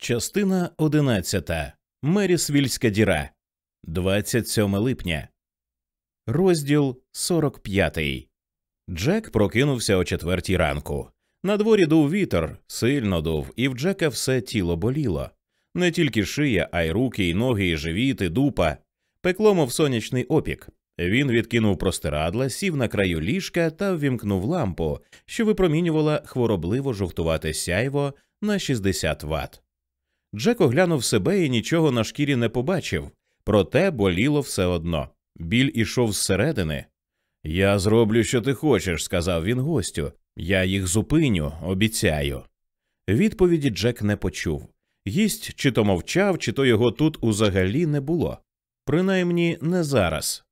Частина 11. Мерісвільська діра. 27 липня. Розділ 45. Джек прокинувся о четвертій ранку. На дворі дув вітер, сильно дув, і в Джека все тіло боліло. Не тільки шия, а й руки, і ноги, і живіт, і дупа. Пекло, мов сонячний опік. Він відкинув простирадла, сів на краю ліжка та ввімкнув лампу, що випромінювала хворобливо жовтувате сяйво на 60 ватт. Джек оглянув себе і нічого на шкірі не побачив, проте боліло все одно. Біль ішов зсередини. Я зроблю, що ти хочеш, сказав він гостю. Я їх зупиню, обіцяю. Відповіді Джек не почув. Гість чи то мовчав, чи то його тут узагалі не було. Принаймні не зараз.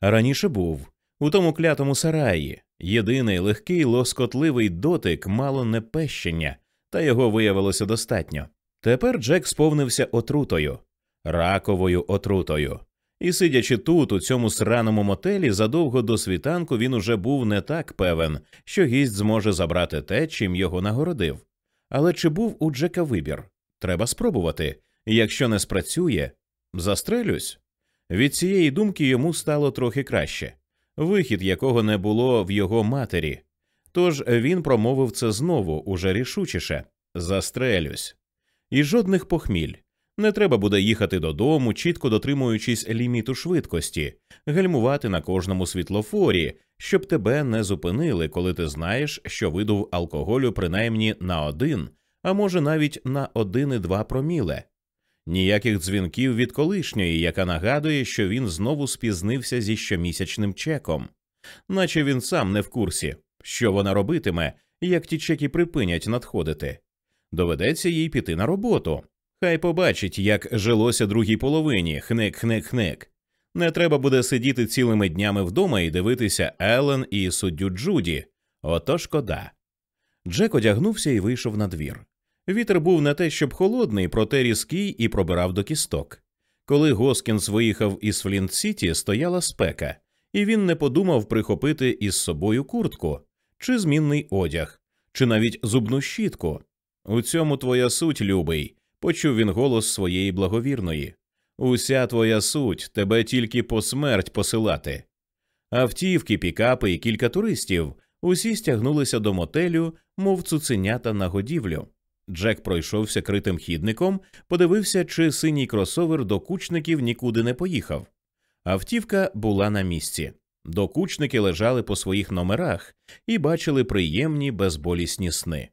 Раніше був у тому клятому сараї. Єдиний легкий лоскотливий дотик мало не пещення, та його виявилося достатньо. Тепер Джек сповнився отрутою, раковою отрутою. І сидячи тут, у цьому сраному мотелі, задовго до світанку він уже був не так певен, що гість зможе забрати те, чим його нагородив. Але чи був у Джека вибір? Треба спробувати. Якщо не спрацює, застрелюсь. Від цієї думки йому стало трохи краще, вихід якого не було в його матері. Тож він промовив це знову уже рішучіше застрелюсь. І жодних похміль. Не треба буде їхати додому, чітко дотримуючись ліміту швидкості, гальмувати на кожному світлофорі, щоб тебе не зупинили, коли ти знаєш, що видув алкоголю принаймні на один, а може навіть на один і два проміле. Ніяких дзвінків від колишньої, яка нагадує, що він знову спізнився зі щомісячним чеком, наче він сам не в курсі, що вона робитиме, як ті чеки припинять надходити. Доведеться їй піти на роботу. Хай побачить, як жилося другій половині, хнек. Не треба буде сидіти цілими днями вдома і дивитися Елен і суддю Джуді. Ото шкода. Джек одягнувся і вийшов на двір. Вітер був не те, щоб холодний, проте різкий і пробирав до кісток. Коли Госкінс виїхав із Флінт Сіті, стояла спека, і він не подумав прихопити із собою куртку, чи змінний одяг, чи навіть зубну щітку. У цьому твоя суть, любий, почув він голос своєї благовірної. Уся твоя суть тебе тільки по смерть посилати. Автівки, пікапи і кілька туристів усі стягнулися до мотелю, мов цуценята на годівлю. Джек пройшовся критим хідником, подивився, чи синій кросовер до кучників нікуди не поїхав. Автівка була на місці. Докучники лежали по своїх номерах і бачили приємні безболісні сни.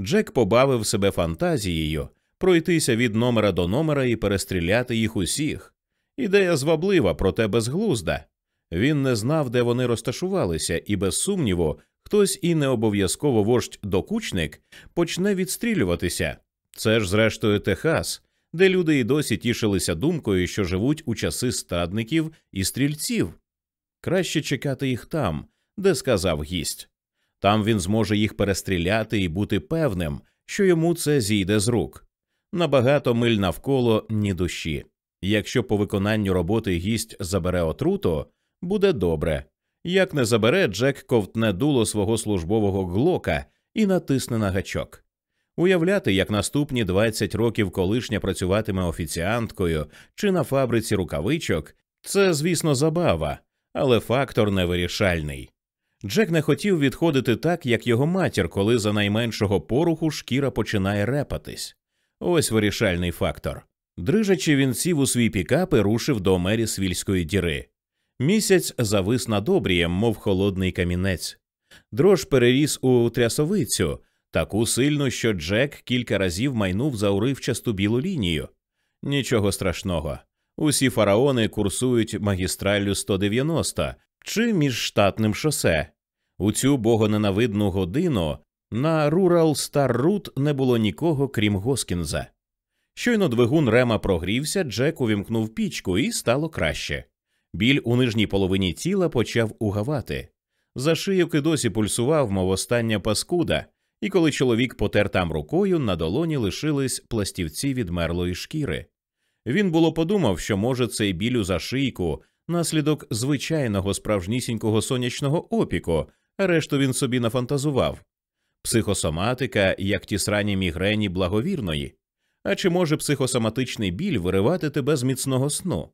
Джек побавив себе фантазією пройтися від номера до номера і перестріляти їх усіх. Ідея зваблива, проте безглузда. Він не знав, де вони розташувалися, і без сумніву, хтось і не обов'язково вождь докучник почне відстрілюватися. Це ж, зрештою, Техас, де люди і досі тішилися думкою, що живуть у часи стадників і стрільців. Краще чекати їх там, де сказав гість. Там він зможе їх перестріляти і бути певним, що йому це зійде з рук. Набагато миль навколо ні душі. Якщо по виконанню роботи гість забере отруту, буде добре. Як не забере, Джек ковтне дуло свого службового глока і натисне на гачок. Уявляти, як наступні 20 років колишня працюватиме офіціанткою чи на фабриці рукавичок, це, звісно, забава, але фактор невирішальний. Джек не хотів відходити так, як його матір, коли за найменшого поруху шкіра починає репатись. Ось вирішальний фактор. Дрижачи, він сів у свій пікап і рушив до Мерісвільської діри. Місяць завис над обрієм, мов холодний камінець. Дрож переріс у трясовицю, таку сильну, що Джек кілька разів майнув за уривчасту білу лінію. Нічого страшного. Усі фараони курсують магістраллю 190 чи міжштатним шосе. У цю богоненавидну годину на Rural Star Route не було нікого, крім Госкінза. Щойно двигун Рема прогрівся, Джек увімкнув пічку і стало краще. Біль у нижній половині тіла почав угавати. За шийок і досі пульсував, мов остання паскуда, і коли чоловік потер там рукою, на долоні лишились пластівці відмерлої шкіри. Він було подумав, що може цей біль у зашийку наслідок звичайного справжнісінького сонячного опіку, решту він собі нафантазував. Психосоматика, як ті срані мігрені благовірної. А чи може психосоматичний біль виривати тебе з міцного сну?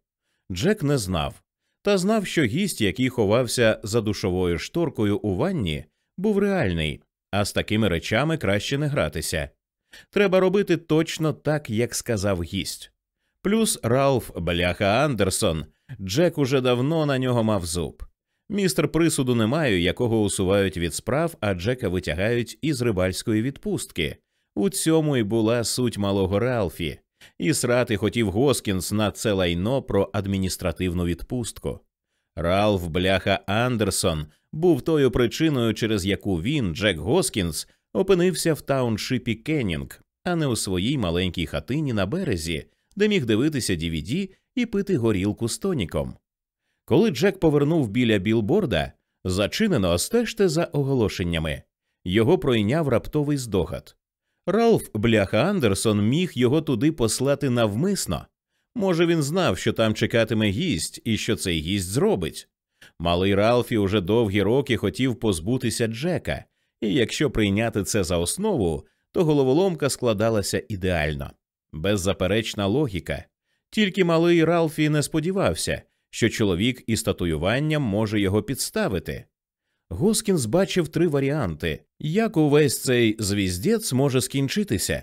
Джек не знав, та знав, що гість, який ховався за душовою шторкою у ванні, був реальний, а з такими речами краще не гратися. Треба робити точно так, як сказав гість. Плюс Ралф Бляха Андерсон, Джек уже давно на нього мав зуб. Містер присуду немає, якого усувають від справ, а Джека витягають із рибальської відпустки. У цьому й була суть малого Ралфі, і срати хотів Госкінс на це лайно про адміністративну відпустку. Ралф Бляха Андерсон був тою причиною, через яку він, Джек Госкінс, опинився в тауншипі Кеннінг, а не у своїй маленькій хатині на березі, де міг дивитися DVD і пити горілку з тоніком. Коли Джек повернув біля білборда, зачинено стежте за оголошеннями. Його пройняв раптовий здогад. Ралф Бляха Андерсон міг його туди послати навмисно. Може, він знав, що там чекатиме гість і що цей гість зробить. Малий Ралфі уже довгі роки хотів позбутися Джека, і якщо прийняти це за основу, то головоломка складалася ідеально, беззаперечна логіка. Тільки малий Ралфі не сподівався, що чоловік із татуюванням може його підставити. Госкінс бачив три варіанти, як увесь цей звіздець може скінчитися.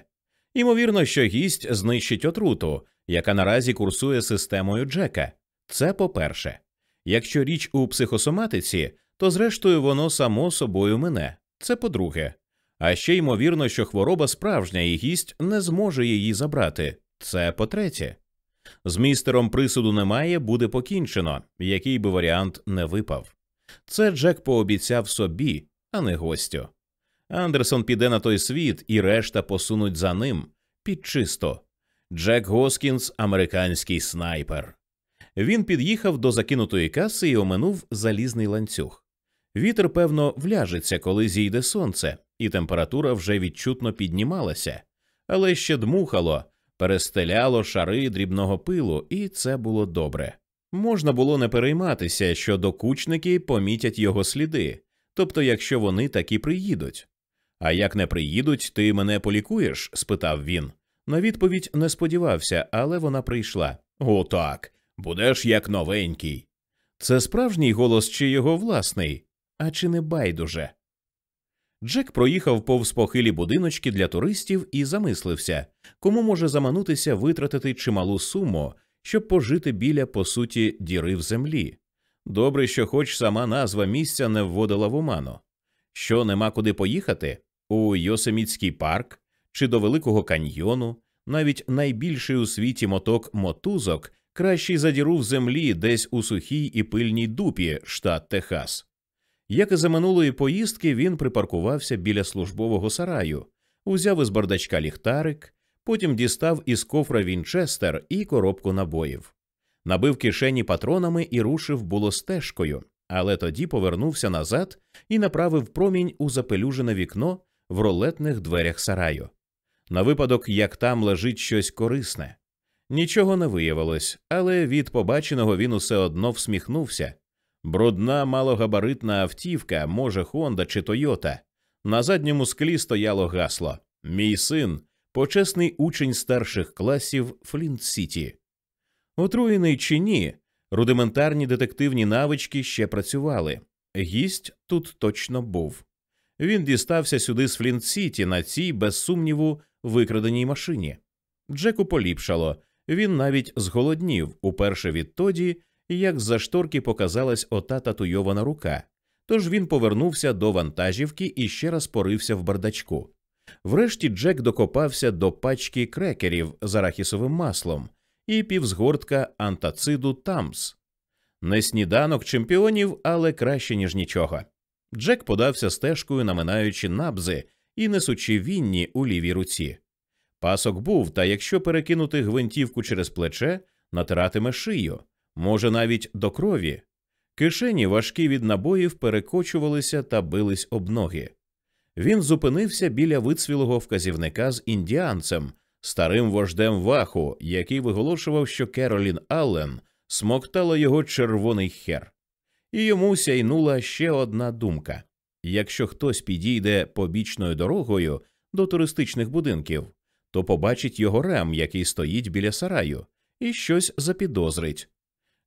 Ймовірно, що гість знищить отруту, яка наразі курсує системою Джека. Це по-перше. Якщо річ у психосоматиці, то зрештою воно само собою мине. Це по-друге. А ще ймовірно, що хвороба справжня і гість не зможе її забрати. Це по третє. З містером присуду немає, буде покінчено, який би варіант не випав. Це Джек пообіцяв собі, а не гостю. Андерсон піде на той світ, і решта посунуть за ним під чисто. Джек Госкінс американський снайпер. Він під'їхав до закинутої каси і оминув залізний ланцюг. Вітер, певно, вляжеться, коли зійде сонце, і температура вже відчутно піднімалася, але ще дмухало, перестеляло шари дрібного пилу, і це було добре. Можна було не перейматися, що докучники помітять його сліди, тобто, якщо вони таки приїдуть. А як не приїдуть, ти мене полікуєш? спитав він. На відповідь не сподівався, але вона прийшла. Отак. Будеш як новенький. Це справжній голос чи його власний, а чи не байдуже. Джек проїхав повз похилі будиночки для туристів і замислився, кому може заманутися витратити чималу суму, щоб пожити біля, по суті, діри в землі. Добре, що хоч сама назва місця не вводила в оману. Що нема куди поїхати? У Йосемітський парк чи до Великого каньйону, навіть найбільший у світі моток мотузок, кращий за діру в землі десь у сухій і пильній дупі, штат Техас. Як і за минулої поїздки, він припаркувався біля службового сараю, узяв із бардачка ліхтарик, потім дістав із кофра Вінчестер і коробку набоїв, набив кишені патронами і рушив було стежкою, але тоді повернувся назад і направив промінь у запелюжене вікно в ролетних дверях сараю. На випадок, як там лежить щось корисне. Нічого не виявилось, але від побаченого він усе одно всміхнувся. Брудна малогабаритна автівка, може, Хонда чи Тойота. На задньому склі стояло гасло Мій син почесний учень старших класів Флінт Сіті. Отруєний чи ні, рудиментарні детективні навички ще працювали. Гість тут точно був. Він дістався сюди з Флінт Сіті на цій, без сумніву, викраденій машині. Джеку поліпшало, він навіть зголоднів уперше відтоді, як з-за шторки показалась ота татуйована рука. Тож він повернувся до вантажівки і ще раз порився в бардачку. Врешті Джек докопався до пачки крекерів з арахісовим маслом і півзгортка антациду Тамс. Не сніданок чемпіонів, але краще, ніж нічого. Джек подався стежкою, наминаючи набзи і несучи вінні у лівій руці. Пасок був, та якщо перекинути гвинтівку через плече, натиратиме шию, може, навіть до крові. Кишені важкі від набоїв перекочувалися та бились об ноги. Він зупинився біля вицвілого вказівника з індіанцем, старим вождем ваху, який виголошував, що Керолін Аллен смоктала його червоний хер. І йому сяйнула ще одна думка якщо хтось підійде побічною дорогою до туристичних будинків, то побачить його рем, який стоїть біля сараю, і щось запідозрить.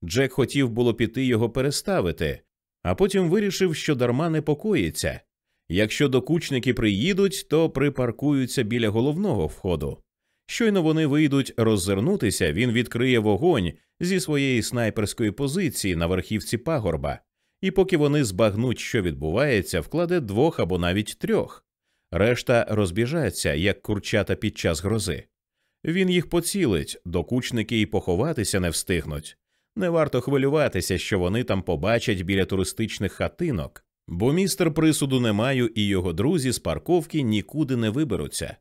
Джек хотів було піти його переставити, а потім вирішив, що дарма непокоїться. Якщо докучники приїдуть, то припаркуються біля головного входу. Щойно вони вийдуть роззирнутися, він відкриє вогонь зі своєї снайперської позиції на верхівці пагорба, і поки вони збагнуть, що відбувається, вкладе двох або навіть трьох. Решта розбіжаться, як курчата під час грози. Він їх поцілить, докучники й поховатися не встигнуть. Не варто хвилюватися, що вони там побачать біля туристичних хатинок, бо містер присуду Немаю і його друзі з парковки нікуди не виберуться.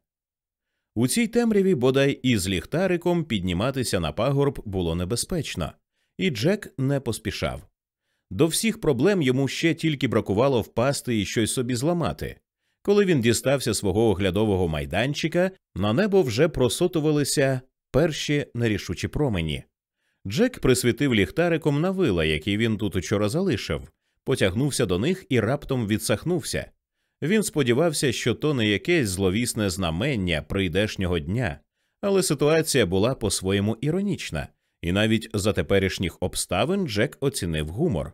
У цій темряві бодай із ліхтариком підніматися на пагорб було небезпечно, і Джек не поспішав. До всіх проблем йому ще тільки бракувало впасти і щось собі зламати. Коли він дістався свого оглядового майданчика, на небо вже просотувалися перші нерішучі промені. Джек присвітив ліхтариком на вила, які він тут учора залишив, потягнувся до них і раптом відсахнувся. Він сподівався, що то не якесь зловісне знамення прийдешнього дня, але ситуація була по-своєму іронічна, і навіть за теперішніх обставин Джек оцінив гумор.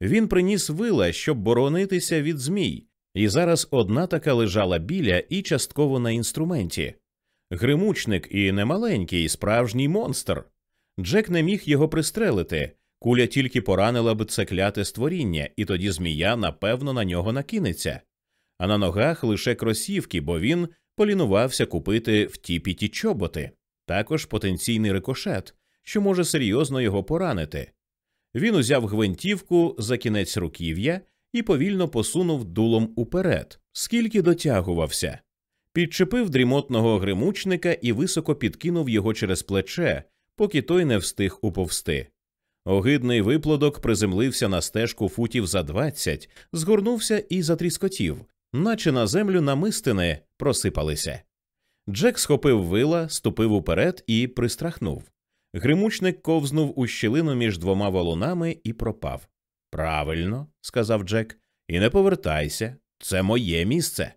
Він приніс вила, щоб боронитися від змій, і зараз одна така лежала біля і частково на інструменті. Гримучник і немаленький, справжній монстр. Джек не міг його пристрелити. Куля тільки поранила б це кляте створіння, і тоді змія напевно на нього накинеться. А на ногах лише кросівки, бо він полінувався купити в тіпіті чоботи, також потенційний рикошет, що може серйозно його поранити. Він узяв гвинтівку за кінець руків'я і повільно посунув дулом уперед, скільки дотягувався, підчепив дрімотного гримучника і високо підкинув його через плече, поки той не встиг уповсти. Огидний виплодок приземлився на стежку футів за двадцять, згорнувся і затріскотів, наче на землю намистини просипалися. Джек схопив вила, ступив уперед і пристрахнув. Гримучник ковзнув у щілину між двома валунами і пропав. Правильно, сказав Джек, і не повертайся, це моє місце.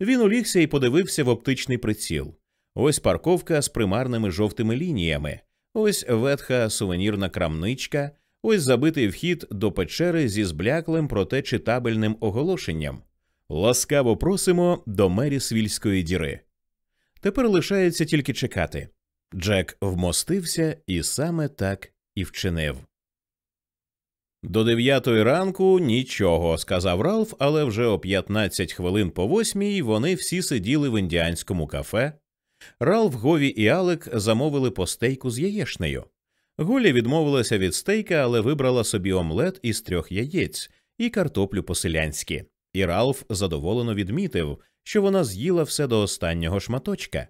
Він улігся і подивився в оптичний приціл. Ось парковка з примарними жовтими лініями, ось ветха сувенірна крамничка, ось забитий вхід до печери зі збляклим, проте читабельним оголошенням. Ласкаво просимо до Мерісвільської діри. Тепер лишається тільки чекати. Джек вмостився і саме так і вчинив. До дев'ятої ранку нічого, сказав Ралф, але вже о 15 хвилин по восьмій вони всі сиділи в індіанському кафе. Ралф, Гові і Алек замовили по стейку з яєшнею. Гуля відмовилася від стейка, але вибрала собі омлет із трьох яєць і картоплю по-селянськи. І Ралф задоволено відмітив, що вона з'їла все до останнього шматочка.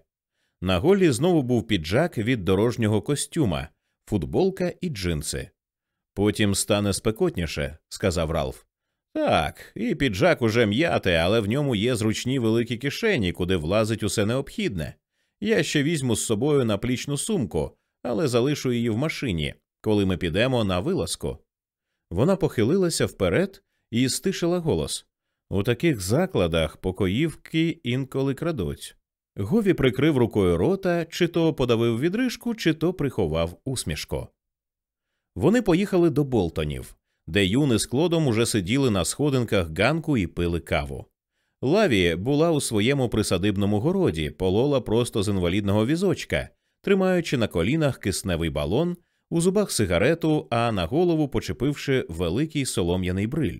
На голі знову був піджак від дорожнього костюма, футболка і джинси. Потім стане спекотніше, сказав Ралф. Так, і піджак уже м'яте, але в ньому є зручні великі кишені, куди влазить усе необхідне. Я ще візьму з собою наплічну сумку, але залишу її в машині, коли ми підемо на вилазку. Вона похилилася вперед і стишила голос. У таких закладах покоївки інколи крадуть. Гові прикрив рукою рота, чи то подавив відрижку, чи то приховав усмішко. Вони поїхали до Болтонів, де юни з Клодом уже сиділи на сходинках ганку і пили каву. Лаві була у своєму присадибному городі, полола просто з інвалідного візочка, тримаючи на колінах кисневий балон, у зубах сигарету, а на голову почепивши великий солом'яний бриль.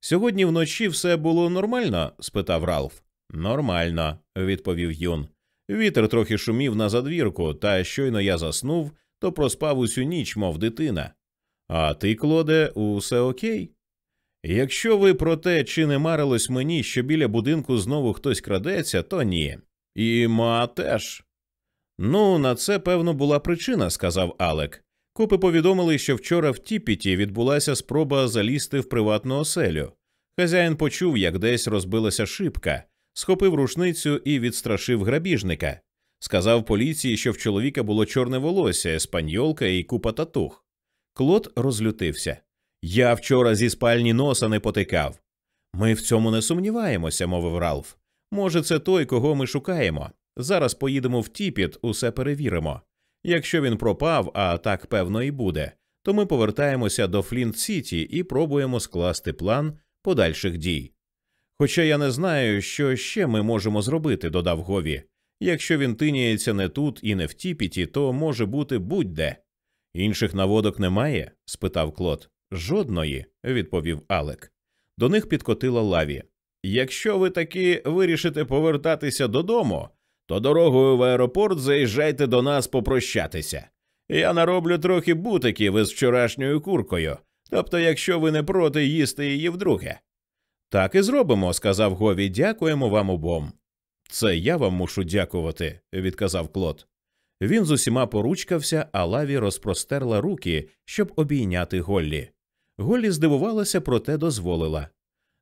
Сьогодні вночі все було нормально? спитав Ралф. Нормально, відповів Юн. Вітер трохи шумів на задвірку, та щойно я заснув, то проспав усю ніч, мов дитина. А ти, Клоде, усе окей? Якщо ви про те, чи не марилось мені, що біля будинку знову хтось крадеться, то ні. І ма теж. Ну, на це, певно, була причина, сказав Алек. Копи повідомили, що вчора в Тіпіті відбулася спроба залізти в приватну оселю. Хазяїн почув, як десь розбилася шибка, схопив рушницю і відстрашив грабіжника. Сказав поліції, що в чоловіка було чорне волосся, еспаньолка і купа татух. Клод розлютився. Я вчора зі спальні носа не потикав. Ми в цьому не сумніваємося, мовив Ралф. Може, це той, кого ми шукаємо. Зараз поїдемо в Тіпіт, усе перевіримо. Якщо він пропав, а так певно і буде, то ми повертаємося до Флінт Сіті і пробуємо скласти план подальших дій. Хоча я не знаю, що ще ми можемо зробити, додав Гові. Якщо він тиняється не тут і не в Тіпіті, то може бути будь-де. Інших наводок немає? спитав Клод. Жодної, відповів Алек. До них підкотила лаві. Якщо ви таки вирішите повертатися додому, то дорогою в аеропорт заїжджайте до нас попрощатися. Я нароблю трохи бутиків із вчорашньою куркою, тобто, якщо ви не проти їсти її вдруге. Так і зробимо, сказав Гові. Дякуємо вам обом. Це я вам мушу дякувати, відказав Клод. Він з усіма поручкався, а лаві розпростерла руки, щоб обійняти Голлі. Голлі здивувалася, проте дозволила.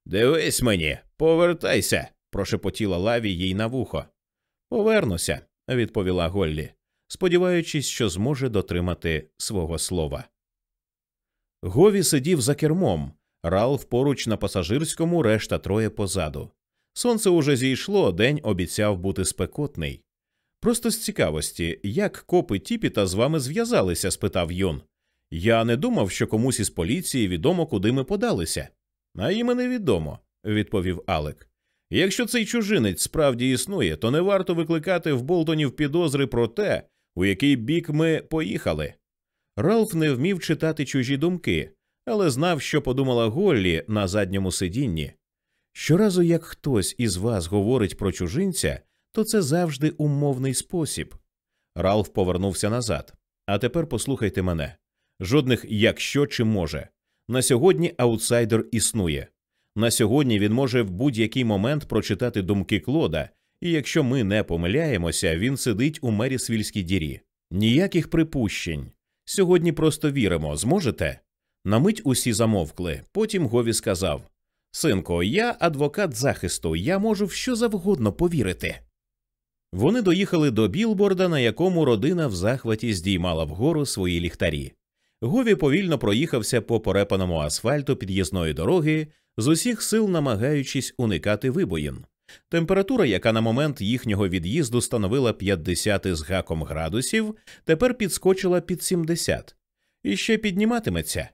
Дивись мені, повертайся, прошепотіла лаві їй на вухо. Повернуся, відповіла Голлі, сподіваючись, що зможе дотримати свого слова. Гові сидів за кермом, Ралф поруч на пасажирському, решта троє позаду. Сонце уже зійшло, день обіцяв бути спекотний. Просто з цікавості, як копи Тіпіта з вами зв'язалися? спитав Юн. Я не думав, що комусь із поліції відомо, куди ми подалися. А їм невідомо, відповів Алек. Якщо цей чужинець справді існує, то не варто викликати в Болтонів підозри про те, у який бік ми поїхали. Ралф не вмів читати чужі думки, але знав, що подумала Голлі на задньому сидінні. Щоразу, як хтось із вас говорить про чужинця, то це завжди умовний спосіб. Ралф повернувся назад. А тепер послухайте мене жодних якщо чи може. На сьогодні аутсайдер існує. На сьогодні він може в будь-який момент прочитати думки Клода, і якщо ми не помиляємося, він сидить у Мерісвільській дірі. Ніяких припущень. Сьогодні просто віримо, зможете? На мить усі замовкли. Потім Гові сказав Синко, я адвокат захисту, я можу в що завгодно повірити. Вони доїхали до білборда, на якому родина в захваті здіймала вгору свої ліхтарі. Гові повільно проїхався по порепаному асфальту під'їзної дороги, з усіх сил намагаючись уникати вибоїн. Температура, яка на момент їхнього від'їзду становила 50 з гаком градусів, тепер підскочила під 70. І ще підніматиметься.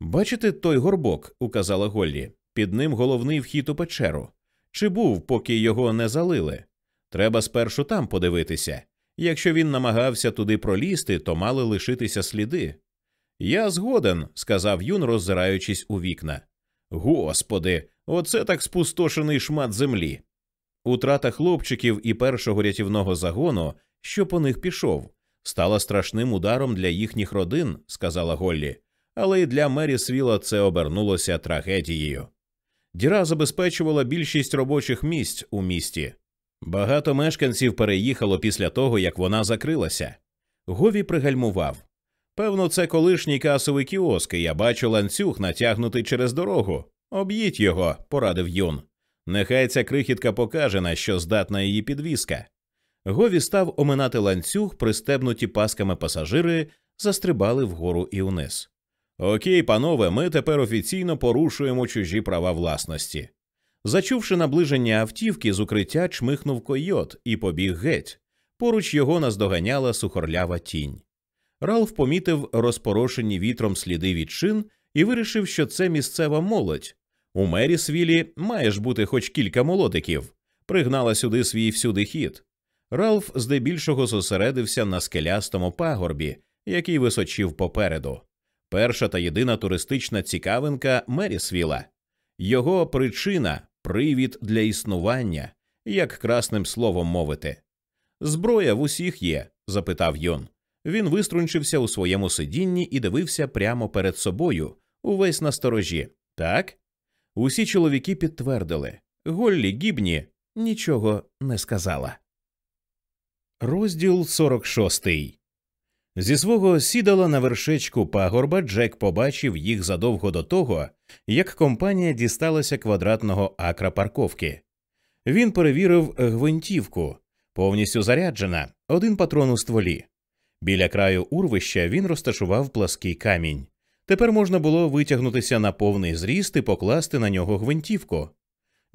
Бачите той горбок, указала Голлі. Під ним головний вхід у печеру. Чи був, поки його не залили? Треба спершу там подивитися. Якщо він намагався туди пролізти, то мали лишитися сліди. Я згоден, сказав юн, роззираючись у вікна. Господи, оце так спустошений шмат землі. Утрата хлопчиків і першого рятівного загону, що по них пішов, стала страшним ударом для їхніх родин, сказала Голлі, але й для Мері Свіла це обернулося трагедією. Діра забезпечувала більшість робочих місць у місті. Багато мешканців переїхало після того, як вона закрилася. Гові пригальмував. Певно, це колишній касовий кіоск, і я бачу ланцюг натягнутий через дорогу. Об'їдь його, порадив юн. Нехай ця крихітка покаже, на що здатна її підвіска. Гові став оминати ланцюг, пристебнуті пасками пасажири, застрибали вгору і вниз. Окей, панове, ми тепер офіційно порушуємо чужі права власності. Зачувши наближення автівки, з укриття чмихнув койот і побіг геть. Поруч його наздоганяла сухорлява тінь. Ралф помітив розпорошені вітром сліди від шин і вирішив, що це місцева молодь. У Мерісвілі має ж бути хоч кілька молодиків. Пригнала сюди свій всюди хід. Ралф здебільшого зосередився на скелястому пагорбі, який височив попереду. Перша та єдина туристична цікавинка Мерісвіла. Його причина привід для існування, як красним словом мовити. Зброя в усіх є? запитав Йон. Він виструнчився у своєму сидінні і дивився прямо перед собою, увесь на сторожі. Так? Усі чоловіки підтвердили. Голлі Гібні нічого не сказала. Розділ 46 Зі свого сідала на вершечку пагорба Джек побачив їх задовго до того, як компанія дісталася квадратного акра парковки. Він перевірив гвинтівку, повністю заряджена, один патрон у стволі. Біля краю урвища він розташував плаский камінь. Тепер можна було витягнутися на повний зріст і покласти на нього гвинтівку.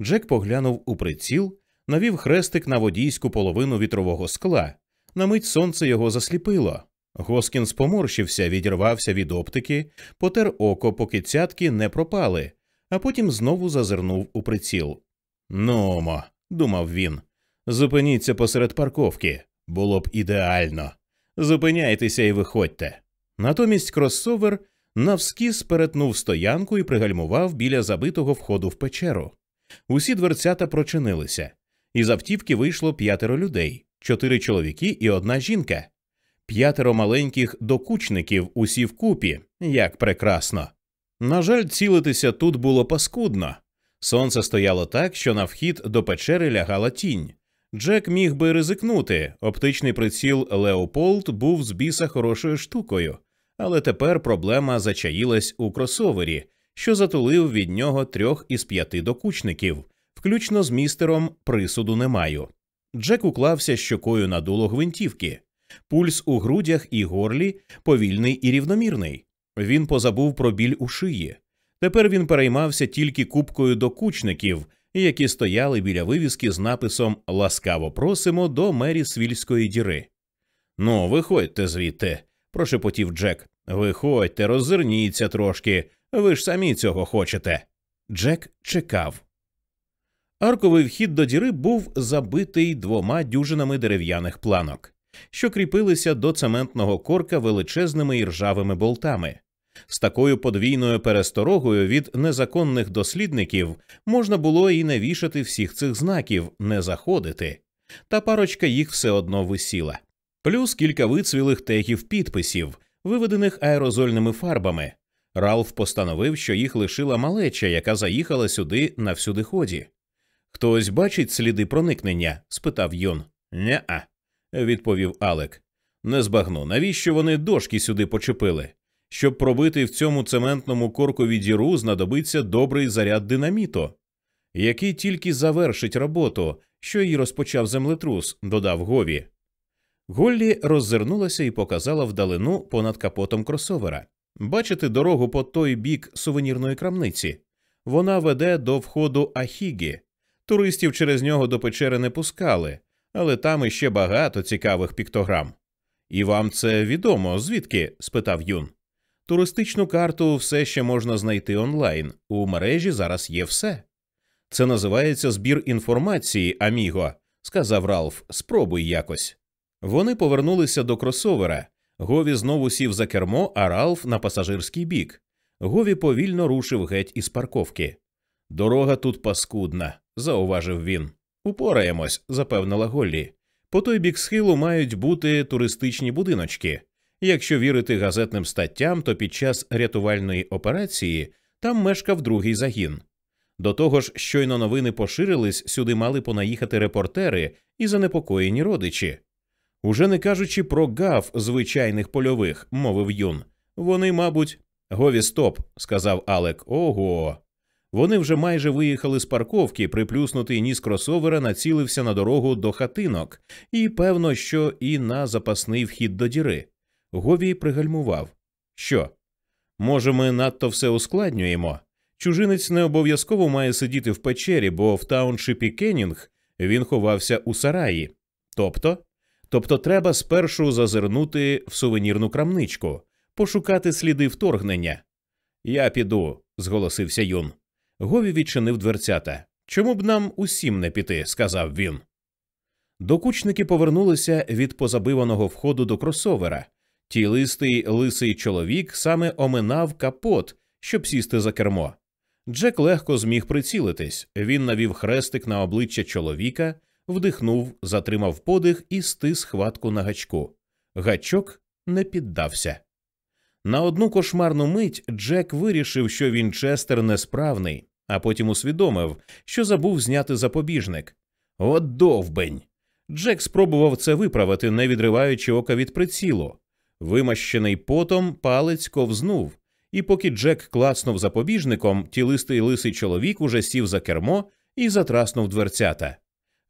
Джек поглянув у приціл. навів хрестик на водійську половину вітрового скла. На мить сонце його засліпило. Госкінс поморщився, відірвався від оптики, потер око, поки цятки не пропали, а потім знову зазирнув у приціл. Нумо, думав він, зупиніться посеред парковки. Було б ідеально. Зупиняйтеся і виходьте. Натомість кросовер навскіз перетнув стоянку і пригальмував біля забитого входу в печеру. Усі дверцята прочинилися. Із автівки вийшло п'ятеро людей, чотири чоловіки і одна жінка. П'ятеро маленьких докучників усі вкупі, як прекрасно. На жаль, цілитися тут було паскудно. Сонце стояло так, що на вхід до печери лягала тінь. Джек міг би ризикнути. Оптичний приціл Леополд був з біса хорошою штукою, але тепер проблема зачаїлась у кросовері, що затулив від нього трьох із п'яти докучників, включно з містером присуду не маю. Джек уклався щокою на дуло гвинтівки. Пульс у грудях і горлі повільний і рівномірний. Він позабув про біль у шиї. Тепер він переймався тільки купкою докучників, які стояли біля вивіски з написом Ласкаво просимо до мері свільської діри. Ну, виходьте звідти, прошепотів Джек. Виходьте, роззирніться трошки, ви ж самі цього хочете. Джек чекав. Арковий вхід до діри був забитий двома дюжинами дерев'яних планок, що кріпилися до цементного корка величезними і ржавими болтами. З такою подвійною пересторогою від незаконних дослідників можна було і не вішати всіх цих знаків, не заходити, та парочка їх все одно висіла, плюс кілька вицвілих тегів підписів, виведених аерозольними фарбами. Ралф постановив, що їх лишила малеча, яка заїхала сюди на всюдиході. Хтось бачить сліди проникнення? спитав Йон. «Не-а», – відповів Алек. Не збагну, навіщо вони дошки сюди почепили? Щоб пробити в цьому цементному коркові діру, знадобиться добрий заряд динаміту, який тільки завершить роботу, що її розпочав землетрус, додав Гові. Голлі роззирнулася і показала вдалину понад капотом кросовера. Бачите дорогу по той бік сувенірної крамниці. Вона веде до входу Ахігі. Туристів через нього до печери не пускали, але там іще багато цікавих піктограм. І вам це відомо, звідки? спитав Юн. Туристичну карту все ще можна знайти онлайн. У мережі зараз є все. Це називається збір інформації, Аміго, сказав Ралф. Спробуй якось. Вони повернулися до кросовера. Гові знову сів за кермо, а Ралф на пасажирський бік. Гові повільно рушив геть із парковки. Дорога тут паскудна, зауважив він. Упораємось, запевнила Голлі. По той бік схилу мають бути туристичні будиночки. Якщо вірити газетним статтям, то під час рятувальної операції там мешкав другий загін. До того ж, щойно новини поширились, сюди мали понаїхати репортери і занепокоєні родичі. Уже не кажучи про гав звичайних польових, мовив юн. Вони, мабуть, гові стоп, сказав Алек. Ого. Вони вже майже виїхали з парковки, приплюснутий ніс кросовера націлився на дорогу до хатинок, і певно, що і на запасний вхід до діри. Говій пригальмував. Що? Може, ми надто все ускладнюємо? Чужинець не обов'язково має сидіти в печері, бо в тауншипі Кеннінг він ховався у сараї. Тобто, тобто треба спершу зазирнути в сувенірну крамничку, пошукати сліди вторгнення. Я піду, зголосився Юн. Гові відчинив дверцята. Чому б нам усім не піти? сказав він. Докучники повернулися від позабиваного входу до кросовера. Тілистий лисий чоловік саме оминав капот, щоб сісти за кермо. Джек легко зміг прицілитись. Він навів хрестик на обличчя чоловіка, вдихнув, затримав подих і стис хватку на гачку. Гачок не піддався. На одну кошмарну мить Джек вирішив, що він Честер несправний, а потім усвідомив, що забув зняти запобіжник. От довбень! Джек спробував це виправити, не відриваючи ока від прицілу. Вимащений потом палець ковзнув, і поки Джек клацнув запобіжником, тілистий лисий чоловік уже сів за кермо і затраснув дверцята.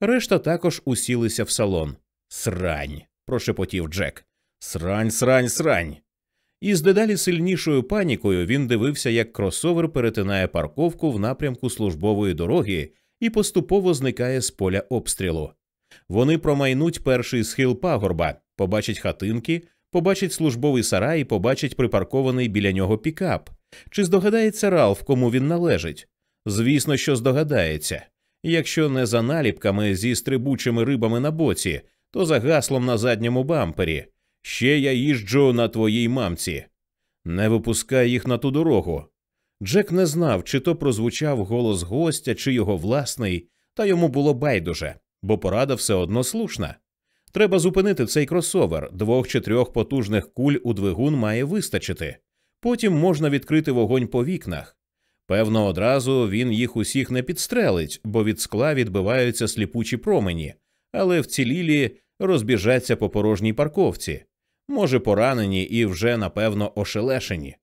Решта також усілися в салон. Срань. прошепотів Джек. Срань, срань, срань. І з дедалі сильнішою панікою він дивився, як кросовер перетинає парковку в напрямку службової дороги і поступово зникає з поля обстрілу. Вони промайнуть перший схил пагорба, побачать хатинки, побачать службовий сарай, побачать припаркований біля нього пікап. Чи здогадається Ралф, кому він належить? Звісно, що здогадається. Якщо не за наліпками зі стрибучими рибами на боці, то за гаслом на задньому бампері. Ще я їжджу на твоїй мамці. Не випускай їх на ту дорогу. Джек не знав, чи то прозвучав голос гостя, чи його власний, та йому було байдуже, бо порада все одно слушна. Треба зупинити цей кросовер, двох чи трьох потужних куль у двигун має вистачити. Потім можна відкрити вогонь по вікнах. Певно, одразу він їх усіх не підстрелить, бо від скла відбиваються сліпучі промені, але вцілілі розбіжаться по порожній парковці, може, поранені і вже напевно ошелешені.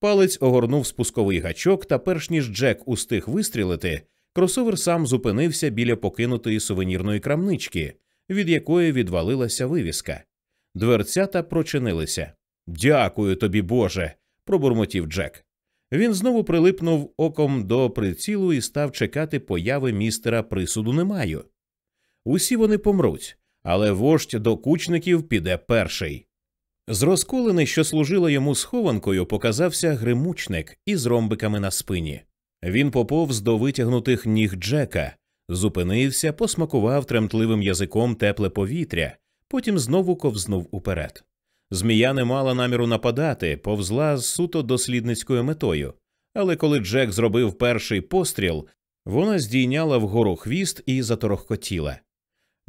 Палець огорнув спусковий гачок, та перш ніж Джек устиг вистрілити, кросовер сам зупинився біля покинутої сувенірної крамнички, від якої відвалилася вивіска. Дверцята прочинилися. Дякую тобі, Боже. пробурмотів Джек. Він знову прилипнув оком до прицілу і став чекати появи містера присуду немаю. Усі вони помруть, але вождь до кучників піде перший. З розколини, що служила йому схованкою, показався гримучник із ромбиками на спині. Він поповз до витягнутих ніг Джека, зупинився, посмакував тремтливим язиком тепле повітря, потім знову ковзнув уперед. Змія не мала наміру нападати, повзла з суто дослідницькою метою. Але коли Джек зробив перший постріл, вона здійняла вгору хвіст і заторохкотіла.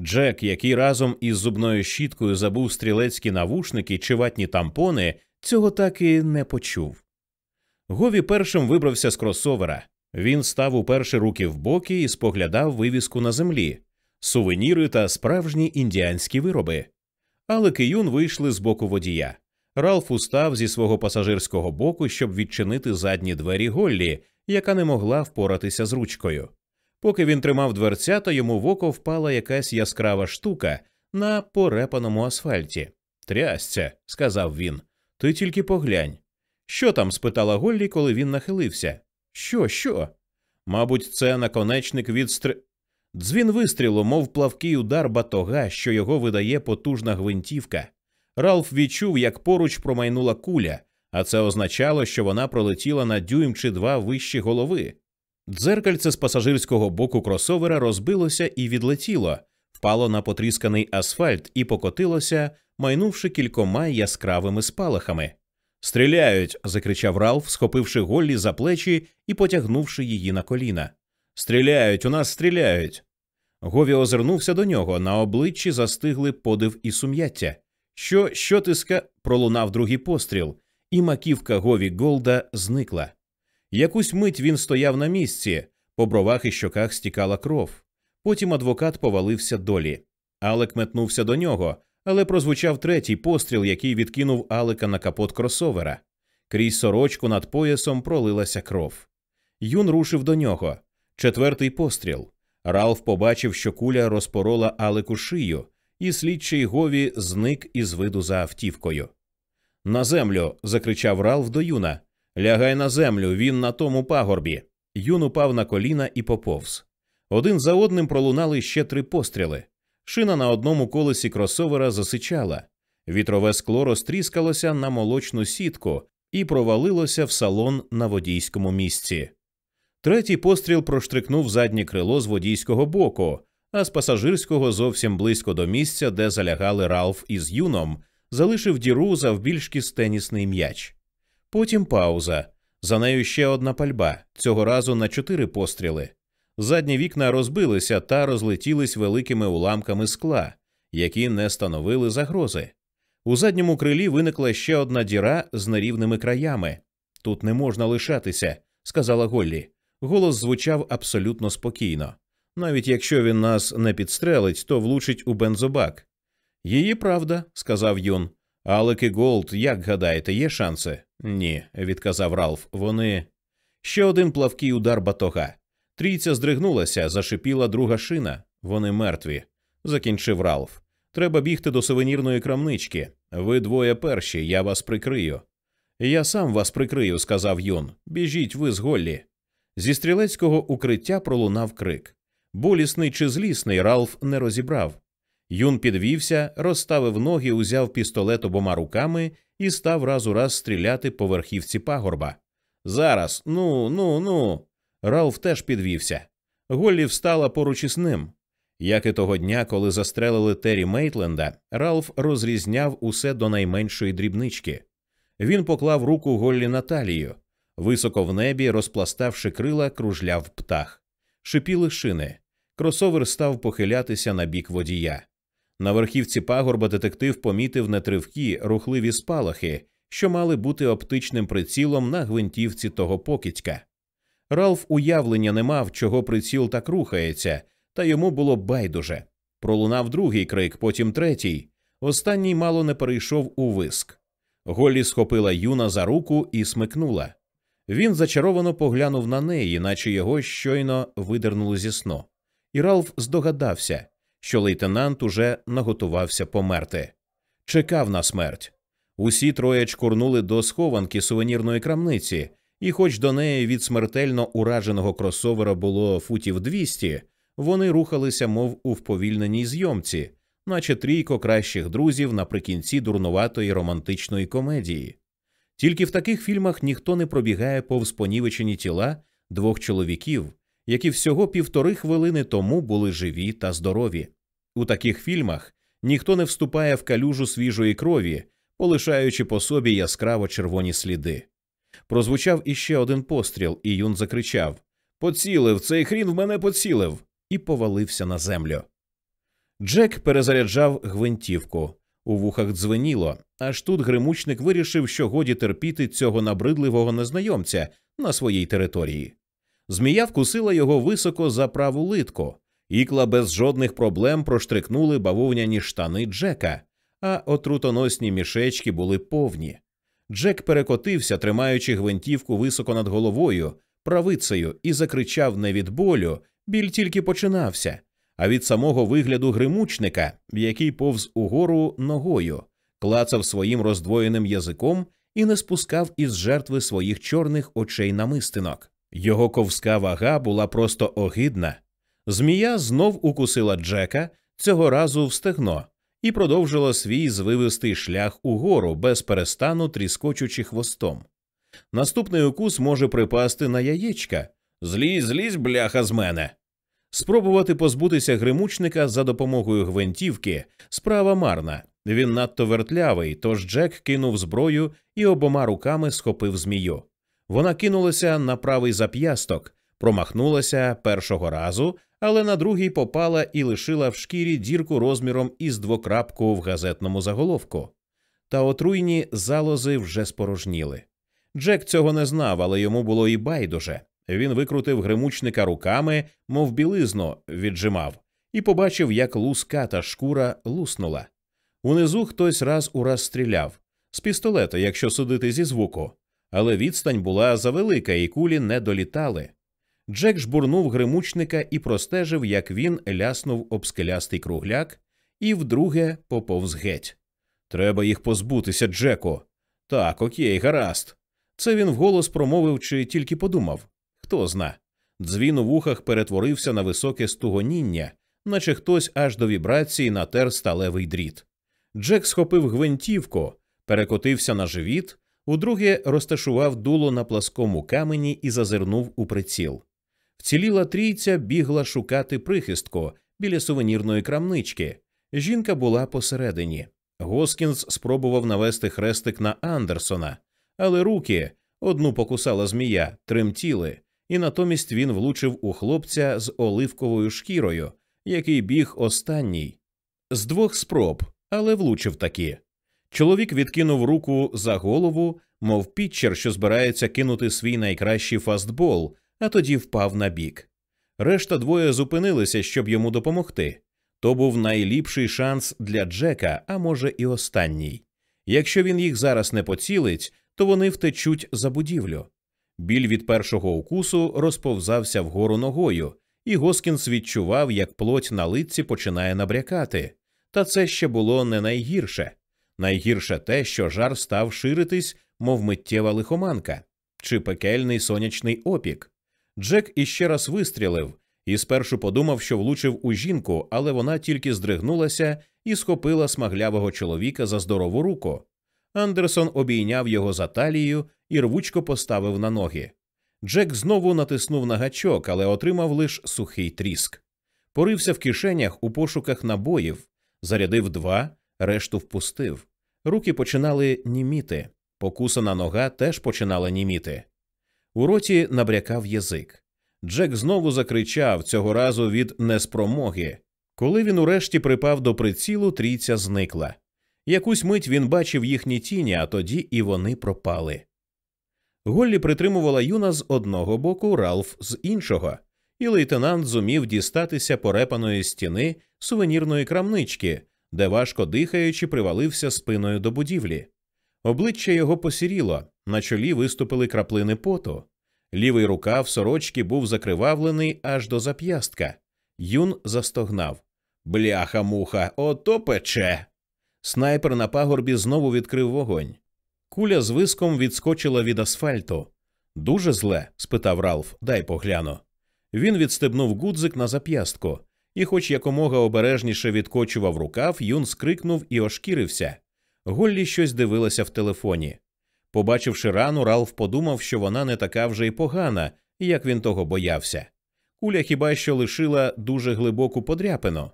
Джек, який разом із зубною щіткою забув стрілецькі навушники чи ватні тампони, цього так і не почув. Гові першим вибрався з кросовера. Він став уперше руки в боки і споглядав вивіску на землі, сувеніри та справжні індіанські вироби. Але Киюн вийшли з боку водія. Ралф устав зі свого пасажирського боку, щоб відчинити задні двері Голлі, яка не могла впоратися з ручкою. Поки він тримав дверцята, йому в око впала якась яскрава штука на порепаному асфальті. Трясця, сказав він. Ти тільки поглянь. Що там? спитала Голлі, коли він нахилився. Що, що? Мабуть, це наконечник від стр... Дзвін вистрілу, мов плавкий удар батога, що його видає потужна гвинтівка. Ралф відчув, як поруч промайнула куля, а це означало, що вона пролетіла на дюйм чи два вище голови. Дзеркальце з пасажирського боку кросовера розбилося і відлетіло, впало на потрісканий асфальт і покотилося, майнувши кількома яскравими спалахами. Стріляють. закричав Ралф, схопивши Голлі за плечі і потягнувши її на коліна. Стріляють, у нас стріляють. Гові озирнувся до нього. На обличчі застигли подив і сум'яття. Що, що ти ска? пролунав другий постріл, і маківка Гові Голда зникла. Якусь мить він стояв на місці, по бровах і щоках стікала кров. Потім адвокат повалився долі. Алек метнувся до нього, але прозвучав третій постріл, який відкинув Алека на капот кросовера. Крізь сорочку над поясом пролилася кров. Юн рушив до нього. Четвертий постріл. Ралф побачив, що куля розпорола Алеку шию, і слідчий Гові зник із виду за автівкою. На землю. закричав Ралф до Юна. Лягай на землю, він на тому пагорбі. Юн упав на коліна і поповз. Один за одним пролунали ще три постріли. Шина на одному колесі кросовера засичала, вітрове скло розтріскалося на молочну сітку і провалилося в салон на водійському місці. Третій постріл проштрикнув заднє крило з водійського боку, а з пасажирського зовсім близько до місця, де залягали Ралф із юном, залишив діру завбільшки з тенісний м'яч. Потім пауза. За нею ще одна пальба, цього разу на чотири постріли. Задні вікна розбилися та розлетілись великими уламками скла, які не становили загрози. У задньому крилі виникла ще одна діра з нерівними краями. Тут не можна лишатися, сказала Голлі. Голос звучав абсолютно спокійно. Навіть якщо він нас не підстрелить, то влучить у бензобак. Її правда, сказав Юн. Алек і Гові, як гадаєте, є шанси? Ні, відказав Ралф. Вони. Ще один плаский удар батога. Трійця здригнулася, зашипіла друга шина. Вони мертві. Закінчив Ралф. Треба бігти до сувенірної крамнички. Ви двоє перші, я вас прикрию. Я сам вас прикрию, сказав Юн. Біжіть ви з Голлі. Зі стрілецького укриття пролунав крик. Болісний чи злісний Ралф не розібрав. Юн підвівся, розставив ноги, узяв пістолет обома руками і став раз у раз стріляти по верхівці пагорба. Зараз, ну, ну, ну. Ралф теж підвівся. Голлі встала поруч із ним. Як і того дня, коли застрелили Террі Мейтленда, Ралф розрізняв усе до найменшої дрібнички. Він поклав руку Голлі на талію. Високо в небі, розпластавши крила, кружляв птах. Шипіли шини. Кросовер став похилятися на бік водія. На верхівці пагорба детектив помітив нетривкі, рухливі спалахи, що мали бути оптичним прицілом на гвинтівці того покидька. Ралф уявлення не мав, чого приціл так рухається, та йому було байдуже. Пролунав другий крик, потім третій. Останній мало не перейшов у виск. Голлі схопила юна за руку і смикнула. Він зачаровано поглянув на неї, наче його щойно видернули зі сну. І Ралф здогадався, що лейтенант уже наготувався померти. Чекав на смерть. Усі троє чкурнули до схованки сувенірної крамниці, і, хоч до неї від смертельно ураженого кросовера було футів 200, вони рухалися, мов у вповільненій зйомці, наче трійко кращих друзів наприкінці дурнуватої романтичної комедії. Тільки в таких фільмах ніхто не пробігає повз понівечені тіла двох чоловіків, які всього півтори хвилини тому були живі та здорові. У таких фільмах ніхто не вступає в калюжу свіжої крові, полишаючи по собі яскраво червоні сліди. Прозвучав іще один постріл, і Юн закричав Поцілив, цей хрін в мене поцілив, і повалився на землю. Джек перезаряджав гвинтівку. У вухах дзвеніло, аж тут гримучник вирішив, що годі терпіти цього набридливого незнайомця на своїй території. Змія вкусила його високо за праву литку, ікла без жодних проблем проштрикнули бавовняні штани Джека, а отрутоносні мішечки були повні. Джек перекотився, тримаючи гвинтівку високо над головою, правицею, і закричав не від болю, біль тільки починався, а від самого вигляду гримучника, який повз угору ногою, клацав своїм роздвоєним язиком і не спускав із жертви своїх чорних очей намистинок. Його ковська вага була просто огидна. Змія знов укусила Джека, цього разу в стегно, і продовжила свій звивистий шлях угору, без перестану тріскочучи хвостом. Наступний укус може припасти на яєчка. Злізь, злізь, бляха з мене. Спробувати позбутися гримучника за допомогою гвинтівки справа марна. Він надто вертлявий, тож Джек кинув зброю і обома руками схопив змію. Вона кинулася на правий зап'ясток, промахнулася першого разу, але на другий попала і лишила в шкірі дірку розміром із двокрапку в газетному заголовку. Та отруйні залози вже спорожніли. Джек цього не знав, але йому було і байдуже. Він викрутив гримучника руками, мов білизну, віджимав, і побачив, як луска та шкура луснула. Унизу хтось раз у раз стріляв з пістолета, якщо судити зі звуку, але відстань була завелика, і кулі не долітали. Джек жбурнув гримучника і простежив, як він ляснув об скелястий кругляк, і вдруге поповз геть. Треба їх позбутися, Джеку. Так, окей, гаразд. Це він вголос промовив чи тільки подумав. Хто зна. Дзвін у вухах перетворився на високе стугоніння, наче хтось аж до вібрації натер сталевий дріт. Джек схопив гвинтівку, перекотився на живіт, удруге розташував дуло на пласкому камені і зазирнув у приціл. Вціліла трійця бігла шукати прихистку біля сувенірної крамнички. Жінка була посередині. Госкінс спробував навести хрестик на Андерсона, але руки одну покусала змія, тремтіли, і натомість він влучив у хлопця з оливковою шкірою, який біг останній. З двох спроб, але влучив таки. Чоловік відкинув руку за голову, мов пітчер, що збирається кинути свій найкращий фастбол, а тоді впав на бік. Решта двоє зупинилися, щоб йому допомогти. То був найліпший шанс для Джека, а може, і останній. Якщо він їх зараз не поцілить, то вони втечуть за будівлю. Біль від першого укусу розповзався вгору ногою, і Госкінс відчував, як плоть на лиці починає набрякати. Та це ще було не найгірше. Найгірше те, що жар став ширитись, мов миттєва лихоманка чи пекельний сонячний опік. Джек іще раз вистрілив, і спершу подумав, що влучив у жінку, але вона тільки здригнулася і схопила смаглявого чоловіка за здорову руку. Андерсон обійняв його за талію і рвучко поставив на ноги. Джек знову натиснув на гачок, але отримав лише сухий тріск. Порився в кишенях у пошуках набоїв, зарядив два, решту впустив. Руки починали німіти, покусана нога теж починала німіти. У роті набрякав язик. Джек знову закричав цього разу від неспромоги. Коли він урешті припав до прицілу, трійця зникла. Якусь мить він бачив їхні тіні, а тоді і вони пропали. Голлі притримувала юна з одного боку, Ралф з іншого, і лейтенант зумів дістатися порепаної стіни сувенірної крамнички, де важко дихаючи, привалився спиною до будівлі. Обличчя його посіріло, на чолі виступили краплини поту. Лівий рукав сорочки був закривавлений аж до зап'ястка. Юн застогнав. Бляха муха, ото пече. Снайпер на пагорбі знову відкрив вогонь. Куля з виском відскочила від асфальту. Дуже зле? спитав Ралф, дай погляну. Він відстебнув гудзик на зап'ястку, і, хоч якомога обережніше відкочував рукав, юн скрикнув і ошкірився. Голлі щось дивилася в телефоні. Побачивши рану, Ралф подумав, що вона не така вже й погана, як він того боявся. Куля хіба що лишила дуже глибоку подряпину.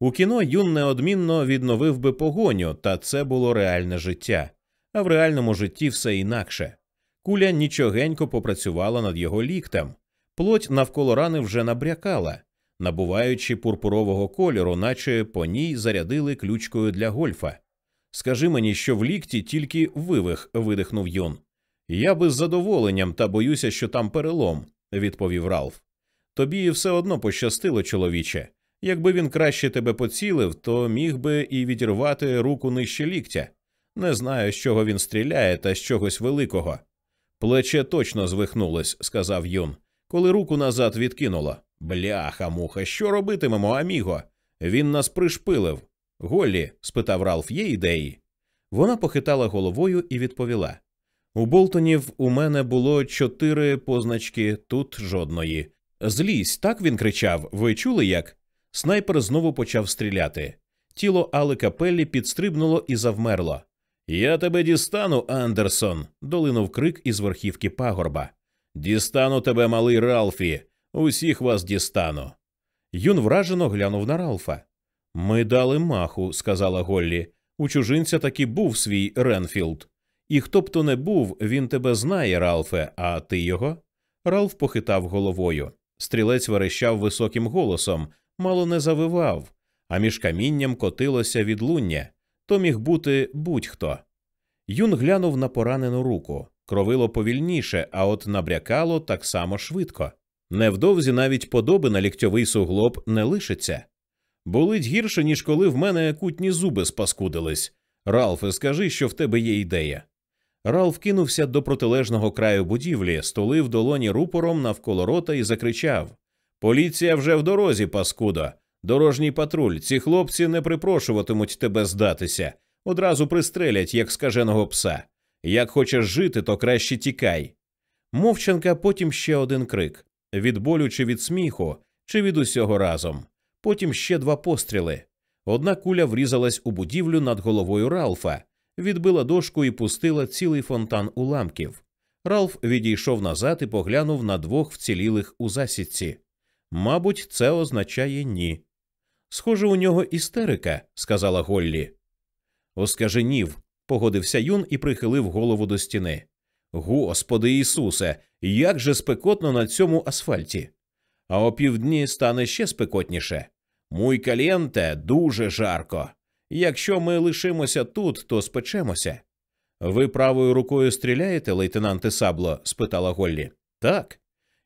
У кіно юн неодмінно відновив би погоню, та це було реальне життя, а в реальному житті все інакше. Куля нічогенько попрацювала над його ліктем, плоть навколо рани вже набрякала, набуваючи пурпурового кольору, наче по ній зарядили ключкою для гольфа. Скажи мені, що в лікті тільки вивих, видихнув Юн. Я би з задоволенням та боюся, що там перелом, відповів Ралф. Тобі все одно пощастило, чоловіче. Якби він краще тебе поцілив, то міг би і відірвати руку нижче ліктя. Не знаю, з чого він стріляє, та з чогось великого. Плече точно звихнулось, сказав Юн, коли руку назад відкинуло. Бляха, муха, що робитимемо, аміго? Він нас пришпилив. Голлі? спитав Ралф, є ідеї. Вона похитала головою і відповіла У Болтонів у мене було чотири позначки, тут жодної. Злізь, так він кричав. Ви чули як? Снайпер знову почав стріляти. Тіло Алика Пеллі підстрибнуло і завмерло. Я тебе дістану, Андерсон. долинув крик із верхівки пагорба. Дістану тебе, малий Ралфі. Усіх вас дістану. Юн вражено глянув на Ралфа. Ми дали маху, сказала Голлі. У чужинця таки був свій Ренфілд. І хто б то не був, він тебе знає, Ралфе, а ти його? Ралф похитав головою. Стрілець верещав високим голосом, мало не завивав, а між камінням котилося відлуння. То міг бути будь-хто. Юн глянув на поранену руку. Кровило повільніше, а от набрякало так само швидко. Невдовзі навіть подоби на ліктьовий суглоб не лишиться. Болить гірше, ніж коли в мене кутні зуби спаскудились. Ралфе, скажи, що в тебе є ідея. Ралф кинувся до протилежного краю будівлі, стулив долоні рупором навколо рота і закричав Поліція вже в дорозі, паскудо. Дорожній патруль. Ці хлопці не припрошуватимуть тебе здатися. Одразу пристрелять, як скаженого пса. Як хочеш жити, то краще тікай. Мовчанка, потім ще один крик від болю чи від сміху, чи від усього разом. Потім ще два постріли. Одна куля врізалась у будівлю над головою Ралфа, відбила дошку і пустила цілий фонтан уламків. Ралф відійшов назад і поглянув на двох вцілілих у засідці. Мабуть, це означає ні. Схоже, у нього істерика, сказала Голлі. Оскаженів, погодився юн і прихилив голову до стіни. Господи Ісусе, як же спекотно на цьому асфальті. А о півдні стане ще спекотніше. Муй калієнте дуже жарко. Якщо ми лишимося тут, то спечемося. Ви правою рукою стріляєте, лейтенанте Сабло? спитала Голлі. Так.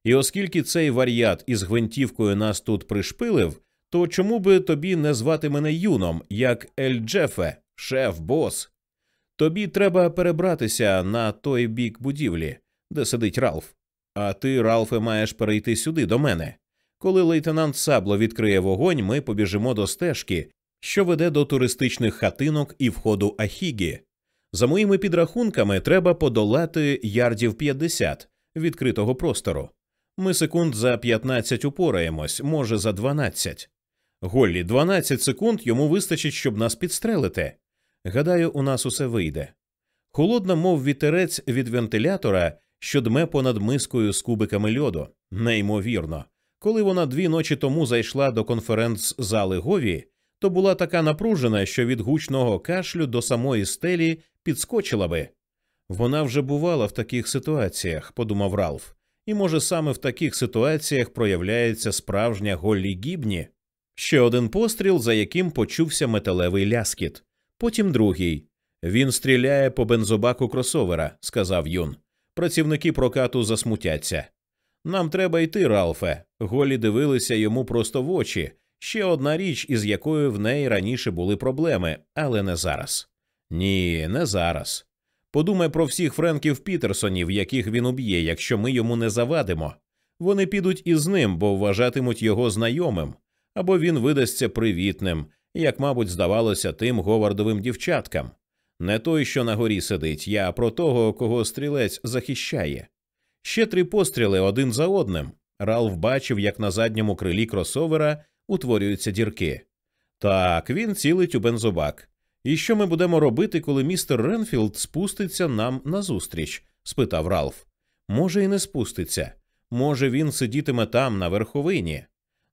І оскільки цей вар'ят із гвинтівкою нас тут пришпилив, то чому би тобі не звати мене юном, як El Jefe, шеф, бос? Тобі треба перебратися на той бік будівлі, де сидить Ралф. А ти, Ралфе, маєш перейти сюди до мене. Коли лейтенант Сабло відкриє вогонь, ми побіжимо до стежки, що веде до туристичних хатинок і входу Ахігі. За моїми підрахунками, треба подолати ярдів 50 відкритого простору. Ми секунд за 15 упораємось, може, за 12. Голлі, 12 секунд йому вистачить, щоб нас підстрелити. Гадаю, у нас усе вийде. Холодна, мов вітерець від вентилятора, що дме понад мискою з кубиками льоду. Неймовірно. Коли вона дві ночі тому зайшла до конференц-зали Гові, то була така напружена, що від гучного кашлю до самої стелі підскочила би. Вона вже бувала в таких ситуаціях, подумав Ралф, і може саме в таких ситуаціях проявляється справжня Голлі Гібні. Ще один постріл, за яким почувся металевий ляскіт, потім другий. Він стріляє по бензобаку кросовера, сказав Юн. Працівники прокату засмутяться. Нам треба йти, Ралфе. Голі дивилися йому просто в очі. Ще одна річ, із якою в неї раніше були проблеми, але не зараз. Ні, не зараз. Подумай про всіх Френків Пітерсонів, яких він уб'є, якщо ми йому не завадимо. Вони підуть із ним, бо вважатимуть його знайомим, або він видасться привітним, як, мабуть, здавалося тим говардовим дівчаткам. Не той, що на горі сидить, я про того, кого стрілець захищає. Ще три постріли один за одним. Ралф бачив, як на задньому крилі кросовера утворюються дірки. Так, він цілить у бензобак. І що ми будемо робити, коли містер Ренфілд спуститься нам назустріч? спитав Ралф. Може, і не спуститься. Може, він сидітиме там, на верховині.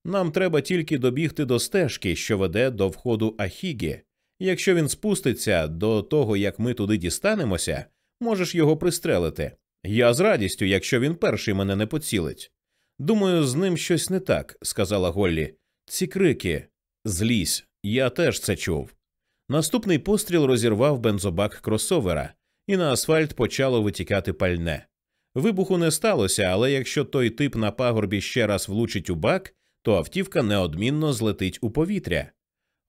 Нам треба тільки добігти до стежки, що веде до входу Ахігі. Якщо він спуститься до того, як ми туди дістанемося, можеш його пристрелити. Я з радістю, якщо він перший мене не поцілить. Думаю, з ним щось не так, сказала Голлі. Ці крики злізь, я теж це чув. Наступний постріл розірвав бензобак кросовера, і на асфальт почало витікати пальне. Вибуху не сталося, але якщо той тип на пагорбі ще раз влучить у бак, то автівка неодмінно злетить у повітря.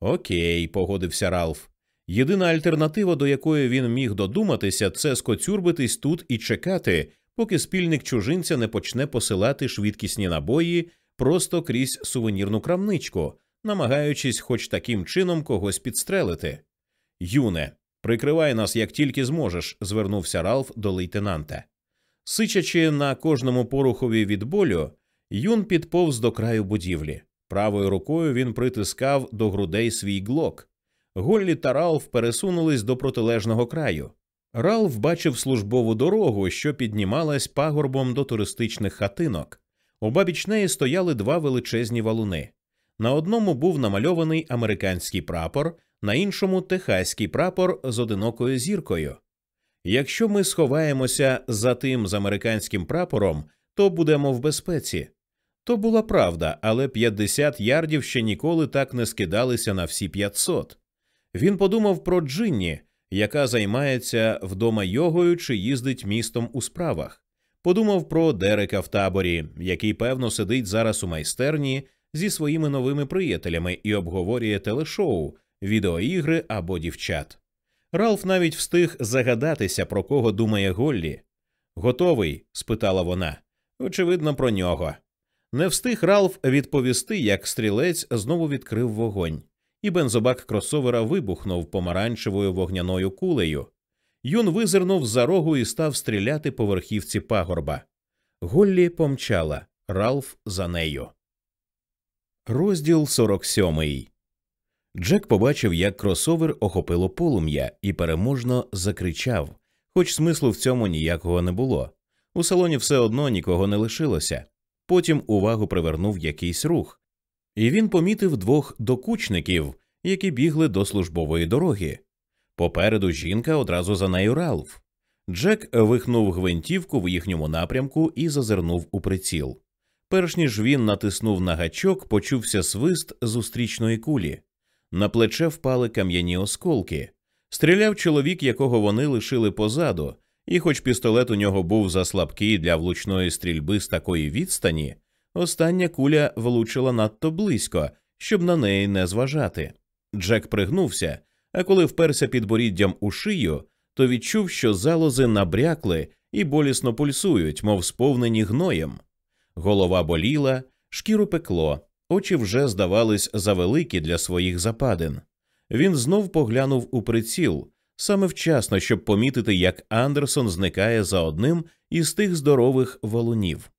Окей, погодився Ралф. Єдина альтернатива, до якої він міг додуматися, це скоцюрбитись тут і чекати, поки спільник чужинця не почне посилати швидкісні набої просто крізь сувенірну крамничку, намагаючись хоч таким чином когось підстрелити. Юне, прикривай нас, як тільки зможеш, звернувся Ралф до лейтенанта. Сичачи на кожному порухові від болю, юн підповз до краю будівлі. Правою рукою він притискав до грудей свій глок. Голлі та Ралф пересунулись до протилежного краю. Ралф бачив службову дорогу, що піднімалась пагорбом до туристичних хатинок. Обабіч неї стояли два величезні валуни. На одному був намальований американський прапор, на іншому техаський прапор з одинокою зіркою. Якщо ми сховаємося за тим з американським прапором, то будемо в безпеці. То була правда, але 50 ярдів ще ніколи так не скидалися на всі 500. Він подумав про Джинні, яка займається вдома йогою чи їздить містом у справах. Подумав про Дерека в таборі, який, певно, сидить зараз у майстерні зі своїми новими приятелями і обговорює телешоу, відеоігри або дівчат. Ралф навіть встиг загадатися, про кого думає Голлі. Готовий? спитала вона. Очевидно, про нього. Не встиг Ралф відповісти, як стрілець знову відкрив вогонь, і бензобак кросовера вибухнув помаранчевою вогняною кулею. Юн визирнув за рогу і став стріляти по верхівці пагорба. Голлі помчала, Ралф за нею. Розділ 47 Джек побачив, як кросовер охопило полум'я і переможно закричав, хоч смислу в цьому ніякого не було. У салоні все одно нікого не лишилося. Потім увагу привернув якийсь рух, і він помітив двох докучників, які бігли до службової дороги. Попереду жінка одразу за нею Ралф. Джек вихнув гвинтівку в їхньому напрямку і зазирнув у приціл. Перш ніж він натиснув на гачок, почувся свист зустрічної кулі. На плече впали кам'яні осколки. Стріляв чоловік, якого вони лишили позаду, і, хоч пістолет у нього був заслабкий для влучної стрільби з такої відстані, остання куля влучила надто близько, щоб на неї не зважати. Джек пригнувся, а коли вперся підборіддям у шию, то відчув, що залози набрякли і болісно пульсують, мов сповнені гноєм. Голова боліла, шкіру пекло, очі вже здавались завеликі для своїх западин. Він знов поглянув у приціл, саме вчасно, щоб помітити, як Андерсон зникає за одним із тих здорових валунів.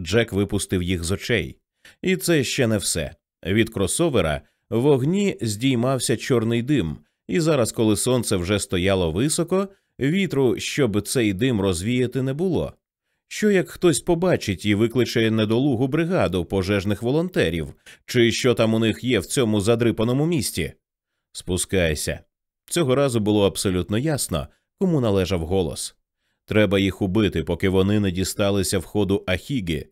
Джек випустив їх з очей. І це ще не все. Від кросовера вогні здіймався чорний дим, і зараз, коли сонце вже стояло високо, вітру, щоб цей дим розвіяти, не було. Що як хтось побачить і викличе недолугу бригаду пожежних волонтерів, чи що там у них є в цьому задрипаному місті? Спускайся. Цього разу було абсолютно ясно, кому належав голос. Треба їх убити, поки вони не дісталися входу Ахіги.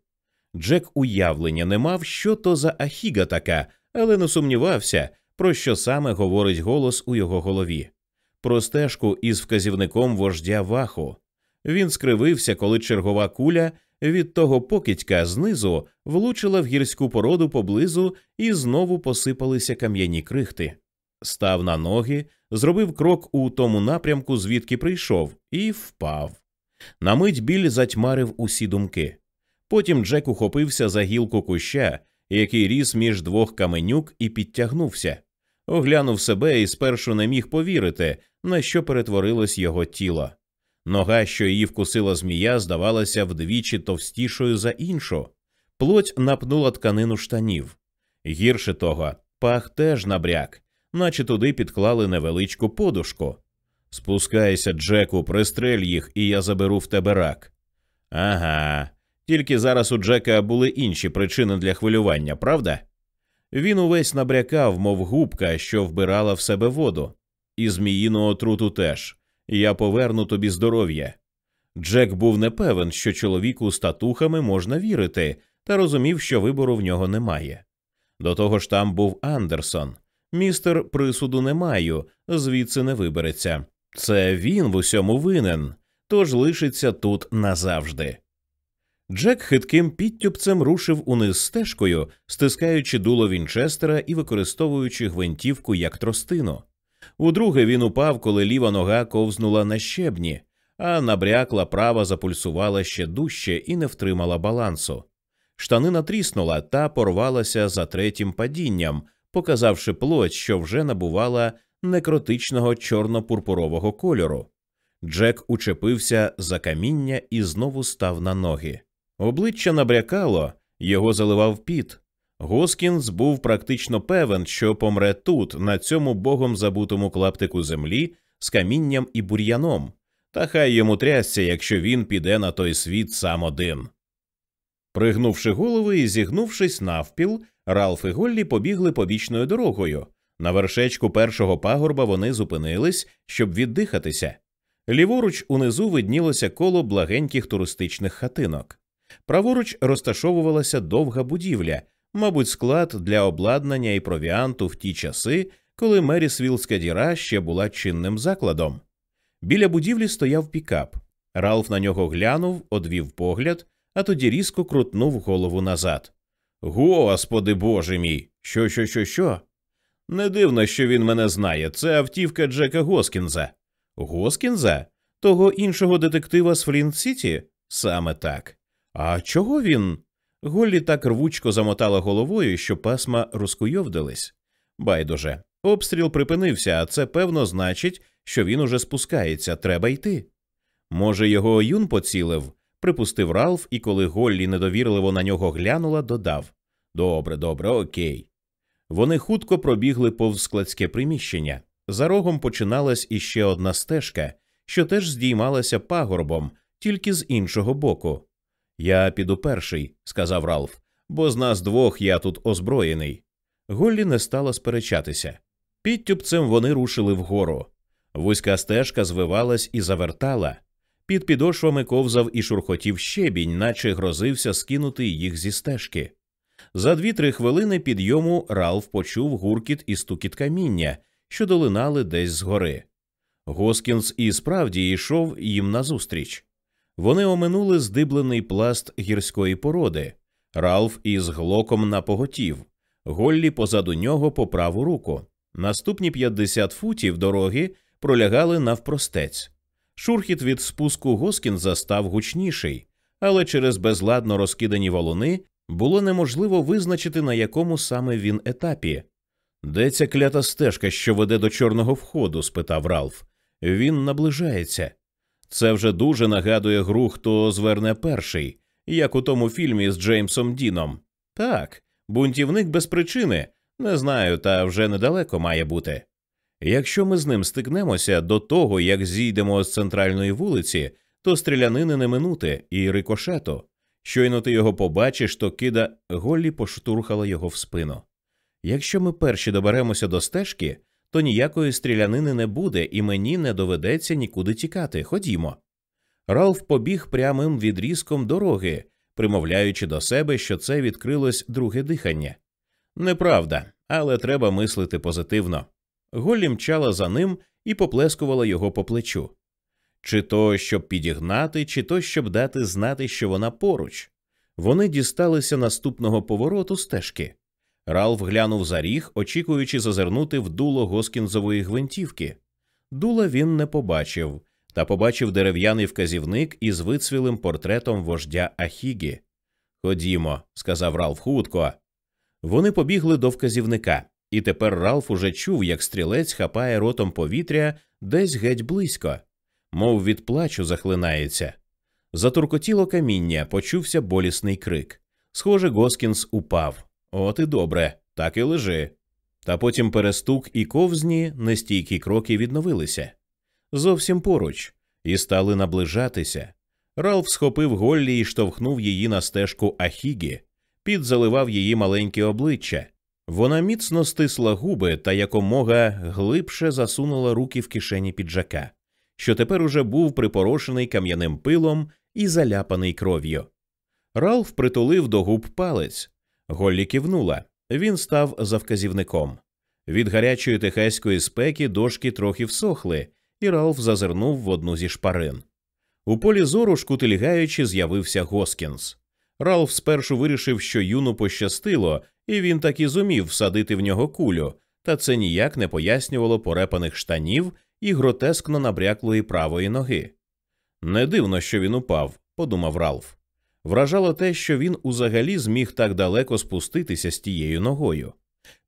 Джек уявлення не мав, що то за Ахіга така, але не сумнівався, про що саме говорить голос у його голові. Про стежку із вказівником вождя ваху. Він скривився, коли чергова куля від того покидька знизу влучила в гірську породу поблизу і знову посипалися кам'яні крихти. Став на ноги, зробив крок у тому напрямку, звідки прийшов, і впав. На мить біль затьмарив усі думки. Потім Джек ухопився за гілку куща, який ріс між двох каменюк, і підтягнувся. Оглянув себе і спершу не міг повірити, на що перетворилось його тіло. Нога, що її вкусила змія, здавалася вдвічі товстішою за іншу. Плоть напнула тканину штанів. Гірше того, пах теж набряк, наче туди підклали невеличку подушку. Спускайся, Джеку, пристрель їх, і я заберу в тебе рак. Ага. Тільки зараз у Джека були інші причини для хвилювання, правда? Він увесь набрякав, мов губка, що вбирала в себе воду, і зміїну отруту теж. Я поверну тобі здоров'я. Джек був не певен, що чоловіку з татухами можна вірити, та розумів, що вибору в нього немає. До того ж там був Андерсон. Містер присуду не маю, звідси не вибереться. Це він в усьому винен, тож лишиться тут назавжди. Джек хитким підтюпцем рушив униз стежкою, стискаючи дуло Вінчестера і використовуючи гвинтівку як тростину. Удруге він упав, коли ліва нога ковзнула на щебні, а набрякла права запульсувала ще дужче і не втримала балансу. Штанина тріснула та порвалася за третім падінням, показавши плоть, що вже набувала некротичного чорно-пурпурового кольору. Джек учепився за каміння і знову став на ноги. Обличчя набрякало, його заливав піт. Госкінс був практично певен, що помре тут, на цьому богом забутому клаптику землі з камінням і бур'яном, та хай йому трясся, якщо він піде на той світ сам один. Пригнувши голови і зігнувшись навпіл, Ралф і Голлі побігли побічною дорогою. На вершечку першого пагорба вони зупинились, щоб віддихатися. Ліворуч унизу виднілося коло благеньких туристичних хатинок. Праворуч розташовувалася довга будівля, мабуть, склад для обладнання і провіанту в ті часи, коли Мерісвілська діра ще була чинним закладом. Біля будівлі стояв пікап. Ралф на нього глянув, одвів погляд, а тоді різко крутнув голову назад. Господи боже мій! Що, що, що, що? Не дивно, що він мене знає. Це автівка Джека Госкінза. Госкінза? Того іншого детектива з Флінт Сіті? Саме так. А чого він? Голлі так рвучко замотала головою, що пасма розкуйовдились. Байдуже, обстріл припинився, а це певно значить, що він уже спускається, треба йти. Може, його юн поцілив, припустив Ралф, і коли Голлі недовірливо на нього глянула, додав Добре, добре, окей. Вони хутко пробігли повз складське приміщення. За рогом починалась іще одна стежка, що теж здіймалася пагорбом, тільки з іншого боку. Я піду перший, сказав Ралф, бо з нас двох я тут озброєний. Голлі не стала сперечатися. Підтюпцем вони рушили вгору. Вузька стежка звивалась і завертала. Під підошвами ковзав і шурхотів щебінь, наче грозився скинути їх зі стежки. За дві-три хвилини підйому Ралф почув гуркіт і стукіт каміння, що долинали десь згори. Госкінс і справді йшов їм назустріч. Вони оминули здиблений пласт гірської породи, Ралф із глоком на поготів, Голлі позаду нього по праву руку. Наступні 50 футів дороги пролягали навпростець. Шурхіт від спуску Госкінза став гучніший, але через безладно розкидані валуни було неможливо визначити, на якому саме він етапі. Де ця клята стежка, що веде до чорного входу? спитав Ралф. Він наближається. Це вже дуже нагадує гру, хто зверне перший. як у тому фільмі з Джеймсом Діном. Так, бунтівник без причини. Не знаю, та вже недалеко має бути. Якщо ми з ним стикнемося до того, як зійдемо з центральної вулиці, то стрілянини не минути і рикошету. Щойно ти його побачиш, то кида Голлі поштурхала його в спину. Якщо ми перші доберемося до стежки, то ніякої стрілянини не буде, і мені не доведеться нікуди тікати. Ходімо. Ралф побіг прямим відрізком дороги, примовляючи до себе, що це відкрилось друге дихання. Неправда, але треба мислити позитивно. Голлі мчала за ним і поплескувала його по плечу. Чи то щоб підігнати, чи то щоб дати знати, що вона поруч. Вони дісталися наступного повороту стежки. Ралф глянув за ріг, очікуючи зазирнути в дуло Госкінзової гвинтівки. Дула він не побачив, та побачив дерев'яний вказівник із вицвілим портретом вождя Ахігі. Ходімо, сказав Ралф хутко. Вони побігли до вказівника, і тепер Ралф уже чув, як стрілець хапає ротом повітря десь геть близько, мов від плачу захлинається. Затуркотіло каміння, почувся болісний крик. Схоже, Госкінс упав. От і добре, так і лежи. Та потім перестук і ковзні, нестійкі кроки відновилися. Зовсім поруч, і стали наближатися. Ралф схопив Голлі і штовхнув її на стежку Ахігі, підзаливав її маленьке обличчя. Вона міцно стисла губи та якомога глибше засунула руки в кишені піджака, що тепер уже був припорошений кам'яним пилом і заляпаний кров'ю. Ралф притулив до губ палець. Голлі кивнула. Він став за вказівником. Від гарячої техаської спеки дошки трохи всохли, і Ралф зазирнув в одну зі шпарин. У полі зору, шкутильгаючи, з'явився Госкінс. Ралф спершу вирішив, що юну пощастило, і він так і зумів всадити в нього кулю, та це ніяк не пояснювало порепаних штанів і гротескно набряклої правої ноги. Не дивно, що він упав, подумав Ралф. Вражало те, що він узагалі зміг так далеко спуститися з тією ногою.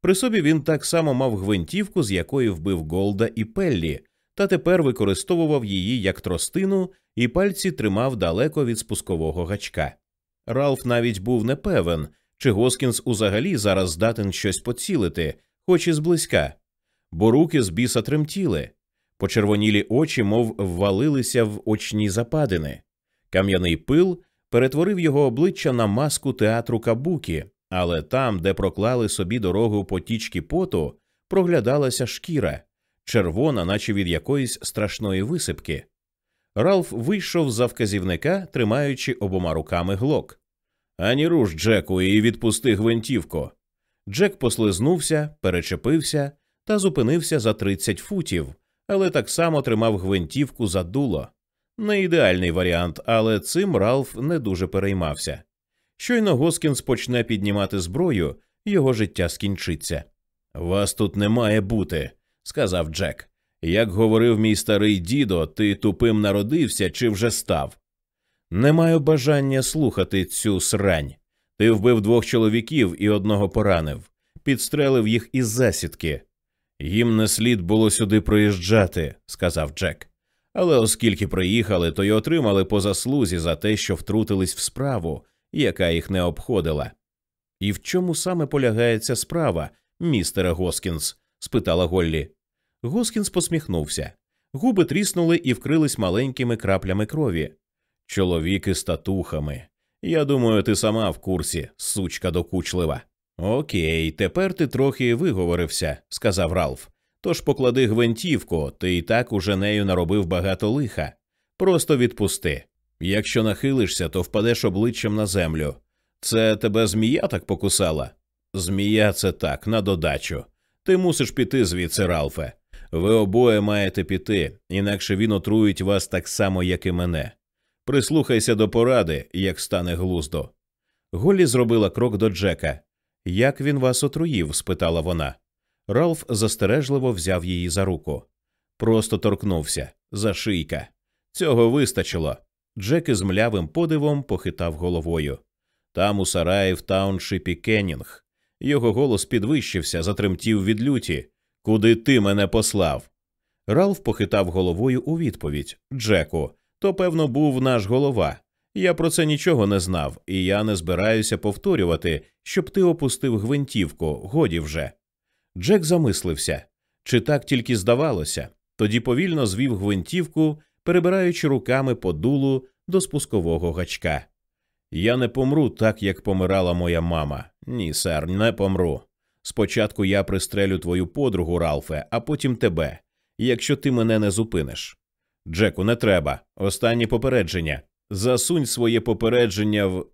При собі він так само мав гвинтівку, з якої вбив Голда і Пеллі, та тепер використовував її як тростину і пальці тримав далеко від спускового гачка. Ралф навіть був не певен, чи Госкінс узагалі зараз здатен щось поцілити, хоч і зблизька, бо руки з біса тремтіли, почервонілі очі, мов ввалилися в очні западини. Кам'яний пил перетворив його обличчя на маску театру кабукі, але там, де проклали собі дорогу потічки поту, проглядалася шкіра, червона, наче від якоїсь страшної висипки. Ралф вийшов за вказівника, тримаючи обома руками глок. Ані руш, Джеку, і відпусти гвинтівку. Джек послизнувся, перечепився та зупинився за 30 футів, але так само тримав гвинтівку за дуло. Не ідеальний варіант, але цим Ралф не дуже переймався. Щойно Госкінс почне піднімати зброю, його життя скінчиться. Вас тут не має бути, сказав Джек. Як говорив мій старий дідо, ти тупим народився чи вже став? Не маю бажання слухати цю срань. Ти вбив двох чоловіків і одного поранив, підстрелив їх із засідки. Їм не слід було сюди проїжджати, сказав Джек. Але оскільки приїхали, то й отримали по заслузі за те, що втрутились в справу, яка їх не обходила. І в чому саме полягає ця справа, містере Госкінс? спитала Голлі. Госкінс посміхнувся. Губи тріснули і вкрились маленькими краплями крові. Чоловіки з татухами. Я думаю, ти сама в курсі, сучка докучлива. Окей, тепер ти трохи виговорився, сказав Ралф. Тож поклади гвинтівку, ти і так уже нею наробив багато лиха. Просто відпусти. Якщо нахилишся, то впадеш обличчям на землю. Це тебе змія так покусала? Змія це так, на додачу. Ти мусиш піти звідси, Ралфе. Ви обоє маєте піти, інакше він отруїть вас так само, як і мене. Прислухайся до поради, як стане глуздо. Голлі зробила крок до Джека. Як він вас отруїв? спитала вона. Ралф застережливо взяв її за руку. Просто торкнувся за шийка. Цього вистачило. Джек із млявим подивом похитав головою. Там у сараї в тауншипі Кеннінг. Його голос підвищився, затремтів від люті. Куди ти мене послав? Ралф похитав головою у відповідь Джеку. То, певно, був наш голова. Я про це нічого не знав, і я не збираюся повторювати, щоб ти опустив гвинтівку, годі вже. Джек замислився чи так тільки здавалося, тоді повільно звів гвинтівку, перебираючи руками по дулу до спускового гачка. Я не помру так, як помирала моя мама. Ні, сер, не помру. Спочатку я пристрелю твою подругу, Ралфе, а потім тебе, якщо ти мене не зупиниш. Джеку, не треба. Останнє попередження. Засунь своє попередження в.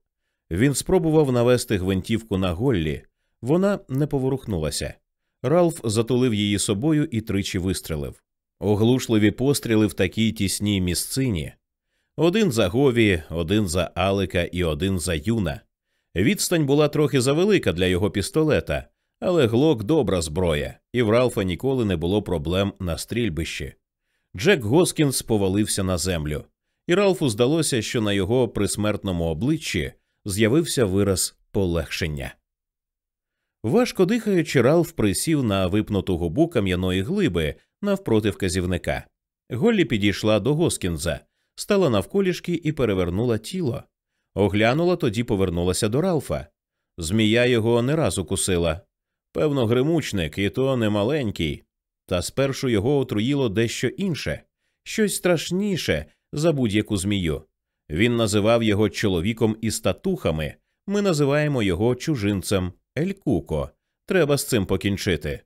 Він спробував навести гвинтівку на Голлі. Вона не поворухнулася. Ралф затулив її собою і тричі вистрелив. Оглушливі постріли в такій тісній місцині. Один за Гові, один за Алика і один за Юна. Відстань була трохи завелика для його пістолета, але глок добра зброя, і в Ралфа ніколи не було проблем на стрільбищі. Джек Госкінс повалився на землю, і Ралфу здалося, що на його присмертному обличчі з'явився вираз полегшення. Важко дихаючи, Ралф присів на випнуту губу кам'яної глиби навпроти вказівника. Голлі підійшла до Госкінза, стала навколішки і перевернула тіло. Оглянула, тоді повернулася до Ралфа. Змія його не раз укусила. Певно, гримучник, і то не маленький. Та спершу його отруїло дещо інше, щось страшніше за будь-яку змію. Він називав його чоловіком із татухами. Ми називаємо його чужинцем Елькуко. Треба з цим покінчити.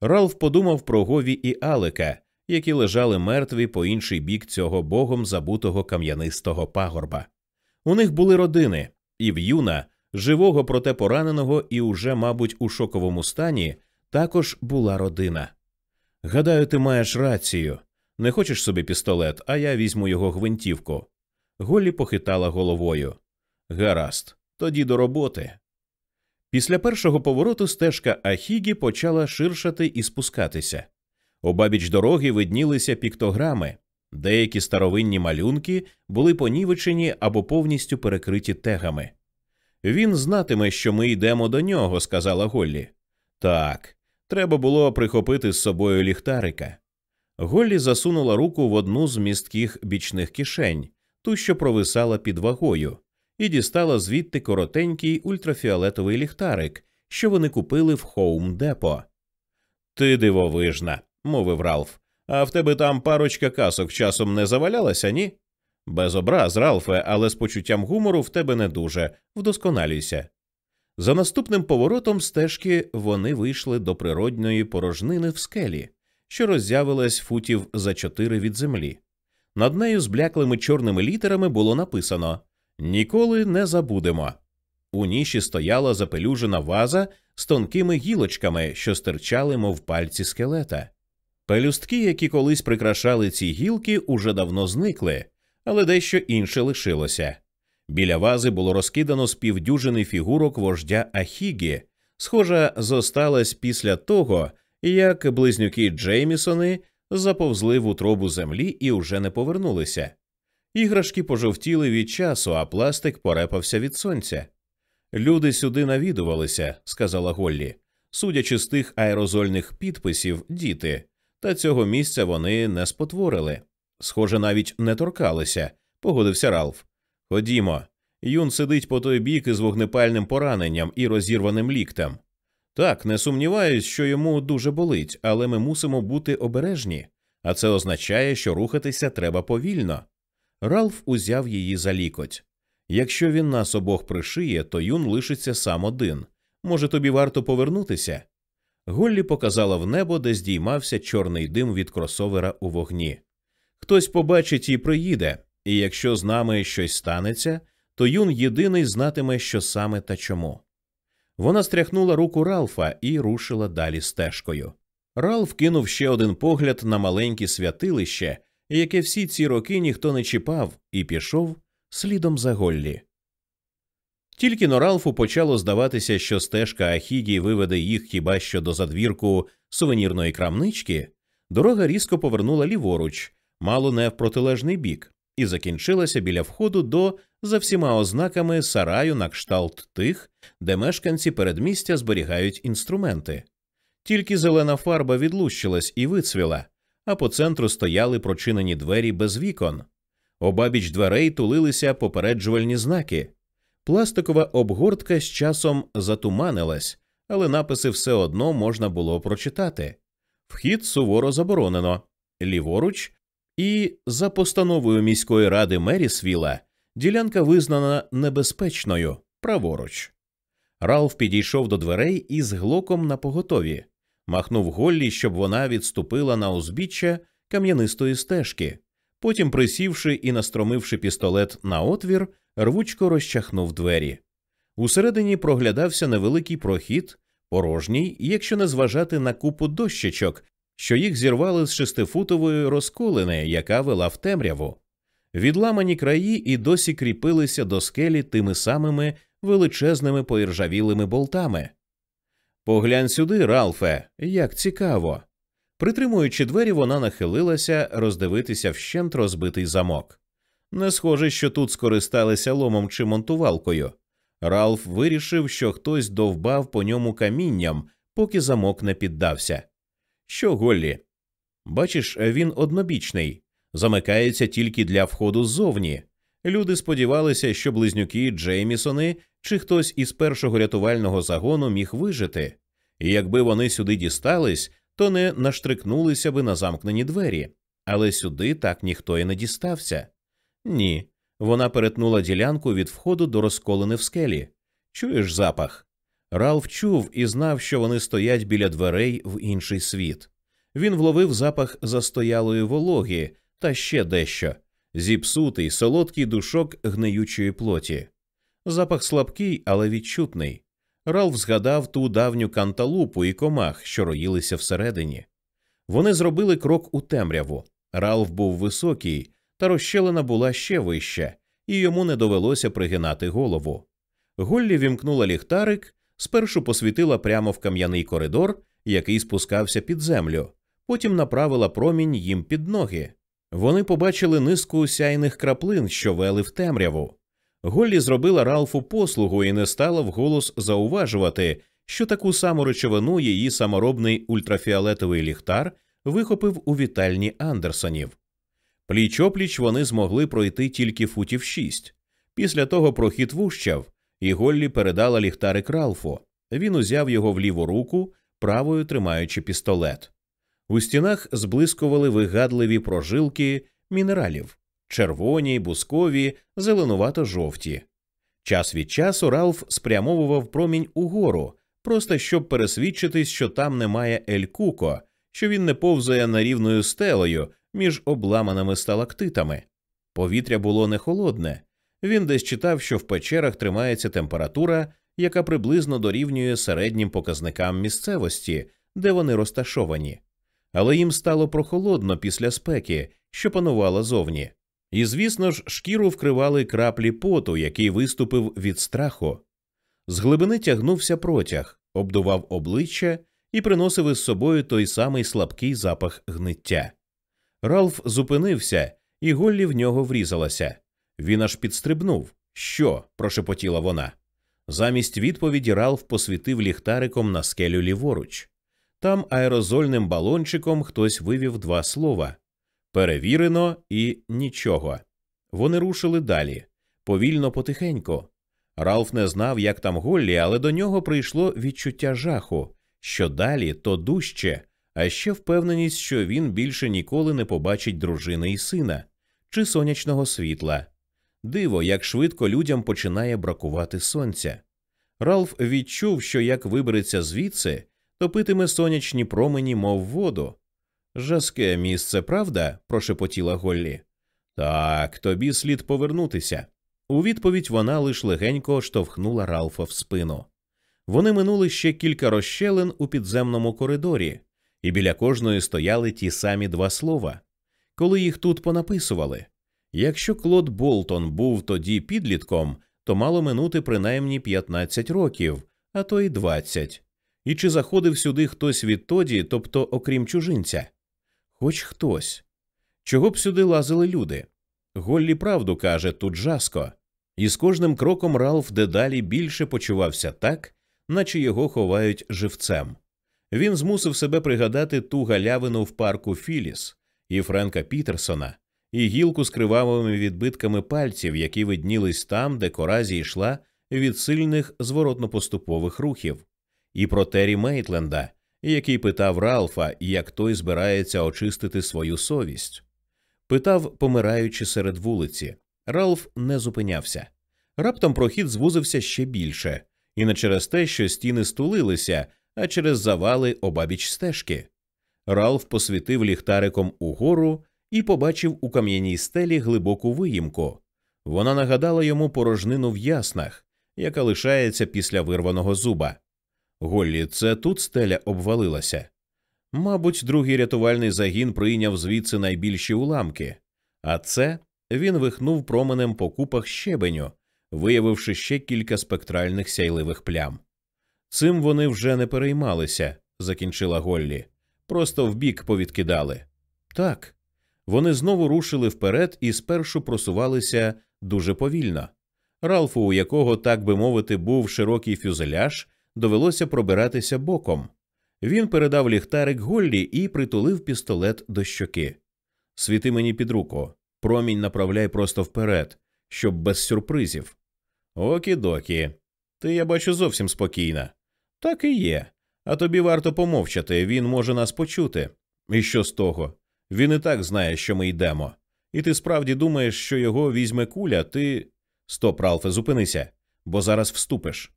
Ралф подумав про Гові і Алека, які лежали мертві по інший бік цього богом забутого кам'янистого пагорба. У них були родини, і в юна, живого проте пораненого і уже, мабуть, у шоковому стані, також була родина. Гадаю, ти маєш рацію. Не хочеш собі пістолет, а я візьму його гвинтівку. Голлі похитала головою. Гаразд, тоді до роботи. Після першого повороту стежка Ахігі почала ширшати і спускатися. Обабіч дороги виднілися піктограми, деякі старовинні малюнки були понівечені або повністю перекриті тегами. Він знатиме, що ми йдемо до нього, сказала Голлі. Так, треба було прихопити з собою ліхтарика. Голлі засунула руку в одну з містких бічних кишень, ту, що провисала під вагою, і дістала звідти коротенький ультрафіолетовий ліхтарик, що вони купили в Хоум Депо. Ти дивовижна, мовив Ралф. А в тебе там парочка касок часом не завалялася, ні? Без образ, Ралфе, але з почуттям гумору в тебе не дуже вдосконалюйся. За наступним поворотом стежки вони вийшли до природньої порожнини в скелі, що роззявилась футів за чотири від землі. Над нею з бляклими чорними літерами було написано Ніколи не забудемо. У ніші стояла запелюжена ваза з тонкими гілочками, що стирчали, мов пальці скелета. Пелюстки, які колись прикрашали ці гілки, уже давно зникли, але дещо інше лишилося. Біля вази було розкидано з фігурок вождя Ахігі, схожа зосталась після того, як близнюки Джеймісони заповзли в утробу землі і уже не повернулися. Іграшки пожовтіли від часу, а пластик порепався від сонця. Люди сюди навідувалися, сказала Голлі. Судячи з тих аерозольних підписів, діти, та цього місця вони не спотворили. Схоже, навіть не торкалися, погодився Ралф. Ходімо. Юн сидить по той бік із вогнепальним пораненням і розірваним ліктем. Так, не сумніваюсь, що йому дуже болить, але ми мусимо бути обережні, а це означає, що рухатися треба повільно. Ралф узяв її за лікоть. Якщо він нас обох пришиє, то юн лишиться сам один. Може, тобі варто повернутися? Голлі показала в небо, де здіймався чорний дим від кросовера у вогні. Хтось побачить і приїде, і якщо з нами щось станеться, то юн єдиний знатиме, що саме та чому. Вона стряхнула руку Ралфа і рушила далі стежкою. Ралф кинув ще один погляд на маленьке святилище, яке всі ці роки ніхто не чіпав, і пішов слідом за Голлі. Тільки но Ралфу почало здаватися, що стежка Ахігі виведе їх хіба що до задвірку сувенірної крамнички, дорога різко повернула ліворуч, мало не в протилежний бік, і закінчилася біля входу до за всіма ознаками сараю на кшталт тих, де мешканці передмістя зберігають інструменти. Тільки зелена фарба відлущилась і вицвіла, а по центру стояли прочинені двері без вікон. Обабіч дверей тулилися попереджувальні знаки. Пластикова обгортка з часом затуманилась, але написи все одно можна було прочитати. Вхід суворо заборонено, ліворуч, і за постановою міської ради Мерісвіла ділянка визнана небезпечною праворуч. Ралф підійшов до дверей із глоком на поготові, махнув Голлі, щоб вона відступила на узбіччя кам'янистої стежки. Потім, присівши і настромивши пістолет на отвір, рвучко розчахнув двері. Усередині проглядався невеликий прохід, порожній, якщо не зважати на купу дощечок, що їх зірвали з шестифутової розколини, яка вела в темряву. Відламані краї і досі кріпилися до скелі тими самими величезними поіржавілими болтами. Поглянь сюди, Ралфе, як цікаво. Притримуючи двері, вона нахилилася роздивитися вщент розбитий замок. Не схоже, що тут скористалися ломом чи монтувалкою. Ралф вирішив, що хтось довбав по ньому камінням, поки замок не піддався. Що Голлі? Бачиш, він однобічний, замикається тільки для входу ззовні. Люди сподівалися, що близнюки Джеймісони чи хтось із першого рятувального загону міг вижити, і якби вони сюди дістались, то не наштрикнулися би на замкнені двері, але сюди так ніхто і не дістався. Ні. Вона перетнула ділянку від входу до розколини в скелі. Чуєш запах? Ралф чув і знав, що вони стоять біля дверей в інший світ. Він вловив запах застоялої вологи та ще дещо зіпсутий, солодкий душок гниючої плоті. Запах слабкий, але відчутний. Ралф згадав ту давню канталупу і комах, що роїлися всередині. Вони зробили крок у темряву. Ралф був високий, та розщелина була ще вища, і йому не довелося пригинати голову. Голлі вімкнула ліхтарик, спершу посвітила прямо в кам'яний коридор, який спускався під землю, потім направила промінь їм під ноги. Вони побачили низку сяйних краплин, що вели в темряву. Голлі зробила Ралфу послугу і не стала вголос зауважувати, що таку саму речовину її саморобний ультрафіолетовий ліхтар вихопив у вітальні Андерсонів. Пліч опліч вони змогли пройти тільки футів шість. Після того прохід вущав, і Голлі передала ліхтарик Ралфу. Він узяв його в ліву руку, правою тримаючи пістолет. У стінах зблискували вигадливі прожилки мінералів червоні, бускові, зеленувато жовті. Час від часу Ралф спрямовував промінь угору, просто щоб пересвідчитись, що там немає Ель Куко, що він не повзає на рівною стелею між обламаними сталактитами. Повітря було не холодне. Він десь читав, що в печерах тримається температура, яка приблизно дорівнює середнім показникам місцевості, де вони розташовані. Але їм стало прохолодно після спеки, що панувала зовні. І, звісно ж, шкіру вкривали краплі поту, який виступив від страху. З глибини тягнувся протяг, обдував обличчя і приносив із собою той самий слабкий запах гниття. Ралф зупинився, і Голлі в нього врізалася. Він аж підстрибнув. Що? прошепотіла вона. Замість відповіді Ралф посвітив ліхтариком на скелю ліворуч. Там аерозольним балончиком хтось вивів два слова перевірено і нічого. Вони рушили далі, повільно потихеньку. Ралф не знав, як там Голлі, але до нього прийшло відчуття жаху, що далі то дужче, а ще впевненість, що він більше ніколи не побачить дружини і сина чи сонячного світла. Диво, як швидко людям починає бракувати сонця. Ралф відчув, що як вибереться звідси, то питиме сонячні промені, мов воду. Жаске місце, правда? прошепотіла Голлі. Так, тобі слід повернутися. У відповідь вона лиш легенько штовхнула Ралфа в спину. Вони минули ще кілька розщелин у підземному коридорі, і біля кожної стояли ті самі два слова. Коли їх тут понаписували. Якщо Клод Болтон був тоді підлітком, то мало минути принаймні 15 років, а то й 20. І чи заходив сюди хтось відтоді, тобто окрім чужинця? Хоч хтось. Чого б сюди лазили люди? Голлі правду каже тут жаско, і з кожним кроком Ралф дедалі більше почувався так, наче його ховають живцем. Він змусив себе пригадати ту галявину в парку Філіс і Френка Пітерсона, і гілку з кривавими відбитками пальців, які виднілись там, де кора зійшла від сильних зворотно-поступових рухів, і про Террі Мейтленда, який питав Ралфа, як той збирається очистити свою совість. Питав, помираючи серед вулиці. Ралф не зупинявся. Раптом прохід звузився ще більше, і не через те, що стіни стулилися, а через завали обабіч стежки. Ралф посвітив ліхтариком угору і побачив у кам'яній стелі глибоку виїмку. Вона нагадала йому порожнину в яснах, яка лишається після вирваного зуба. Голлі, це тут стеля обвалилася. Мабуть, другий рятувальний загін прийняв звідси найбільші уламки, а це він вихнув променем по купах щебеню, виявивши ще кілька спектральних сяйливих плям. Цим вони вже не переймалися, закінчила Голлі, просто вбік повідкидали. Так, вони знову рушили вперед і спершу просувалися дуже повільно. Ралфу, у якого, так би мовити, був широкий фюзеляж, довелося пробиратися боком. Він передав ліхтарик Голлі і притулив пістолет до щоки. Світи мені під руку, промінь направляй просто вперед, щоб без сюрпризів. Окі докі. Ти, я бачу, зовсім спокійна. Так і є. А тобі варто помовчати, він може нас почути. І що з того? Він і так знає, що ми йдемо. І ти справді думаєш, що його візьме куля, ти. Стоп, Ралфе, зупинися, бо зараз вступиш.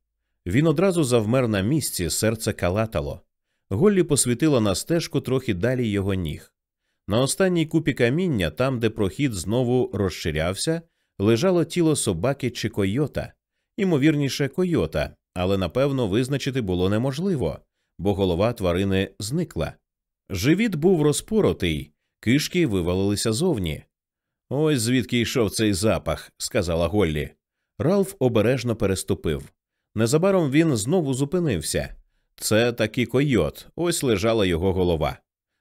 Він одразу завмер на місці, серце калатало. Голлі посвітила на стежку трохи далі його ніг. На останній купі каміння, там, де прохід знову розширявся, лежало тіло собаки чи койота, ймовірніше, койота, але напевно визначити було неможливо, бо голова тварини зникла. Живіт був розпоротий, кишки вивалилися зовні. Ось звідки йшов цей запах, сказала Голлі. Ралф обережно переступив. Незабаром він знову зупинився. Це таки койот, ось лежала його голова.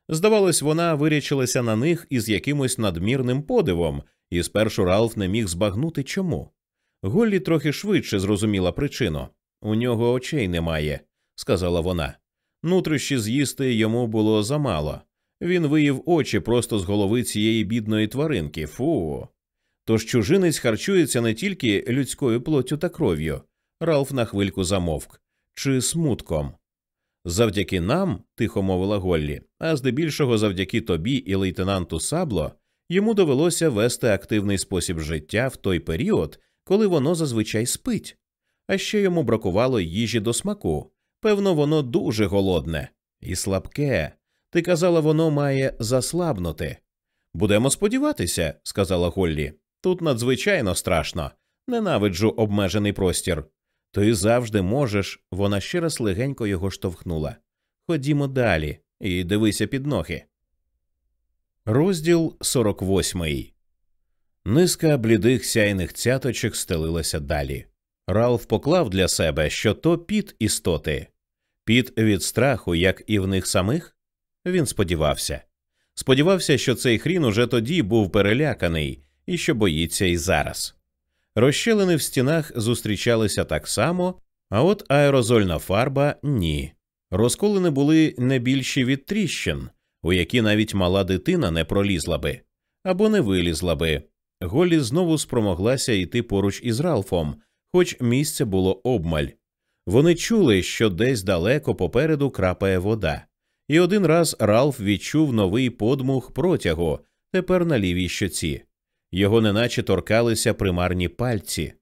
Здавалось, вона вирячилася на них із якимось надмірним подивом, і спершу Ралф не міг збагнути чому. Голлі трохи швидше зрозуміла причину. У нього очей немає, сказала вона. Нутрощі з'їсти йому було замало. Він виїв очі просто з голови цієї бідної тваринки. Фу. Тож чужинець харчується не тільки людською плоттю та кров'ю. Ралф на хвильку замовк, чи смутком. Завдяки нам, тихо мовила Голлі, а здебільшого завдяки тобі і лейтенанту Сабло, йому довелося вести активний спосіб життя в той період, коли воно зазвичай спить. А ще йому бракувало їжі до смаку. Певно, воно дуже голодне і слабке. Ти казала, воно має заслабнути. Будемо сподіватися, сказала Голлі. Тут надзвичайно страшно. Ненавиджу обмежений простір. Ти завжди можеш. Вона ще раз легенько його штовхнула. Ходімо далі і дивися під ноги. Розділ 48 Низка блідих сяйних цяточок стелилася далі. Ралф поклав для себе, що то під істоти, під від страху, як і в них самих. Він сподівався. Сподівався, що цей хрін уже тоді був переляканий і що боїться і зараз. Розщелини в стінах зустрічалися так само, а от аерозольна фарба ні. Розколини були не більші від тріщин, у які навіть мала дитина не пролізла би або не вилізла би. Голі знову спромоглася йти поруч із Ралфом, хоч місце було обмаль. Вони чули, що десь далеко попереду крапає вода, і один раз Ралф відчув новий подмух протягу тепер на лівій щоці. Його неначе торкалися примарні пальці.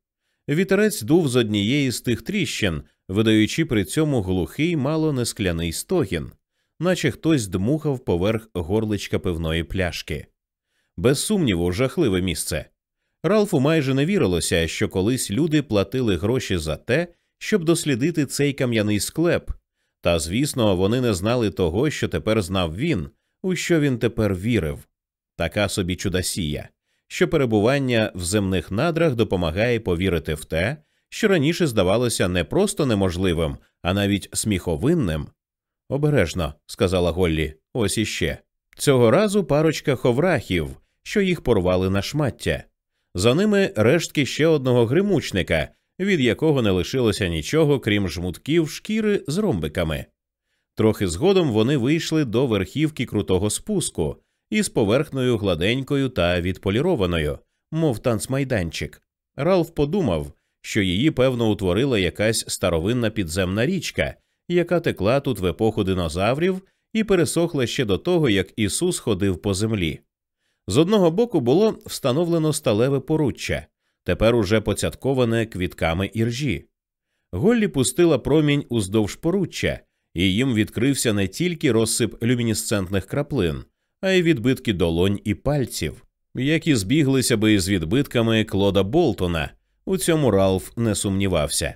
Вітерець дув з однієї з тих тріщин, видаючи при цьому глухий, мало не скляний стогін, наче хтось дмухав поверх горличка пивної пляшки. Без сумніву, жахливе місце. Ралфу майже не вірилося, що колись люди платили гроші за те, щоб дослідити цей кам'яний склеп. Та, звісно, вони не знали того, що тепер знав він, у що він тепер вірив. Така собі чудосія що перебування в земних надрах допомагає повірити в те, що раніше здавалося не просто неможливим, а навіть сміховинним. Обережно, сказала Голлі, ось іще. Цього разу парочка ховрахів, що їх порвали на шмаття. За ними рештки ще одного гримучника, від якого не лишилося нічого, крім жмутків шкіри з ромбиками. Трохи згодом вони вийшли до верхівки крутого спуску, із поверхнею гладенькою та відполірованою, мов танцмайданчик. Ралф подумав, що її, певно, утворила якась старовинна підземна річка, яка текла тут в епоху динозаврів і пересохла ще до того, як Ісус ходив по землі. З одного боку було встановлено сталеве поруччя, тепер уже поцятковане квітками іржі. Голлі пустила промінь уздовж поруччя, і їм відкрився не тільки розсип люмінесцентних краплин, а й відбитки долонь і пальців, які збіглися би із відбитками Клода Болтона. У цьому Ралф не сумнівався.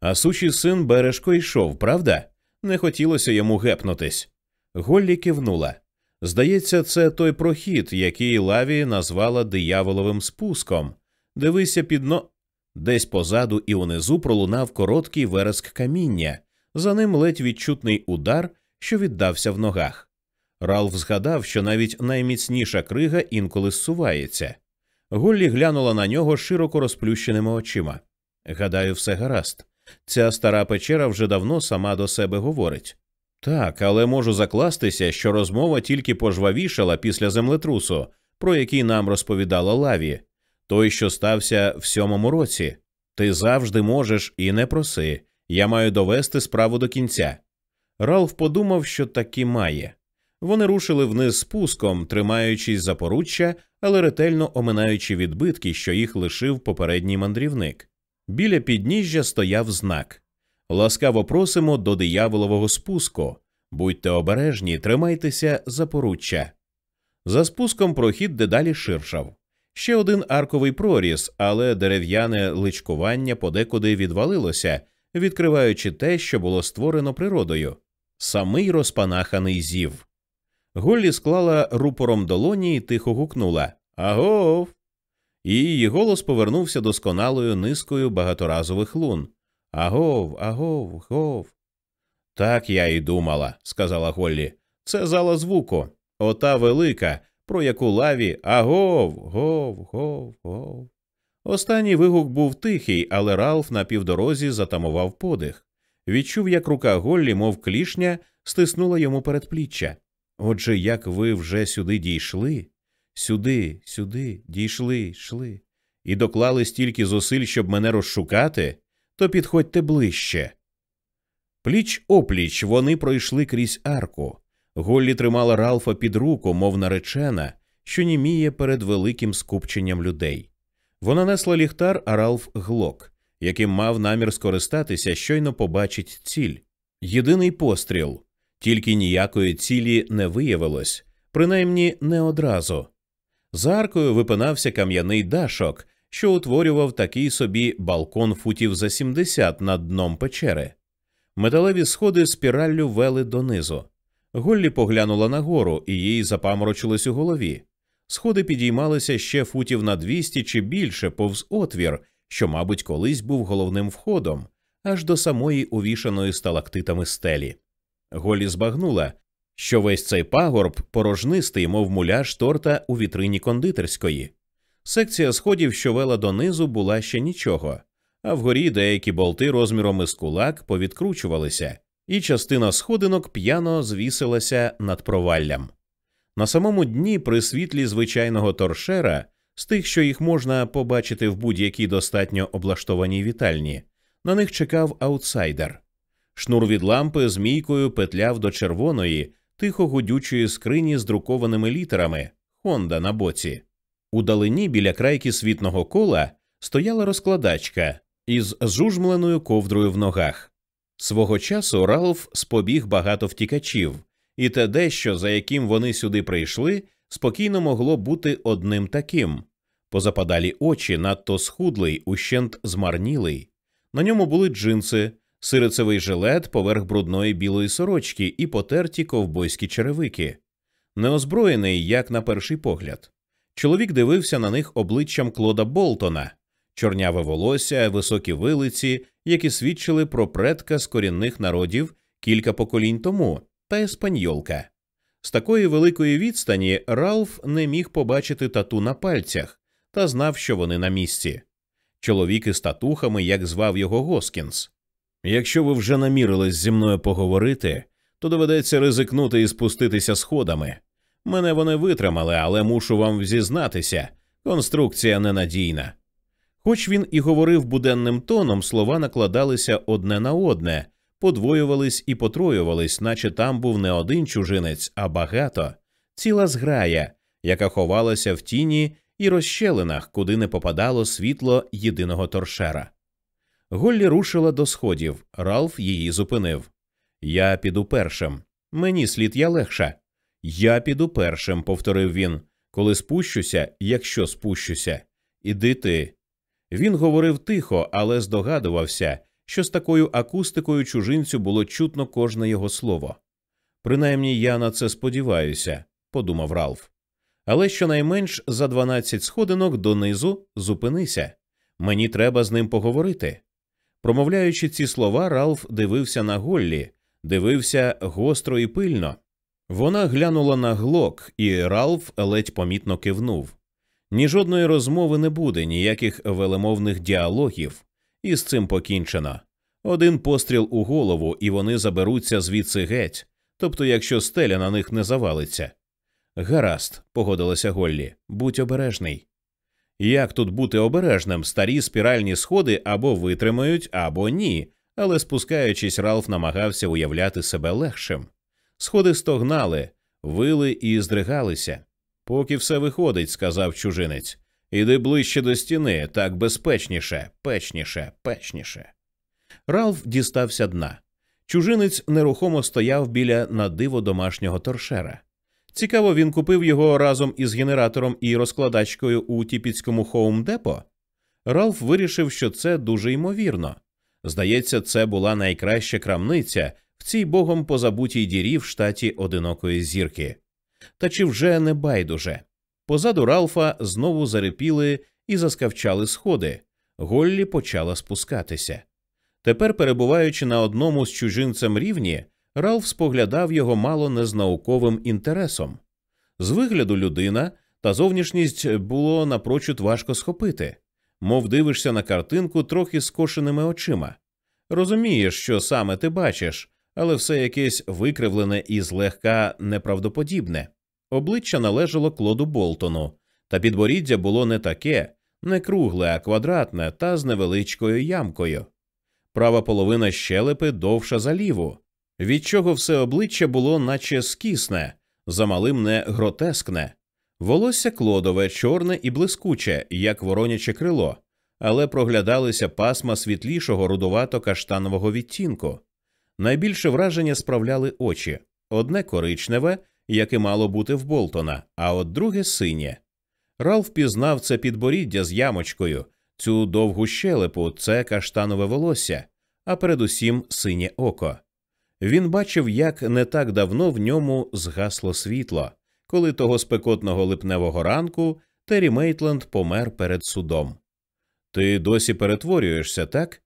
А сучий син бережко йшов, правда? Не хотілося йому гепнутись. Голлі кивнула. Здається, це той прохід, який лаві назвала дияволовим спуском. Дивися під но. Десь позаду і унизу пролунав короткий вереск каміння, за ним ледь відчутний удар, що віддався в ногах. Ралф згадав, що навіть найміцніша крига інколи зсувається. Голлі глянула на нього широко розплющеними очима. Гадаю, все гаразд. Ця стара печера вже давно сама до себе говорить. Так, але можу закластися, що розмова тільки пожвавішала після землетрусу, про який нам розповідала лаві, той, що стався в сьомому році. Ти завжди можеш і не проси. Я маю довести справу до кінця. Ралф подумав, що таки має. Вони рушили вниз спуском, тримаючись за поруччя, але ретельно оминаючи відбитки, що їх лишив попередній мандрівник. Біля підніжжя стояв знак Ласкаво просимо до дияволового спуску. Будьте обережні, тримайтеся за поруччя. За спуском прохід дедалі ширшав. Ще один арковий проріз, але дерев'яне личкування подекуди відвалилося, відкриваючи те, що було створено природою самий розпанаханий зів. Голлі склала рупором долоні і тихо гукнула Агов. І її голос повернувся досконалою низкою багаторазових лун. Агов, агов, гов. Так я і думала, сказала Голлі. Це зала звуку, ота велика, про яку лаві агов, гов, гов, гов. Останній вигук був тихий, але Ралф на півдорозі затамував подих. Відчув, як рука Голлі, мов клішня, стиснула йому передпліччя. Отже, як ви вже сюди дійшли, сюди, сюди, дійшли, йшли, і доклали стільки зусиль, щоб мене розшукати, то підходьте ближче. Пліч опліч вони пройшли крізь арку. Голлі тримала Ралфа під руку, мов наречена, що німіє перед великим скупченням людей. Вона несла ліхтар, а Ралф глок, яким мав намір скористатися, щойно побачить ціль. Єдиний постріл, тільки ніякої цілі не виявилось, принаймні не одразу. За аркою випинався кам'яний дашок, що утворював такий собі балкон футів за 70 над дном печери. Металеві сходи спіраллю вели донизу. Голлі поглянула нагору, і їй запаморочилось у голові. Сходи підіймалися ще футів на 200 чи більше повз отвір, що, мабуть, колись був головним входом, аж до самої увішаної сталактитами стелі. Голлі збагнула, що весь цей пагорб порожнистий, мов муляж торта у вітрині кондитерської. Секція сходів, що вела донизу, була ще нічого, а вгорі деякі болти розміром із кулак повідкручувалися, і частина сходинок п'яно звісилася над проваллям. На самому дні, при світлі звичайного торшера, з тих, що їх можна побачити в будь-якій достатньо облаштованій вітальні, на них чекав аутсайдер. Шнур від лампи змійкою петляв до червоної, тихо гудючої скрині з друкованими літерами Хонда на боці. У далині біля крайки світного кола стояла розкладачка із зжужмленою ковдрою в ногах. Свого часу Ралф спобіг багато втікачів, і те дещо, за яким вони сюди прийшли, спокійно могло бути одним таким. Позападалі очі надто схудлий, ущент змарнілий. На ньому були джинси, сирицевий жилет поверх брудної білої сорочки і потерті ковбойські черевики. Неозброєний, як на перший погляд. Чоловік дивився на них обличчям Клода Болтона, чорняве волосся, високі вилиці, які свідчили про предка з корінних народів кілька поколінь тому, та еспаньолка. З такої великої відстані Ралф не міг побачити тату на пальцях та знав, що вони на місці. Чоловік із татухами, як звав його Госкінс. Якщо ви вже намірились зі мною поговорити, то доведеться ризикнути і спуститися сходами. Мене вони витримали, але мушу вам зізнатися конструкція ненадійна. Хоч він і говорив буденним тоном, слова накладалися одне на одне, подвоювались і потроювались, наче там був не один чужинець, а багато, ціла зграя, яка ховалася в тіні і розщелинах, куди не попадало світло єдиного торшера. Голлі рушила до сходів, Ралф її зупинив. Я піду першим. Мені слід я легша. Я піду першим, повторив він. Коли спущуся, якщо спущуся, іди ти. Він говорив тихо, але здогадувався, що з такою акустикою чужинцю було чутно кожне його слово. Принаймні я на це сподіваюся, подумав Ралф. Але щонайменш за дванадцять сходинок донизу зупинися. Мені треба з ним поговорити. Промовляючи ці слова, Ралф дивився на Голлі, дивився гостро і пильно. Вона глянула на глок, і Ралф ледь помітно кивнув. Ні жодної розмови не буде, ніяких велемовних діалогів, і з цим покінчено. Один постріл у голову, і вони заберуться звідси геть, тобто якщо стеля на них не завалиться. Гаразд, погодилася Голлі, будь обережний. Як тут бути обережним? Старі спіральні сходи або витримають, або ні, але спускаючись, Ралф намагався уявляти себе легшим. Сходи стогнали, вили і здригалися. Поки все виходить, сказав чужинець. Іди ближче до стіни, так безпечніше, печніше, печніше. Ралф дістався дна. Чужинець нерухомо стояв біля надиво домашнього торшера. Цікаво, він купив його разом із генератором і розкладачкою у тіпіцькому хоум-депо? Ралф вирішив, що це дуже ймовірно. Здається, це була найкраща крамниця в цій богом позабутій дірі в штаті одинокої зірки. Та чи вже не байдуже? Позаду Ралфа знову зарипіли і заскавчали сходи. Голлі почала спускатися. Тепер, перебуваючи на одному з чужинцем рівні, Ралф споглядав його мало не з науковим інтересом. З вигляду людина та зовнішність було напрочуд важко схопити, мов дивишся на картинку трохи скошеними очима. Розумієш, що саме ти бачиш, але все якесь викривлене і злегка неправдоподібне. Обличчя належало Клоду Болтону, та підборіддя було не таке, не кругле, а квадратне та з невеличкою ямкою. Права половина щелепи довша за ліву, від чого все обличчя було наче скісне, замалим не гротескне, волосся клодове, чорне і блискуче, як вороняче крило, але проглядалися пасма світлішого рудувато каштанового відтінку. Найбільше враження справляли очі одне коричневе, яке мало бути в Болтона, а от друге синє. Ралф пізнав це підборіддя з ямочкою, цю довгу щелепу, це каштанове волосся, а передусім синє око. Він бачив, як не так давно в ньому згасло світло, коли того спекотного липневого ранку Террі Мейтленд помер перед судом. Ти досі перетворюєшся, так?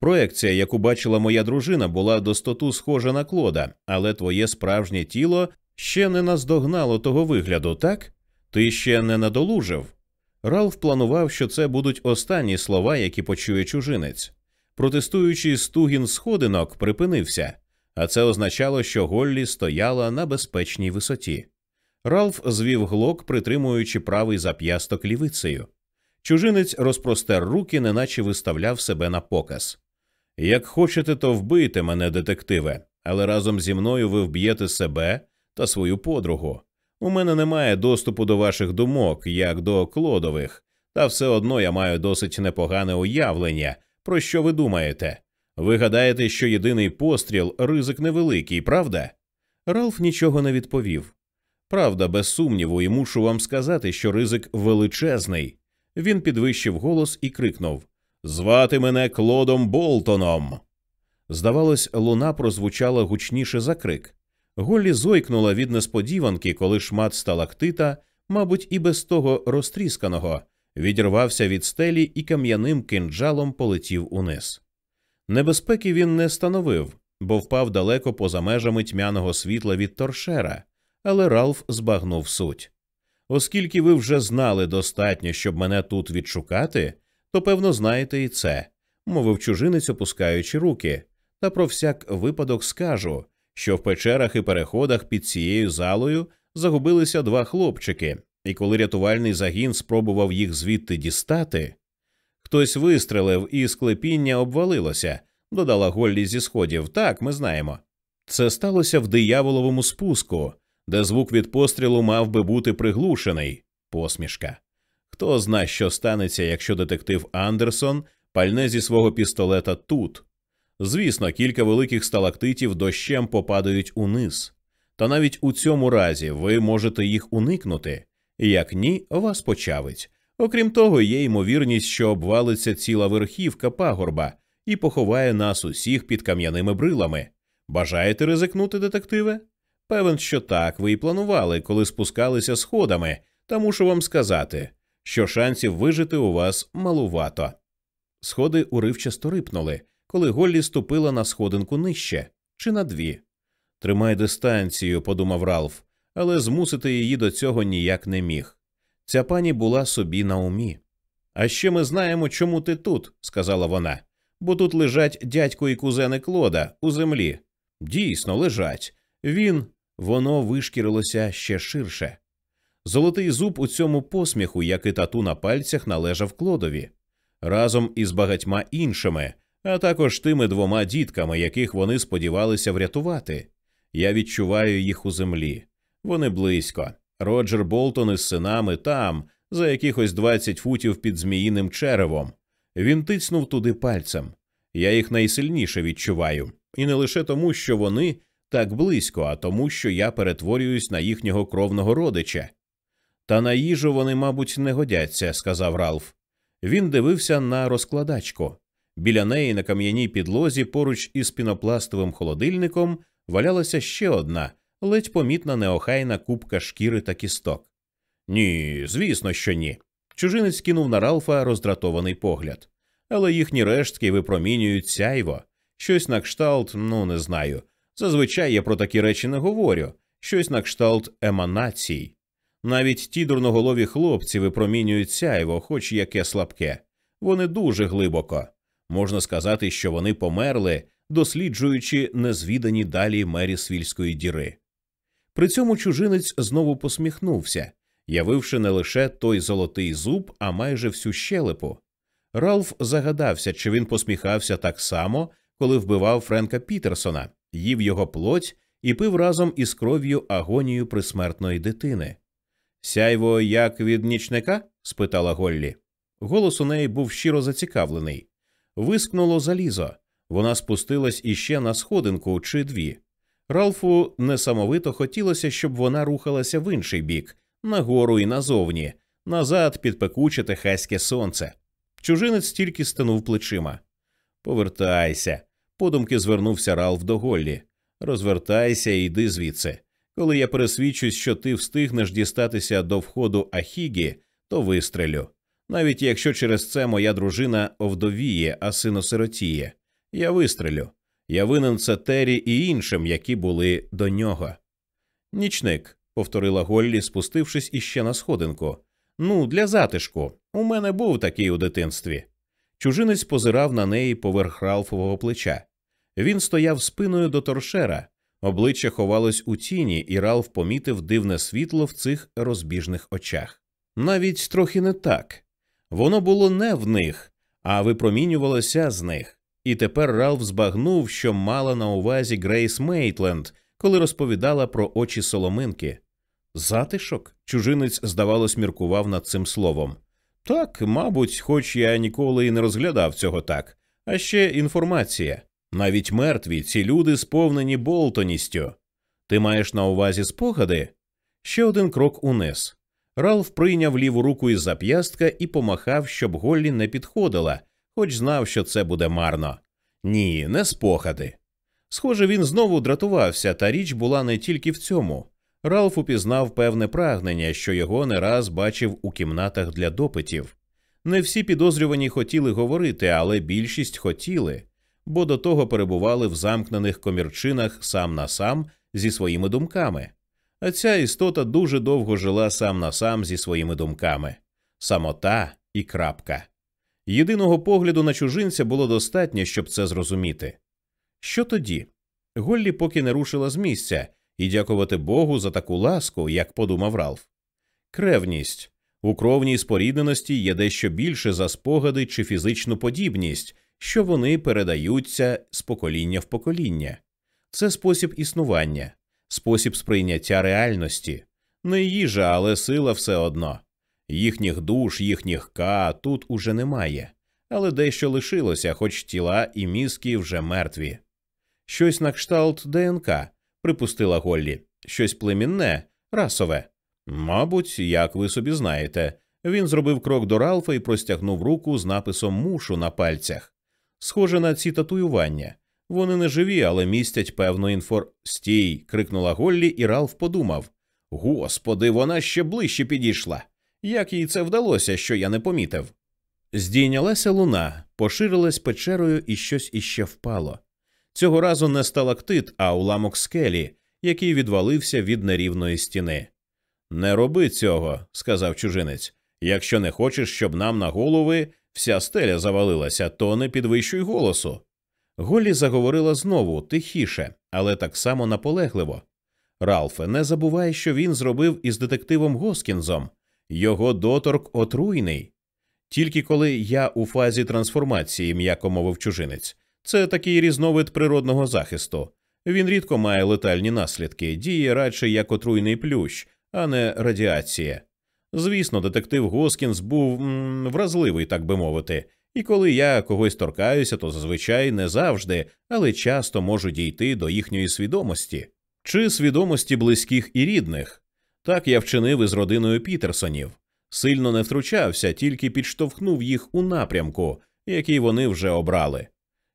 Проекція, яку бачила моя дружина, була достоту схожа на клода, але твоє справжнє тіло ще не наздогнало того вигляду, так? Ти ще не надолужив. Ралф планував, що це будуть останні слова, які почує чужинець. Протестуючий стугін сходинок припинився, а це означало, що Голлі стояла на безпечній висоті. Ралф звів глок, притримуючи правий зап'ясток лівицею. Чужинець розпростер руки, неначе виставляв себе на показ. Як хочете, то вбийте мене, детективе, але разом зі мною ви вб'єте себе та свою подругу. У мене немає доступу до ваших думок, як до клодових, та все одно я маю досить непогане уявлення, про що ви думаєте. Ви гадаєте, що єдиний постріл ризик невеликий, правда? Ралф нічого не відповів. Правда, без сумніву, і мушу вам сказати, що ризик величезний. Він підвищив голос і крикнув Звати мене Клодом Болтоном. Здавалось, луна прозвучала гучніше за крик. Голлі зойкнула від несподіванки, коли шмат сталактита, мабуть, і без того розтрісканого, відірвався від стелі і кам'яним кинджалом полетів униз. Небезпеки він не становив, бо впав далеко поза межами тьмяного світла від торшера, але Ралф збагнув суть. Оскільки ви вже знали достатньо, щоб мене тут відшукати, то певно знаєте і це, мовив чужинець, опускаючи руки, та про всяк випадок скажу, що в печерах і переходах під цією залою загубилися два хлопчики, і коли рятувальний загін спробував їх звідти дістати, хтось вистрелив і склепіння обвалилося, додала Голлі зі сходів. Так, ми знаємо. Це сталося в дияволовому спуску, де звук від пострілу мав би бути приглушений. Посмішка. Хто зна, що станеться, якщо детектив Андерсон пальне зі свого пістолета тут. Звісно, кілька великих сталактитів дощем попадають униз. Та навіть у цьому разі ви можете їх уникнути, як ні, вас почавить. Окрім того, є ймовірність, що обвалиться ціла верхівка пагорба і поховає нас усіх під кам'яними брилами. Бажаєте ризикнути, детективе? Певен, що так ви і планували, коли спускалися сходами, та мушу вам сказати, що шансів вижити у вас малувато. Сходи уривчасто рипнули, коли Голлі ступила на сходинку нижче чи на дві. Тримай дистанцію, подумав Ралф, але змусити її до цього ніяк не міг. Ця пані була собі на умі. А ще ми знаємо, чому ти тут, сказала вона, бо тут лежать дядько і кузени Клода у землі. Дійсно, лежать. Він, воно вишкірилося ще ширше. Золотий зуб у цьому посміху, як і тату на пальцях, належав Клодові, разом із багатьма іншими, а також тими двома дітками, яких вони сподівалися врятувати. Я відчуваю їх у землі. Вони близько. Роджер Болтон із синами там, за якихось 20 футів під зміїним черевом. Він тицнув туди пальцем. Я їх найсильніше відчуваю, і не лише тому, що вони так близько, а тому, що я перетворююсь на їхнього кровного родича. Та на їжу вони, мабуть, не годяться, сказав Ралф. Він дивився на розкладачку. Біля неї на кам'яній підлозі поруч із пінопластовим холодильником валялася ще одна, ледь помітна неохайна купка шкіри та кісток. Ні, звісно, що ні. Чужинець кинув на Ралфа роздратований погляд. Але їхні рештки випромінюють сяйво, щось на кшталт, ну не знаю. Зазвичай я про такі речі не говорю, щось на кшталт еманацій. Навіть ті дурноголові хлопці випромінюють сяйво, хоч яке слабке. Вони дуже глибоко. Можна сказати, що вони померли, досліджуючи незвідані далі Мерісвільської діри. При цьому чужинець знову посміхнувся, явивши не лише той золотий зуб, а майже всю щелепу. Ралф загадався, чи він посміхався так само, коли вбивав Френка Пітерсона, їв його плоть і пив разом із кров'ю агонію присмертної дитини. Сяйво, як від нічника? спитала Голлі. Голос у неї був щиро зацікавлений. Вискнуло залізо. Вона спустилась іще на сходинку чи дві. Ралфу несамовито хотілося, щоб вона рухалася в інший бік, нагору і назовні, назад під пекуче техаське сонце. Чужинець тільки стенув плечима. Повертайся. Подумки звернувся Ралф до Голлі. Розвертайся і йди звідси. Коли я пересвідчусь, що ти встигнеш дістатися до входу Ахігі, то вистрелю. Навіть якщо через це моя дружина овдовіє, а син осиротіє. Я вистрелю. Я винен це Террі і іншим, які були до нього. Нічник, повторила Голлі, спустившись іще на сходинку. Ну, для затишку. У мене був такий у дитинстві. Чужинець позирав на неї поверх Ралфового плеча. Він стояв спиною до торшера, обличчя ховалось у тіні, і Ралф помітив дивне світло в цих розбіжних очах. Навіть трохи не так. Воно було не в них, а випромінювалося з них. І тепер Ралф збагнув, що мала на увазі Грейс Мейтленд, коли розповідала про очі соломинки. Затишок? Чужинець, здавалось, міркував над цим словом. Так, мабуть, хоч я ніколи і не розглядав цього так. А ще інформація. Навіть мертві ці люди сповнені болтоністю. Ти маєш на увазі спогади? Ще один крок униз. Ралф прийняв ліву руку із зап'ястка і помахав, щоб Голлі не підходила, хоч знав, що це буде марно. Ні, не спогади. Схоже, він знову дратувався, та річ була не тільки в цьому. Ралф упізнав певне прагнення, що його не раз бачив у кімнатах для допитів. Не всі підозрювані хотіли говорити, але більшість хотіли, бо до того перебували в замкнених комірчинах сам на сам зі своїми думками. А ця істота дуже довго жила сам на сам зі своїми думками самота і крапка. Єдиного погляду на чужинця було достатньо, щоб це зрозуміти. Що тоді? Голлі поки не рушила з місця, і дякувати Богу за таку ласку, як подумав Ралф. Кревність у кровній спорідненості є дещо більше за спогади чи фізичну подібність, що вони передаються з покоління в покоління. Це спосіб існування, спосіб сприйняття реальності, не їжа, але сила все одно. Їхніх душ, їхніх ка тут уже немає, але дещо лишилося, хоч тіла і мізки вже мертві. Щось на кшталт ДНК, припустила Голлі, щось племінне, расове. Мабуть, як ви собі знаєте, він зробив крок до Ралфа і простягнув руку з написом мушу на пальцях. Схоже на ці татуювання. Вони не живі, але містять певну інфор. Стій. крикнула Голлі, і Ралф подумав Господи, вона ще ближче підійшла. Як їй це вдалося, що я не помітив? Здійнялася луна, поширилась печерою і щось іще впало. Цього разу не сталактит, а уламок скелі, який відвалився від нерівної стіни. Не роби цього, сказав чужинець. Якщо не хочеш, щоб нам на голови вся стеля завалилася, то не підвищуй голосу. Голлі заговорила знову тихіше, але так само наполегливо. Ралфе, не забувай, що він зробив із детективом Госкінзом. Його доторк отруйний. Тільки коли я у фазі трансформації, м'яко мовив чужинець, це такий різновид природного захисту. Він рідко має летальні наслідки, діє радше як отруйний плющ, а не радіація. Звісно, детектив Госкінс був м, вразливий, так би мовити, і коли я когось торкаюся, то зазвичай не завжди, але часто можу дійти до їхньої свідомості чи свідомості близьких і рідних. Так я вчинив із родиною Пітерсонів, сильно не втручався, тільки підштовхнув їх у напрямку, який вони вже обрали.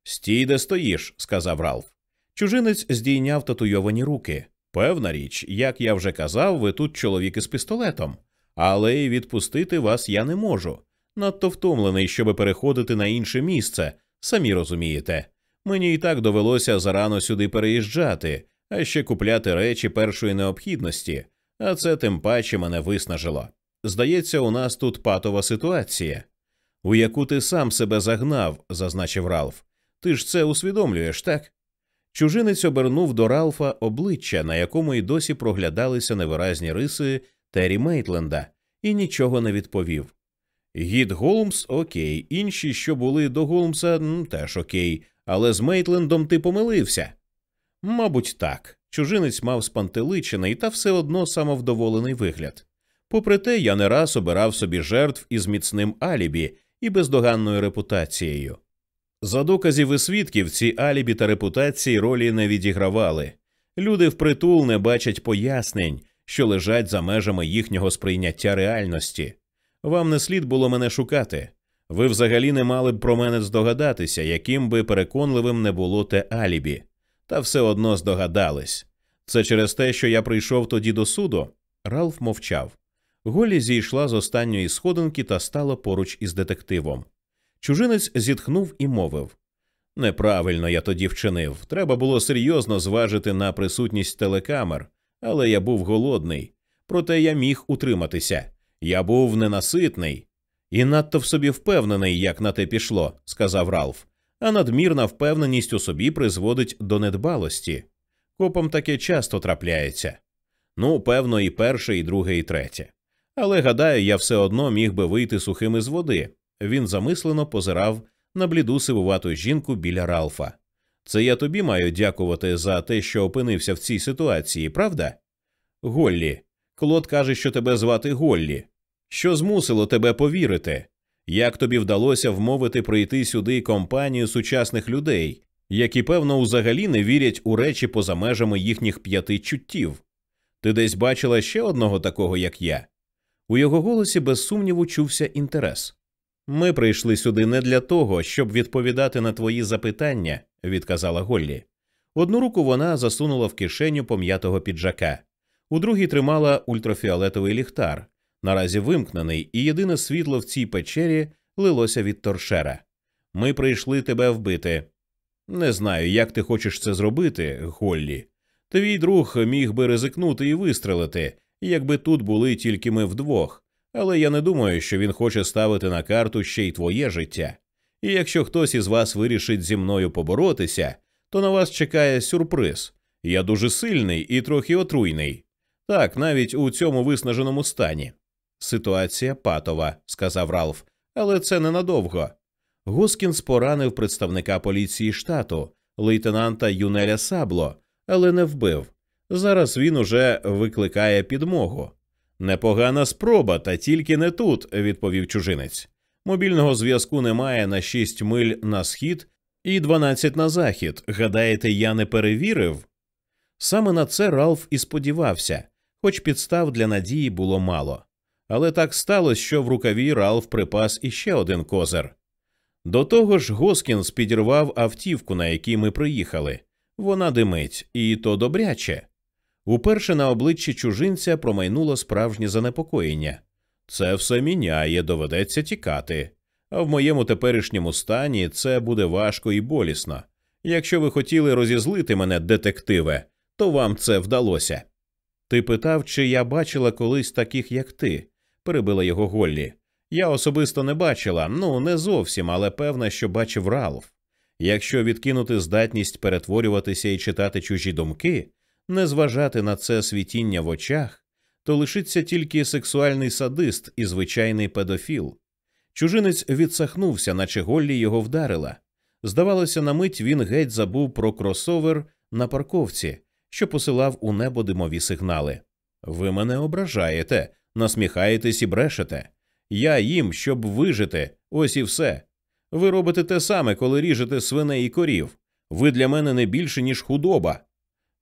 Стій, де стоїш, сказав Ралф. Чужинець здійняв татуйовані руки. Певна річ, як я вже казав, ви тут чоловік із пістолетом, але й відпустити вас я не можу. Надто втомлений, щоби переходити на інше місце, самі розумієте. Мені і так довелося зарано сюди переїжджати, а ще купляти речі першої необхідності, а це тим паче мене виснажило. Здається, у нас тут патова ситуація, у яку ти сам себе загнав, зазначив Ралф. Ти ж це усвідомлюєш, так? Чужинець обернув до Ралфа обличчя, на якому й досі проглядалися невиразні риси Террі Мейтленда, і нічого не відповів. Гід Голмс окей, інші, що були до Голмса, теж окей, але з Мейтлендом ти помилився. Мабуть, так. Чужинець мав спантеличений та все одно самовдоволений вигляд. Попри те, я не раз обирав собі жертв із міцним алібі і бездоганною репутацією. За доказів і свідків ці алібі та репутації ролі не відігравали. Люди впритул не бачать пояснень, що лежать за межами їхнього сприйняття реальності. Вам не слід було мене шукати. Ви взагалі не мали б про мене здогадатися, яким би переконливим не було те алібі, та все одно здогадались. Це через те, що я прийшов тоді до суду. Ралф мовчав. Голі зійшла з останньої сходинки та стала поруч із детективом. Чужинець зітхнув і мовив Неправильно я тоді вчинив. Треба було серйозно зважити на присутність телекамер, але я був голодний. Проте я міг утриматися. Я був ненаситний і надто в собі впевнений, як на те пішло, сказав Ралф. А надмірна впевненість у собі призводить до недбалості. Копам таке часто трапляється. Ну, певно, і перше, і друге, і третє. Але гадаю, я все одно міг би вийти сухим із води. Він замислено позирав на бліду сивувату жінку біля Ралфа. Це я тобі маю дякувати за те, що опинився в цій ситуації, правда? Голлі. Клод каже, що тебе звати Голлі. Що змусило тебе повірити? Як тобі вдалося вмовити прийти сюди компанію сучасних людей, які, певно, взагалі не вірять у речі поза межами їхніх п'яти чуттів? Ти десь бачила ще одного такого, як я? У його голосі без сумніву чувся інтерес. Ми прийшли сюди не для того, щоб відповідати на твої запитання, відказала Голлі. Одну руку вона засунула в кишеню пом'ятого піджака, у другій тримала ультрафіолетовий ліхтар, наразі вимкнений, і єдине світло в цій печері лилося від торшера. Ми прийшли тебе вбити. Не знаю, як ти хочеш це зробити, Голлі. Твій друг міг би ризикнути і вистрелити, якби тут були тільки ми вдвох, але я не думаю, що він хоче ставити на карту ще й твоє життя. І якщо хтось із вас вирішить зі мною поборотися, то на вас чекає сюрприз, Я дуже сильний і трохи отруйний. Так, навіть у цьому виснаженому стані. Ситуація патова, сказав Ралф, але це ненадовго. Гускінс поранив представника поліції штату, лейтенанта Юнеля Сабло, але не вбив. Зараз він уже викликає підмогу. Непогана спроба, та тільки не тут, відповів чужинець. Мобільного зв'язку немає на 6 миль на схід і 12 на захід. Гадаєте, я не перевірив? Саме на це Ралф і сподівався, хоч підстав для надії було мало. Але так сталося, що в рукаві Ралф припас іще один козир. До того ж, Госкінс підірвав автівку, на якій ми приїхали. Вона димить, і то добряче. Уперше на обличчі чужинця промайнуло справжнє занепокоєння. Це все міняє, доведеться тікати. А в моєму теперішньому стані це буде важко і болісно. Якщо ви хотіли розізлити мене, детективе, то вам це вдалося. Ти питав, чи я бачила колись таких, як ти, перебила його Голлі. Я особисто не бачила, ну не зовсім, але певна, що бачив Ралф. Якщо відкинути здатність перетворюватися і читати чужі думки, не зважати на це світіння в очах, то лишиться тільки сексуальний садист і звичайний педофіл. Чужинець відсахнувся, наче Голлі його вдарила. Здавалося, на мить він геть забув про кросовер на парковці, що посилав у небо димові сигнали. Ви мене ображаєте, насміхаєтесь і брешете. Я їм, щоб вижити, ось і все. Ви робите те саме, коли ріжете свиней і корів. Ви для мене не більше, ніж худоба.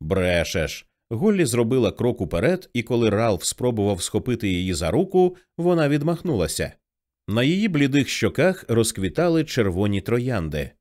Брешеш. Голлі зробила крок уперед, і коли Ралф спробував схопити її за руку, вона відмахнулася. На її блідих щоках розквітали червоні троянди.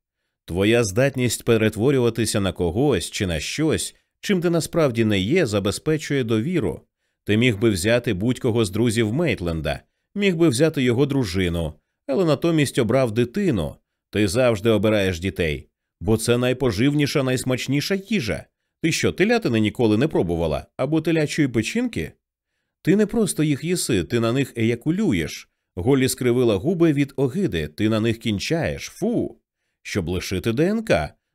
Твоя здатність перетворюватися на когось чи на щось, чим ти насправді не є, забезпечує довіру. Ти міг би взяти будь-кого з друзів Мейтленда, міг би взяти його дружину, але натомість обрав дитину. Ти завжди обираєш дітей, бо це найпоживніша, найсмачніша їжа. Ти що, телятини ніколи не пробувала або телячої печінки? Ти не просто їх їси, ти на них еякулюєш. Голі скривила губи від огиди, ти на них кінчаєш, фу. Щоб лишити ДНК,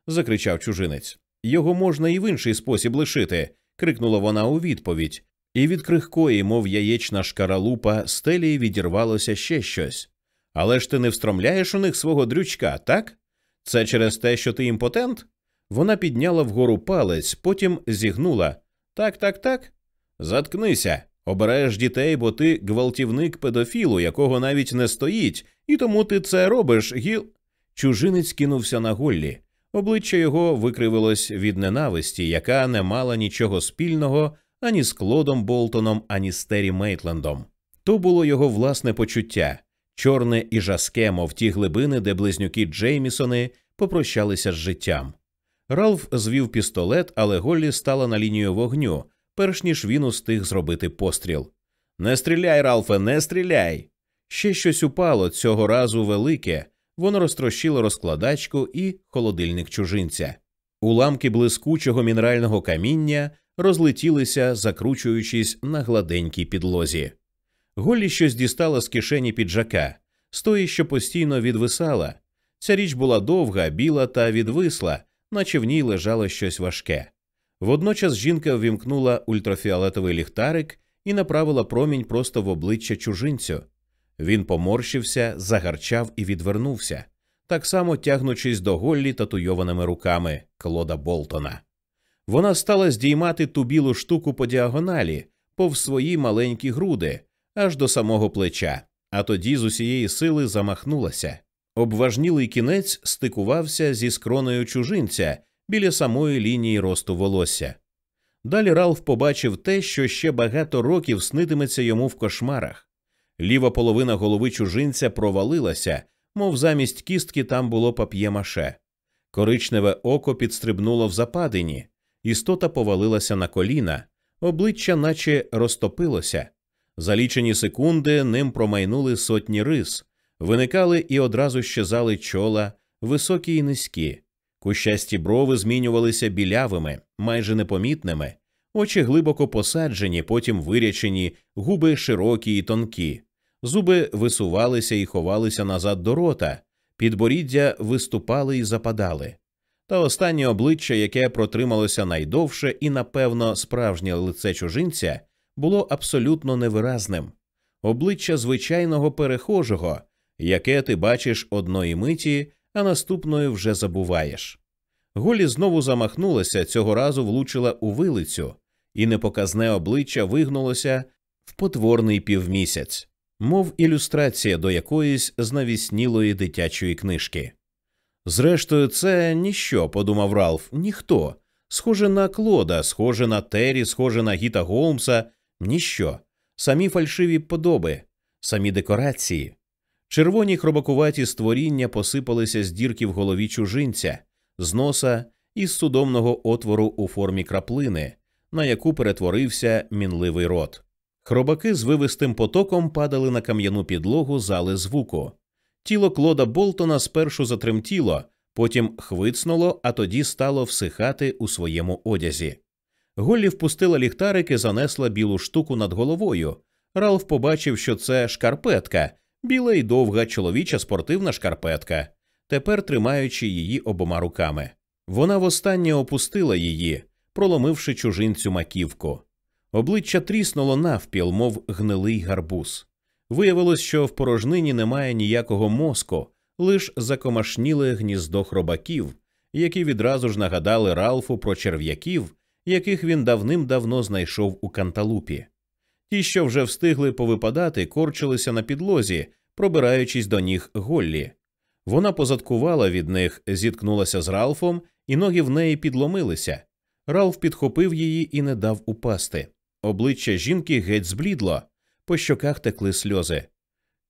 закричав чужинець. Його можна і в інший спосіб лишити, крикнула вона у відповідь, і від крихкої, мов яєчна шкаралупа, стелі відірвалося ще щось. Але ж ти не встромляєш у них свого дрючка, так? Це через те, що ти імпотент? Вона підняла вгору палець, потім зігнула. Так, так, так. Заткнися. Обираєш дітей, бо ти гвалтівник педофілу, якого навіть не стоїть, і тому ти це робиш, гіл. Чужинець кинувся на Голлі. Обличчя його викривилось від ненависті, яка не мала нічого спільного ані з Клодом Болтоном, ані з Террі Мейтлендом. То було його власне почуття, чорне і жаске, мов ті глибини, де близнюки Джеймісони попрощалися з життям. Ралф звів пістолет, але Голлі стала на лінію вогню, перш ніж він устиг зробити постріл. Не стріляй, Ралфе, не стріляй. Ще щось упало цього разу велике, воно розтрощило розкладачку і холодильник чужинця. Уламки блискучого мінерального каміння розлетілися, закручуючись на гладенькій підлозі. Голлі щось дістала з кишені піджака, з тої, що постійно відвисала. Ця річ була довга, біла та відвисла, наче в ній лежало щось важке. Водночас жінка ввімкнула ультрафіолетовий ліхтарик і направила промінь просто в обличчя чужинцю. Він поморщився, загарчав і відвернувся, так само тягнучись до Голлі татуйованими руками Клода Болтона. Вона стала здіймати ту білу штуку по діагоналі, повз свої маленькі груди, аж до самого плеча, а тоді з усієї сили замахнулася. Обважнілий кінець стикувався зі скроною чужинця біля самої лінії росту волосся. Далі Ралф побачив те, що ще багато років снитиметься йому в кошмарах. Ліва половина голови чужинця провалилася, мов замість кістки там було пап'є-маше. Коричневе око підстрибнуло в западині, істота повалилася на коліна, обличчя наче розтопилося. За лічені секунди ним промайнули сотні рис, виникали і одразу щезали чола, високі й низькі. Кущасті брови змінювалися білявими, майже непомітними, очі глибоко посаджені, потім вирячені, губи широкі й тонкі, зуби висувалися і ховалися назад до рота, підборіддя виступали і западали. Та останнє обличчя, яке протрималося найдовше, і, напевно, справжнє лице чужинця, було абсолютно невиразним обличчя звичайного перехожого, яке ти бачиш одної миті, а наступної вже забуваєш. Голі знову замахнулася, цього разу влучила у вилицю, і непоказне обличчя вигнулося в потворний півмісяць, мов ілюстрація до якоїсь знавіснілої дитячої книжки. Зрештою, це ніщо, подумав Ралф, ніхто. Схоже на Клода, схоже на Террі, схоже на Гіта Голмса, ніщо, самі фальшиві подоби, самі декорації. Червоні хробакуваті створіння посипалися з дірки в голові чужинця, з носа і з судомного отвору у формі краплини, на яку перетворився мінливий рот. Хробаки з вивистим потоком падали на кам'яну підлогу зали звуку. Тіло Клода Болтона спершу затремтіло, потім хвицнуло, а тоді стало всихати у своєму одязі. Голлі впустила ліхтарик і занесла білу штуку над головою. Ралф побачив, що це шкарпетка, біла й довга чоловіча спортивна шкарпетка, тепер тримаючи її обома руками. Вона востаннє опустила її, проломивши чужинцю маківку. Обличчя тріснуло навпіл, мов гнилий гарбуз. Виявилось, що в порожнині немає ніякого мозку, лиш закомашніле гніздо хробаків, які відразу ж нагадали Ралфу про черв'яків, яких він давним-давно знайшов у канталупі. Ті, що вже встигли повипадати, корчилися на підлозі, пробираючись до ніг Голлі. Вона позадкувала від них, зіткнулася з Ралфом, і ноги в неї підломилися. Ралф підхопив її і не дав упасти. Обличчя жінки геть зблідло, по щоках текли сльози.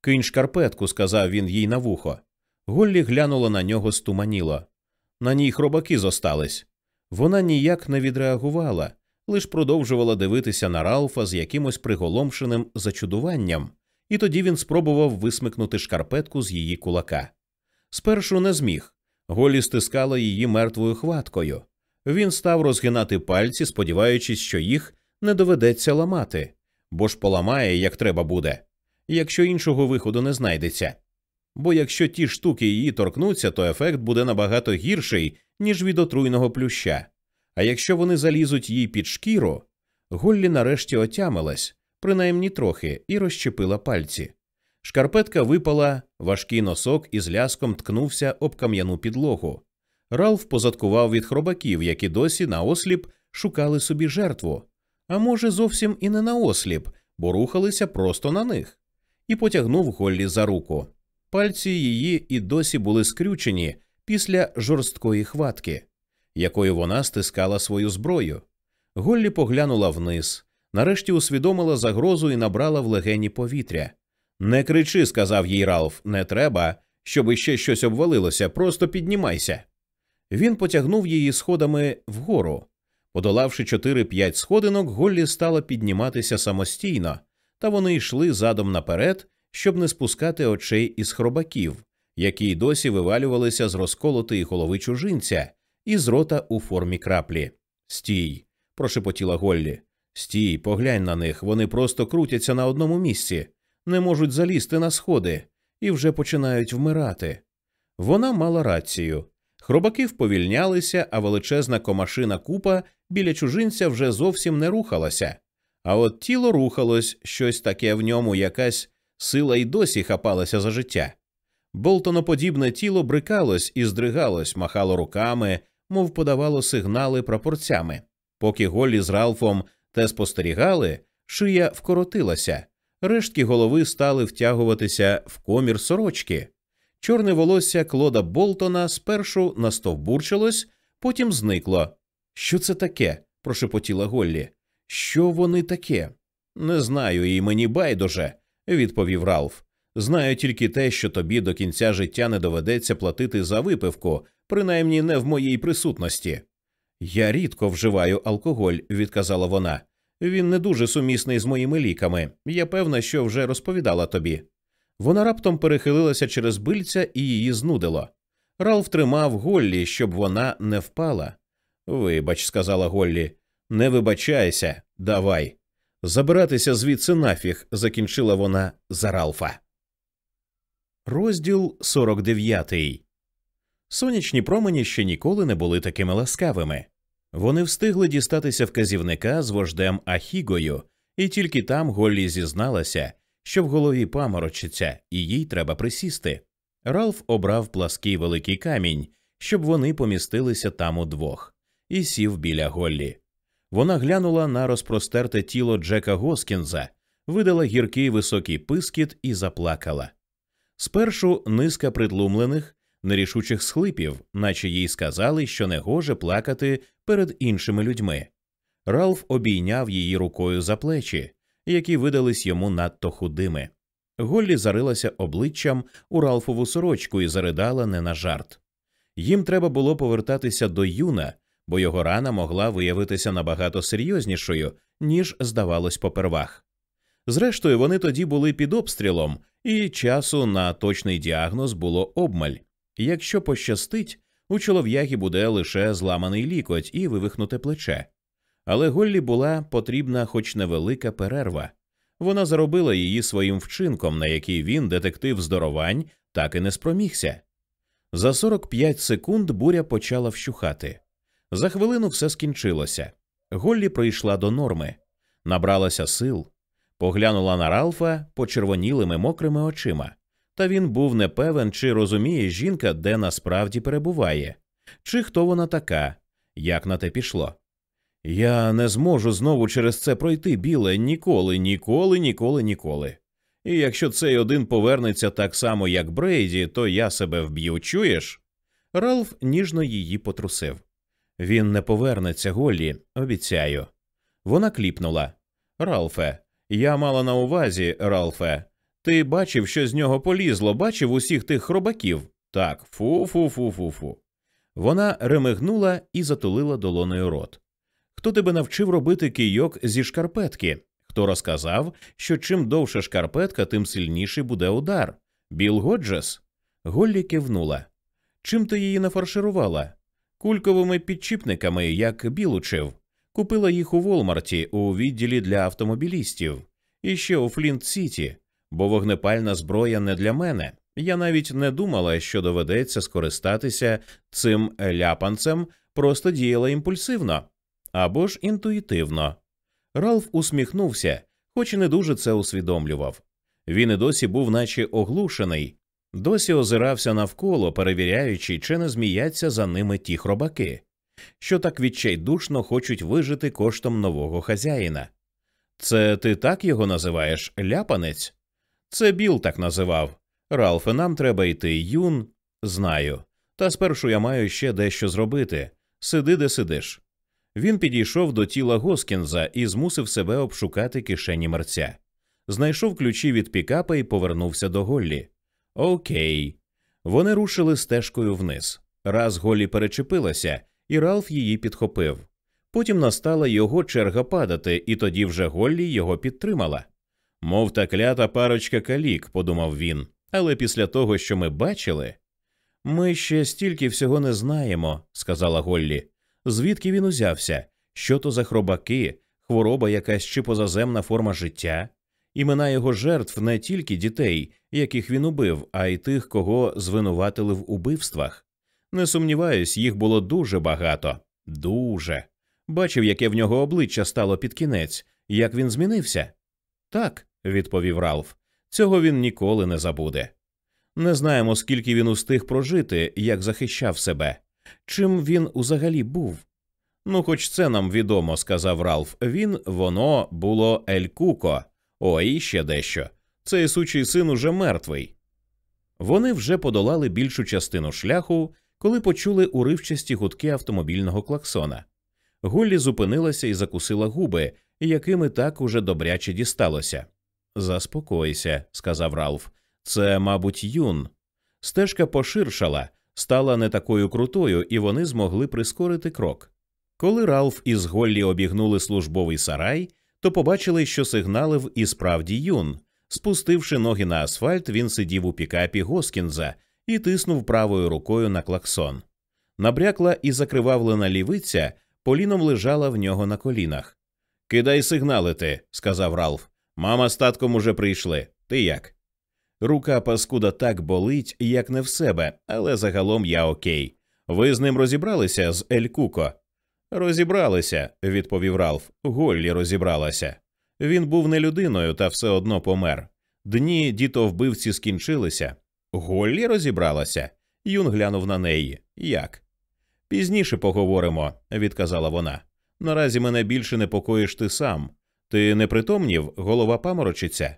Кинь шкарпетку, сказав він їй на вухо. Голлі глянула на нього стуманіло. На ній хробаки зостались. Вона ніяк не відреагувала, лиш продовжувала дивитися на Ралфа з якимось приголомшеним зачудуванням, і тоді він спробував висмикнути шкарпетку з її кулака. Спершу не зміг. Голі стискала її мертвою хваткою. Він став розгинати пальці, сподіваючись, що їх не доведеться ламати, бо ж поламає, як треба буде, якщо іншого виходу не знайдеться. Бо якщо ті штуки її торкнуться, то ефект буде набагато гірший, ніж від отруйного плюща. А якщо вони залізуть їй під шкіру, Голлі нарешті отямилась, принаймні трохи, і розщепила пальці. Шкарпетка випала, важкий носок із ляском ткнувся об кам'яну підлогу. Ралф позадкував від хробаків, які досі наосліп шукали собі жертву, а може, зовсім і не наосліп, бо рухалися просто на них, і потягнув Голлі за руку. Пальці її і досі були скрючені після жорсткої хватки, якою вона стискала свою зброю. Голлі поглянула вниз, нарешті усвідомила загрозу і набрала в легені повітря. Не кричи, сказав їй Ралф, не треба, щоб іще щось обвалилося, просто піднімайся. Він потягнув її сходами вгору. Подолавши чотири-п'ять сходинок, Голлі стала підніматися самостійно, та вони йшли задом наперед, щоб не спускати очей із хробаків, які й досі вивалювалися з розколотої голови чужинця і з рота у формі краплі. Стій, прошепотіла Голлі. Стій, поглянь на них, вони просто крутяться на одному місці, не можуть залізти на сходи і вже починають вмирати. Вона мала рацію. Хробаки вповільнялися, а величезна комашина купа біля чужинця вже зовсім не рухалася. А от тіло рухалось, щось таке в ньому, якась сила й досі хапалася за життя. Болтоноподібне тіло брикалось і здригалось, махало руками, мов подавало сигнали прапорцями. Поки Голлі з Ралфом те спостерігали, шия вкоротилася, рештки голови стали втягуватися в комір сорочки. Чорне волосся Клода Болтона спершу настовбурчилось, потім зникло. Що це таке? прошепотіла Голлі. Що вони таке? Не знаю, і мені байдуже, відповів Ралф. Знаю тільки те, що тобі до кінця життя не доведеться платити за випивку, принаймні не в моїй присутності. Я рідко вживаю алкоголь, відказала вона. Він не дуже сумісний з моїми ліками. Я певна, що вже розповідала тобі. Вона раптом перехилилася через бильця і її знудило. Ралф тримав Голлі, щоб вона не впала. Вибач, сказала Голлі, не вибачайся, давай. Забиратися звідси нафіг, закінчила вона за Ралфа. Розділ 49 Сонячні промені ще ніколи не були такими ласкавими. Вони встигли дістатися вказівника з вождем Ахігою, і тільки там Голлі зізналася, що в голові паморочиться, і їй треба присісти. Ралф обрав плаский великий камінь, щоб вони помістилися там удвох, і сів біля Голлі. Вона глянула на розпростерте тіло Джека Госкінза, видала гіркий високий пискіт і заплакала. Спершу низка притлумлених, нерішучих схлипів, наче їй сказали, що не гоже плакати перед іншими людьми. Ралф обійняв її рукою за плечі, які видались йому надто худими. Голлі зарилася обличчям у Ралфову сорочку і заридала не на жарт. Їм треба було повертатися до юна, бо його рана могла виявитися набагато серйознішою, ніж здавалось попервах. Зрештою, вони тоді були під обстрілом, і часу на точний діагноз було обмаль. Якщо пощастить, у чолов'ягі буде лише зламаний лікоть і вивихнуте плече. Але Голлі була потрібна хоч невелика перерва. Вона заробила її своїм вчинком, на який він, детектив здоровань, так і не спромігся. За 45 секунд буря почала вщухати. За хвилину все скінчилося. Голлі прийшла до норми, набралася сил, поглянула на Ралфа почервонілими мокрими очима. Та він був непевен, чи розуміє жінка, де насправді перебуває, чи хто вона така, як на те пішло. Я не зможу знову через це пройти, біле, ніколи, ніколи, ніколи, ніколи. І якщо цей один повернеться так само, як Брейді, то я себе вб'ю, чуєш? Ралф ніжно її потрусив. Він не повернеться, Голлі, обіцяю. Вона кліпнула. Ралфе, я мала на увазі, Ралфе. Ти бачив, що з нього полізло, бачив усіх тих хробаків. Так, фу фу фу фу фу. Вона ремигнула і затулила долонею рот. Хто тебе навчив робити кийок зі шкарпетки? Хто розказав, що чим довше шкарпетка, тим сильніший буде удар? Біл Годжес? Голлі кивнула. Чим ти її нафарширувала? Кульковими підшипниками, як Біл учив. Купила їх у Волмарті у відділі для автомобілістів і ще у Флінт Сіті, бо вогнепальна зброя не для мене. Я навіть не думала, що доведеться скористатися цим ляпанцем, просто діяла імпульсивно або ж інтуїтивно. Ралф усміхнувся, хоч і не дуже це усвідомлював. Він і досі був, наче оглушений, досі озирався навколо, перевіряючи, чи не зміяться за ними ті хробаки, що так відчайдушно хочуть вижити коштом нового хазяїна. Це ти так його називаєш ляпанець? Це Біл так називав. Ралфе, нам треба йти. Юн, знаю. Та спершу я маю ще дещо зробити. Сиди, де сидиш. Він підійшов до тіла Госкінза і змусив себе обшукати кишені мерця. Знайшов ключі від пікапа і повернувся до Голлі. Окей. Вони рушили стежкою вниз. Раз Голлі перечепилася, і Ралф її підхопив. Потім настала його черга падати, і тоді вже Голлі його підтримала. Мов та клята парочка калік, подумав він. Але після того, що ми бачили. Ми ще стільки всього не знаємо, сказала Голлі. Звідки він узявся? Що то за хробаки, хвороба якась чи позаземна форма життя? Імена його жертв не тільки дітей, яких він убив, а й тих, кого звинуватили в убивствах. Не сумніваюсь, їх було дуже багато. Дуже. Бачив, яке в нього обличчя стало під кінець, як він змінився. Так, відповів Ралф, цього він ніколи не забуде. Не знаємо, скільки він устиг прожити, як захищав себе. Чим він узагалі був? Ну, хоч це нам відомо, сказав Ралф. Він, воно було Ель Куко. О, і ще дещо. Цей сучий син уже мертвий. Вони вже подолали більшу частину шляху, коли почули уривчасті гудки автомобільного клаксона. Голлі зупинилася і закусила губи, якими так уже добряче дісталося. Заспокойся, сказав Ралф. Це, мабуть, юн. Стежка поширшала, стала не такою крутою, і вони змогли прискорити крок. Коли Ралф із Голлі обігнули службовий сарай, то побачили, що сигналив і справді юн. Спустивши ноги на асфальт, він сидів у пікапі Госкінза і тиснув правою рукою на клаксон. Набрякла і закривавлена лівиця поліном лежала в нього на колінах. Кидай сигналити, сказав Ралф. Мама з татком уже прийшли. Ти як? Рука паскуда так болить, як не в себе, але загалом я окей. Ви з ним розібралися з Ель Куко? Розібралися, відповів Ралф. Голлі розібралася. Він був не людиною та все одно помер. Дні дітовбивці скінчилися. Голлі розібралася. Юн глянув на неї. Як? Пізніше поговоримо, відказала вона. Наразі мене більше непокоїш ти сам. Ти не притомнів, голова паморочиться.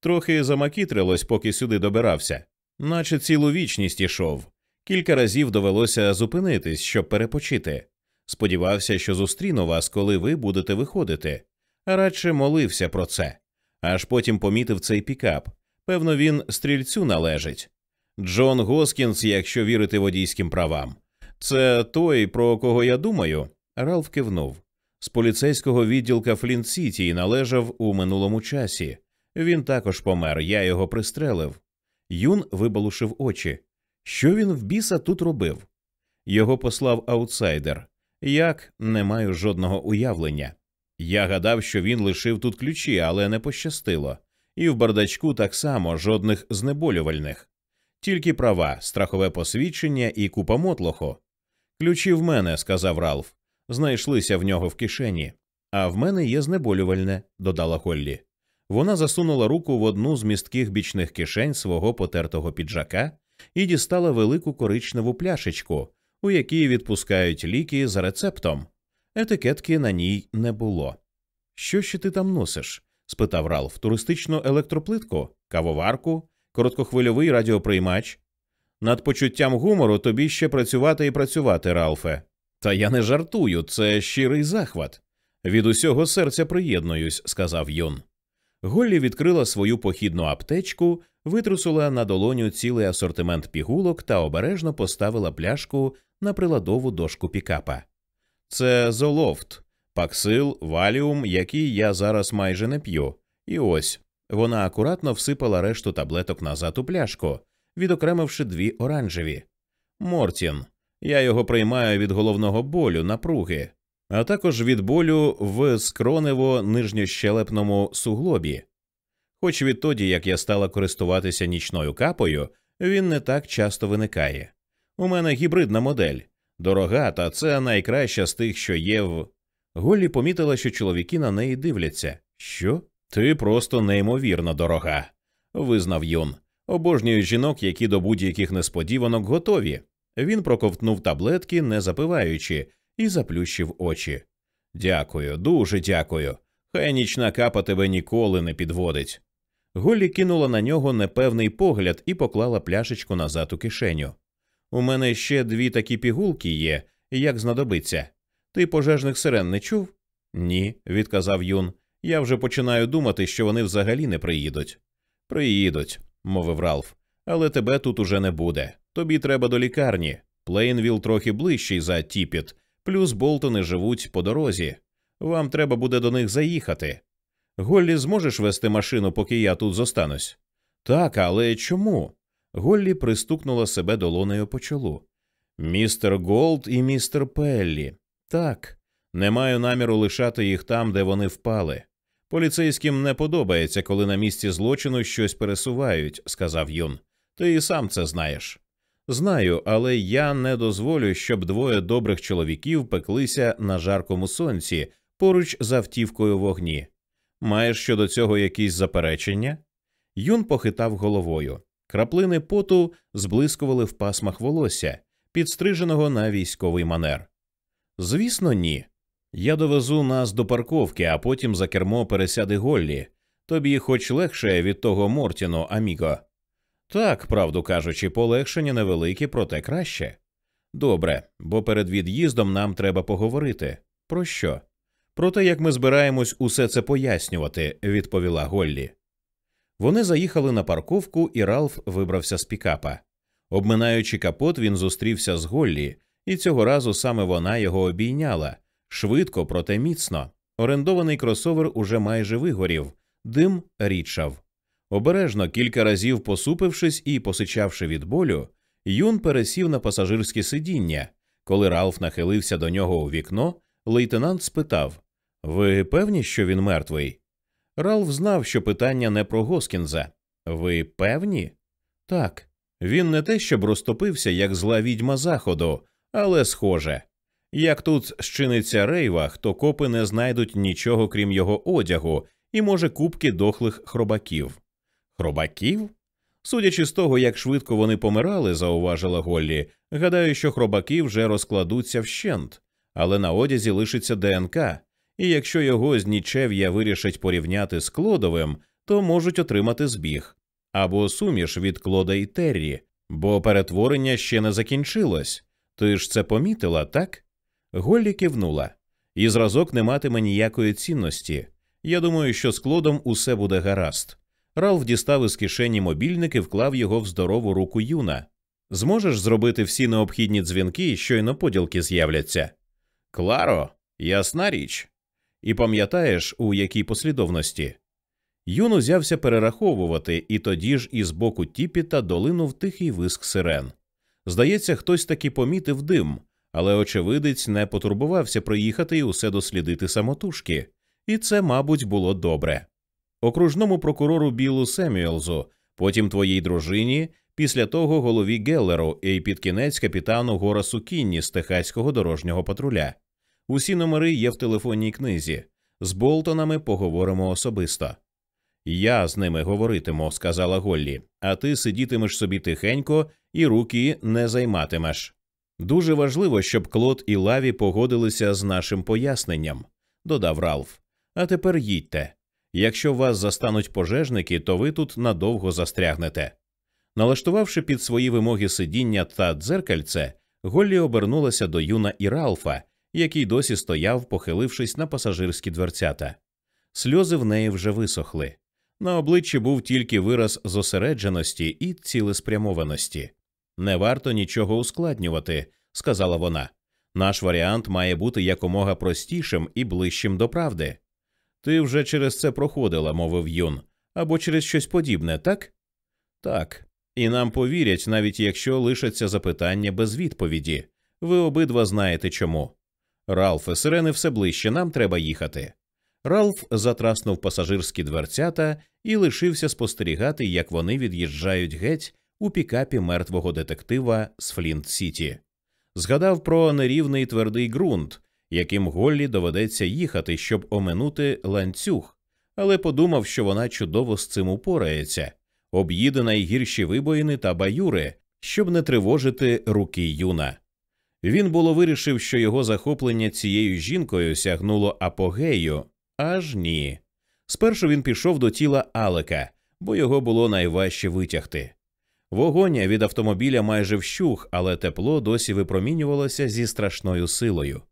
Трохи замакітрилось, поки сюди добирався, наче цілу вічність ішов. Кілька разів довелося зупинитись, щоб перепочити. Сподівався, що зустріну вас, коли ви будете виходити, а радше молився про це. Аж потім помітив цей пікап. Певно, він стрільцю належить. Джон Госкінс, якщо вірити водійським правам. Це той, про кого я думаю. Ралф кивнув. З поліцейського відділка Флінт Сіті належав у минулому часі. Він також помер, я його пристрелив. Юн вибалушив очі. Що він в біса тут робив? Його послав аутсайдер. Як не маю жодного уявлення. Я гадав, що він лишив тут ключі, але не пощастило, і в бардачку так само жодних знеболювальних, тільки права, страхове посвідчення і купа мотлоху. Ключі в мене, сказав Ралф, знайшлися в нього в кишені. А в мене є знеболювальне, додала Холлі. Вона засунула руку в одну з містких бічних кишень свого потертого піджака і дістала велику коричневу пляшечку, у якій відпускають ліки за рецептом. Етикетки на ній не було. Що ще ти там носиш? Спитав Ралф. Туристичну електроплитку, кавоварку, короткохвильовий радіоприймач. Над почуттям гумору тобі ще працювати і працювати, Ралфе. Та я не жартую, це щирий захват. Від усього серця приєднуюсь, сказав Юн. Голлі відкрила свою похідну аптечку, витрусила на долоню цілий асортимент пігулок та обережно поставила пляшку на приладову дошку пікапа. Це золофт, паксил, валіум, який я зараз майже не п'ю. І ось вона акуратно всипала решту таблеток назад у пляшку, відокремивши дві оранжеві. Мортін. Я його приймаю від головного болю, напруги, а також від болю в скронево нижньощелепному суглобі. Хоч відтоді, як я стала користуватися нічною капою, він не так часто виникає. У мене гібридна модель, дорога, та це найкраща з тих, що є в. Голлі помітила, що чоловіки на неї дивляться. Що? Ти просто неймовірно дорога, визнав Юн. Обожнюю жінок, які до будь-яких несподіванок готові. Він проковтнув таблетки, не запиваючи, і заплющив очі. Дякую, дуже дякую. Хай нічна капа тебе ніколи не підводить. Голлі кинула на нього непевний погляд і поклала пляшечку назад у кишеню. У мене ще дві такі пігулки є, як знадобиться. Ти пожежних сирен не чув? Ні, відказав Юн. Я вже починаю думати, що вони взагалі не приїдуть. Приїдуть, мовив Ралф, але тебе тут уже не буде. Тобі треба до лікарні. Плейнвіл трохи ближчий за Тіпіт, плюс Болтони живуть по дорозі. Вам треба буде до них заїхати. Голлі зможеш вести машину, поки я тут зостанусь? Так, але чому? Голлі пристукнула себе долонею по чолу. Містер Голд і містер Пеллі. Так, не маю наміру лишати їх там, де вони впали. Поліцейським не подобається, коли на місці злочину щось пересувають, сказав Юн. Ти і сам це знаєш. Знаю, але я не дозволю, щоб двоє добрих чоловіків пеклися на жаркому сонці поруч з автівкою в огні. Маєш щодо цього якісь заперечення? Юн похитав головою. Краплини поту зблискували в пасмах волосся, підстриженого на військовий манер. Звісно, ні. Я довезу нас до парковки, а потім за кермо пересяди Голлі. Тобі хоч легше від того Мортіну, Аміго. Так, правду кажучи, полегшення невелике, проте краще. Добре, бо перед від'їздом нам треба поговорити. Про що? Про те, як ми збираємось усе це пояснювати, відповіла Голлі. Вони заїхали на парковку, і Ралф вибрався з пікапа. Обминаючи капот, він зустрівся з Голлі, і цього разу саме вона його обійняла швидко, проте міцно. Орендований кросовер уже майже вигорів, дим рідшав. Обережно кілька разів посупившись і посичавши від болю, Юн пересів на пасажирське сидіння. Коли Ралф нахилився до нього у вікно, лейтенант спитав Ви певні, що він мертвий? Ралф знав, що питання не про Госкінза. Ви певні? Так. Він не те, щоб розтопився, як зла відьма заходу, але схоже. Як тут щиниться рейвах, то копи не знайдуть нічого крім його одягу і, може, кубки дохлих хробаків. Хробаків? Судячи з того, як швидко вони помирали, зауважила Голлі, гадаю, що хробаки вже розкладуться вщент, але на одязі лишиться ДНК, і якщо його з нічев'я вирішать порівняти з клодовим, то можуть отримати збіг або суміш від Клода і Террі, бо перетворення ще не закінчилось. Ти ж це помітила, так? Голлі кивнула. І зразок не матиме ніякої цінності. Я думаю, що з Клодом усе буде гаразд. Ралф дістав із кишені мобільник і вклав його в здорову руку юна. Зможеш зробити всі необхідні дзвінки, щойно поділки з'являться? Кларо, ясна річ. І пам'ятаєш, у якій послідовності? Юн узявся перераховувати, і тоді ж із боку Тіпіта долинув тихий виск сирен. Здається, хтось таки помітив дим, але очевидець не потурбувався приїхати і усе дослідити самотужки, і це, мабуть, було добре. Окружному прокурору Білу Семюелзу, потім твоїй дружині, після того голові Геллеру і під кінець капітану Горасу Кінні з Техаського дорожнього патруля. Усі номери є в телефонній книзі. З Болтонами поговоримо особисто. Я з ними говоритиму, сказала Голлі, а ти сидітимеш собі тихенько і руки не займатимеш. Дуже важливо, щоб Клод і Лаві погодилися з нашим поясненням, додав Ралф. А тепер їдьте. Якщо вас застануть пожежники, то ви тут надовго застрягнете. Налаштувавши під свої вимоги сидіння та дзеркальце, Голлі обернулася до юна і Ралфа, який досі стояв, похилившись на пасажирські дверцята. Сльози в неї вже висохли. На обличчі був тільки вираз зосередженості і цілеспрямованості. Не варто нічого ускладнювати, сказала вона. Наш варіант має бути якомога простішим і ближчим до правди. Ти вже через це проходила, мовив юн, або через щось подібне, так? Так. І нам повірять, навіть якщо лишаться запитання без відповіді. Ви обидва знаєте чому. Ралфе, сирени все ближче, нам треба їхати. Ралф затраснув пасажирські дверцята і лишився спостерігати, як вони від'їжджають геть у пікапі мертвого детектива з Флінт Сіті. Згадав про нерівний твердий ґрунт, яким Голлі доведеться їхати, щоб оминути ланцюг, але подумав, що вона чудово з цим упорається, об'їде найгірші вибоїни та баюри, щоб не тривожити руки юна. Він було вирішив, що його захоплення цією жінкою сягнуло апогею, аж ні. Спершу він пішов до тіла Алека, бо його було найважче витягти. Вогонь від автомобіля майже вщух, але тепло досі випромінювалося зі страшною силою.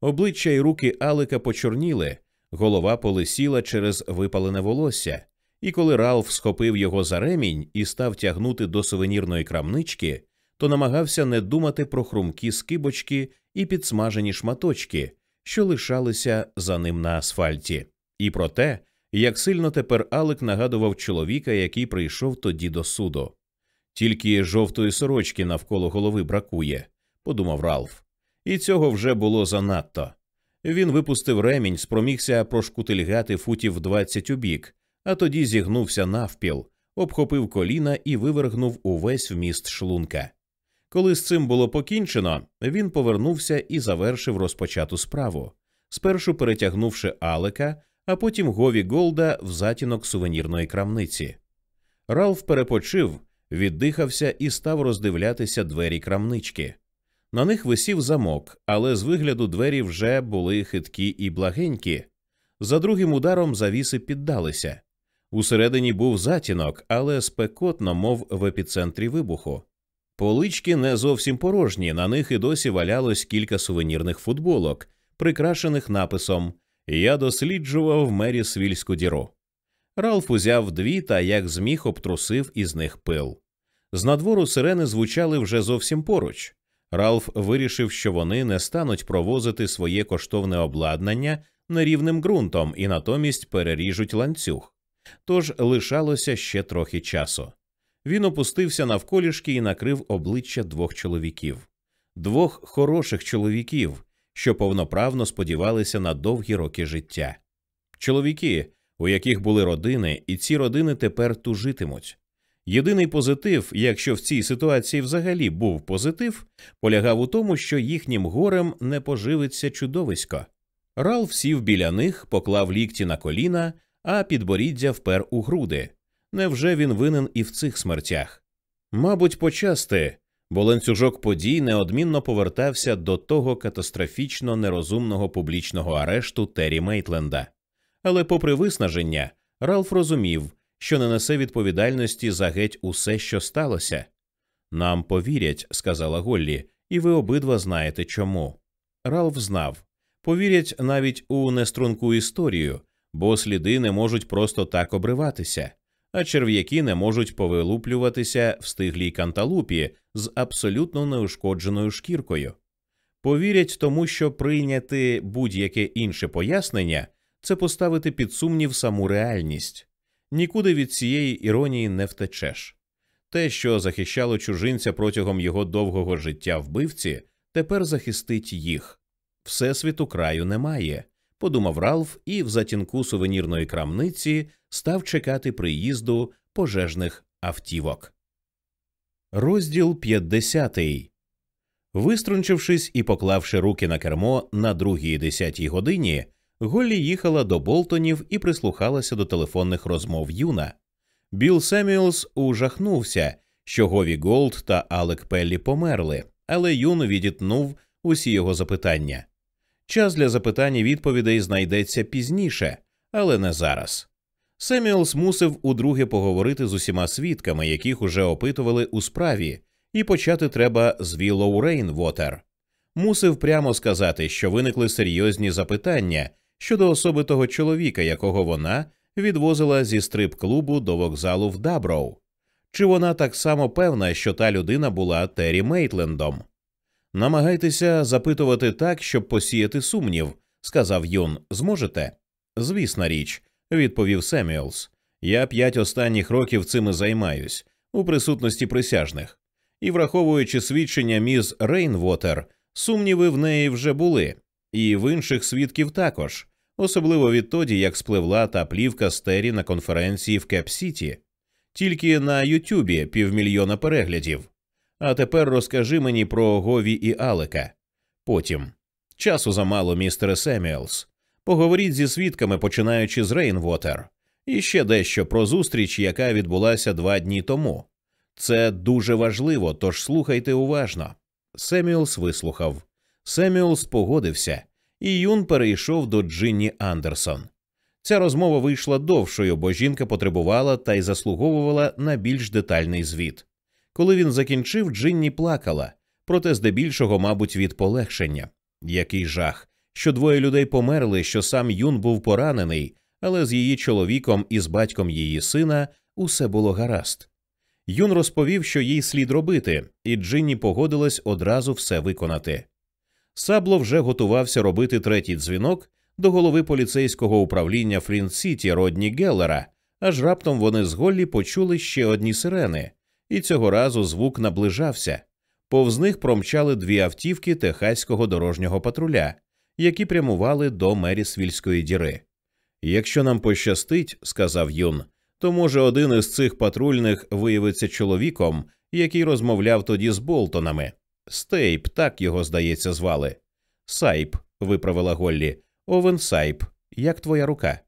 Обличчя й руки Алека почорніли, голова полисіла через випалене волосся, і коли Ралф схопив його за ремінь і став тягнути до сувенірної крамнички, то намагався не думати про хрумкі скибочки і підсмажені шматочки, що лишалися за ним на асфальті, і про те, як сильно тепер Алек нагадував чоловіка, який прийшов тоді до суду. Тільки жовтої сорочки навколо голови бракує, подумав Ралф. І цього вже було занадто. Він випустив ремінь, спромігся прошкутильгати футів двадцять у бік, а тоді зігнувся навпіл, обхопив коліна і вивергнув увесь вміст шлунка. Коли з цим було покінчено, він повернувся і завершив розпочату справу, спершу перетягнувши Алека, а потім Гові Голда в затінок сувенірної крамниці. Ралф перепочив, віддихався і став роздивлятися двері крамнички. На них висів замок, але з вигляду двері вже були хиткі і благенькі. За другим ударом завіси піддалися. Усередині був затінок, але спекотно, мов в епіцентрі вибуху. Полички не зовсім порожні, на них і досі валялось кілька сувенірних футболок, прикрашених написом Я досліджував мері свільську діру. Ралф узяв дві та як зміг обтрусив із них пил. З надвору сирени звучали вже зовсім поруч. Ралф вирішив, що вони не стануть провозити своє коштовне обладнання нерівним ґрунтом і натомість переріжуть ланцюг. Тож лишалося ще трохи часу. Він опустився навколішки і накрив обличчя двох чоловіків, двох хороших чоловіків, що повноправно сподівалися на довгі роки життя. Чоловіки, у яких були родини, і ці родини тепер тужитимуть. Єдиний позитив, якщо в цій ситуації взагалі був позитив, полягав у тому, що їхнім горем не поживиться чудовисько. Ралф сів біля них, поклав лікті на коліна, а підборіддя впер у груди. Невже він винен і в цих смертях? Мабуть, почасти, бо ланцюжок подій неодмінно повертався до того катастрофічно нерозумного публічного арешту Террі Мейтленда. Але, попри виснаження, Ралф розумів, що не несе відповідальності за геть усе, що сталося. Нам повірять, сказала Голлі, і ви обидва знаєте чому. Ралф знав повірять навіть у неструнку історію, бо сліди не можуть просто так обриватися, а черв'яки не можуть повилуплюватися в стиглій канталупі з абсолютно неушкодженою шкіркою. Повірять тому, що прийняти будь-яке інше пояснення це поставити під сумнів саму реальність. Нікуди від цієї іронії не втечеш. Те, що захищало чужинця протягом його довгого життя вбивці, тепер захистить їх. Всесвіту краю немає, подумав Ралф і в затінку сувенірної крамниці став чекати приїзду пожежних автівок. Розділ 50. Виструнчившись і поклавши руки на кермо на другій десятій годині, Голлі їхала до Болтонів і прислухалася до телефонних розмов Юна. Білл Семюелс ужахнувся, що Гові Голд та Алек Пеллі померли, але Юн відітнув усі його запитання. Час для запитань і відповідей знайдеться пізніше, але не зараз. Семюелс мусив удруге поговорити з усіма свідками, яких уже опитували у справі, і почати треба з Віллоу Рейнвотер. Мусив прямо сказати, що виникли серйозні запитання щодо особи того чоловіка, якого вона відвозила зі стрип-клубу до вокзалу в Даброу. Чи вона так само певна, що та людина була Террі Мейтлендом? Намагайтеся запитувати так, щоб посіяти сумнів, сказав Юн. Зможете? Звісна річ, відповів Семюелс. Я п'ять останніх років цим і займаюсь у присутності присяжних. І, враховуючи свідчення міс Рейнвотер, сумніви в неї вже були, і в інших свідків також, особливо відтоді, як спливла та плівка з Террі на конференції в Кеп-Сіті. Тільки на Ютюбі півмільйона переглядів. А тепер розкажи мені про Гові і Алека. Потім часу замало, містере Семюелс. Поговоріть зі свідками, починаючи з Рейнвотер. І ще дещо про зустріч, яка відбулася два дні тому. Це дуже важливо, тож слухайте уважно. Семюелс вислухав. Семюелс погодився, і Юн перейшов до Джинні Андерсон. Ця розмова вийшла довшою, бо жінка потребувала та й заслуговувала на більш детальний звіт. Коли він закінчив, Джинні плакала, проте здебільшого, мабуть, від полегшення. Який жах, що двоє людей померли, що сам Юн був поранений, але з її чоловіком і з батьком її сина усе було гаразд. Юн розповів, що їй слід робити, і Джинні погодилась одразу все виконати. Сабло вже готувався робити третій дзвінок до голови поліцейського управління Флінт Сіті Родні Геллера, аж раптом вони з Голлі почули ще одні сирени, і цього разу звук наближався. Повз них промчали дві автівки техаського дорожнього патруля, які прямували до Мерісвільської діри. Якщо нам пощастить, сказав Юн, то може один із цих патрульних виявиться чоловіком, який розмовляв тоді з Болтонами. Стейп, так його, здається, звали. Сайп, виправила Голлі. Овен Сайп, як твоя рука?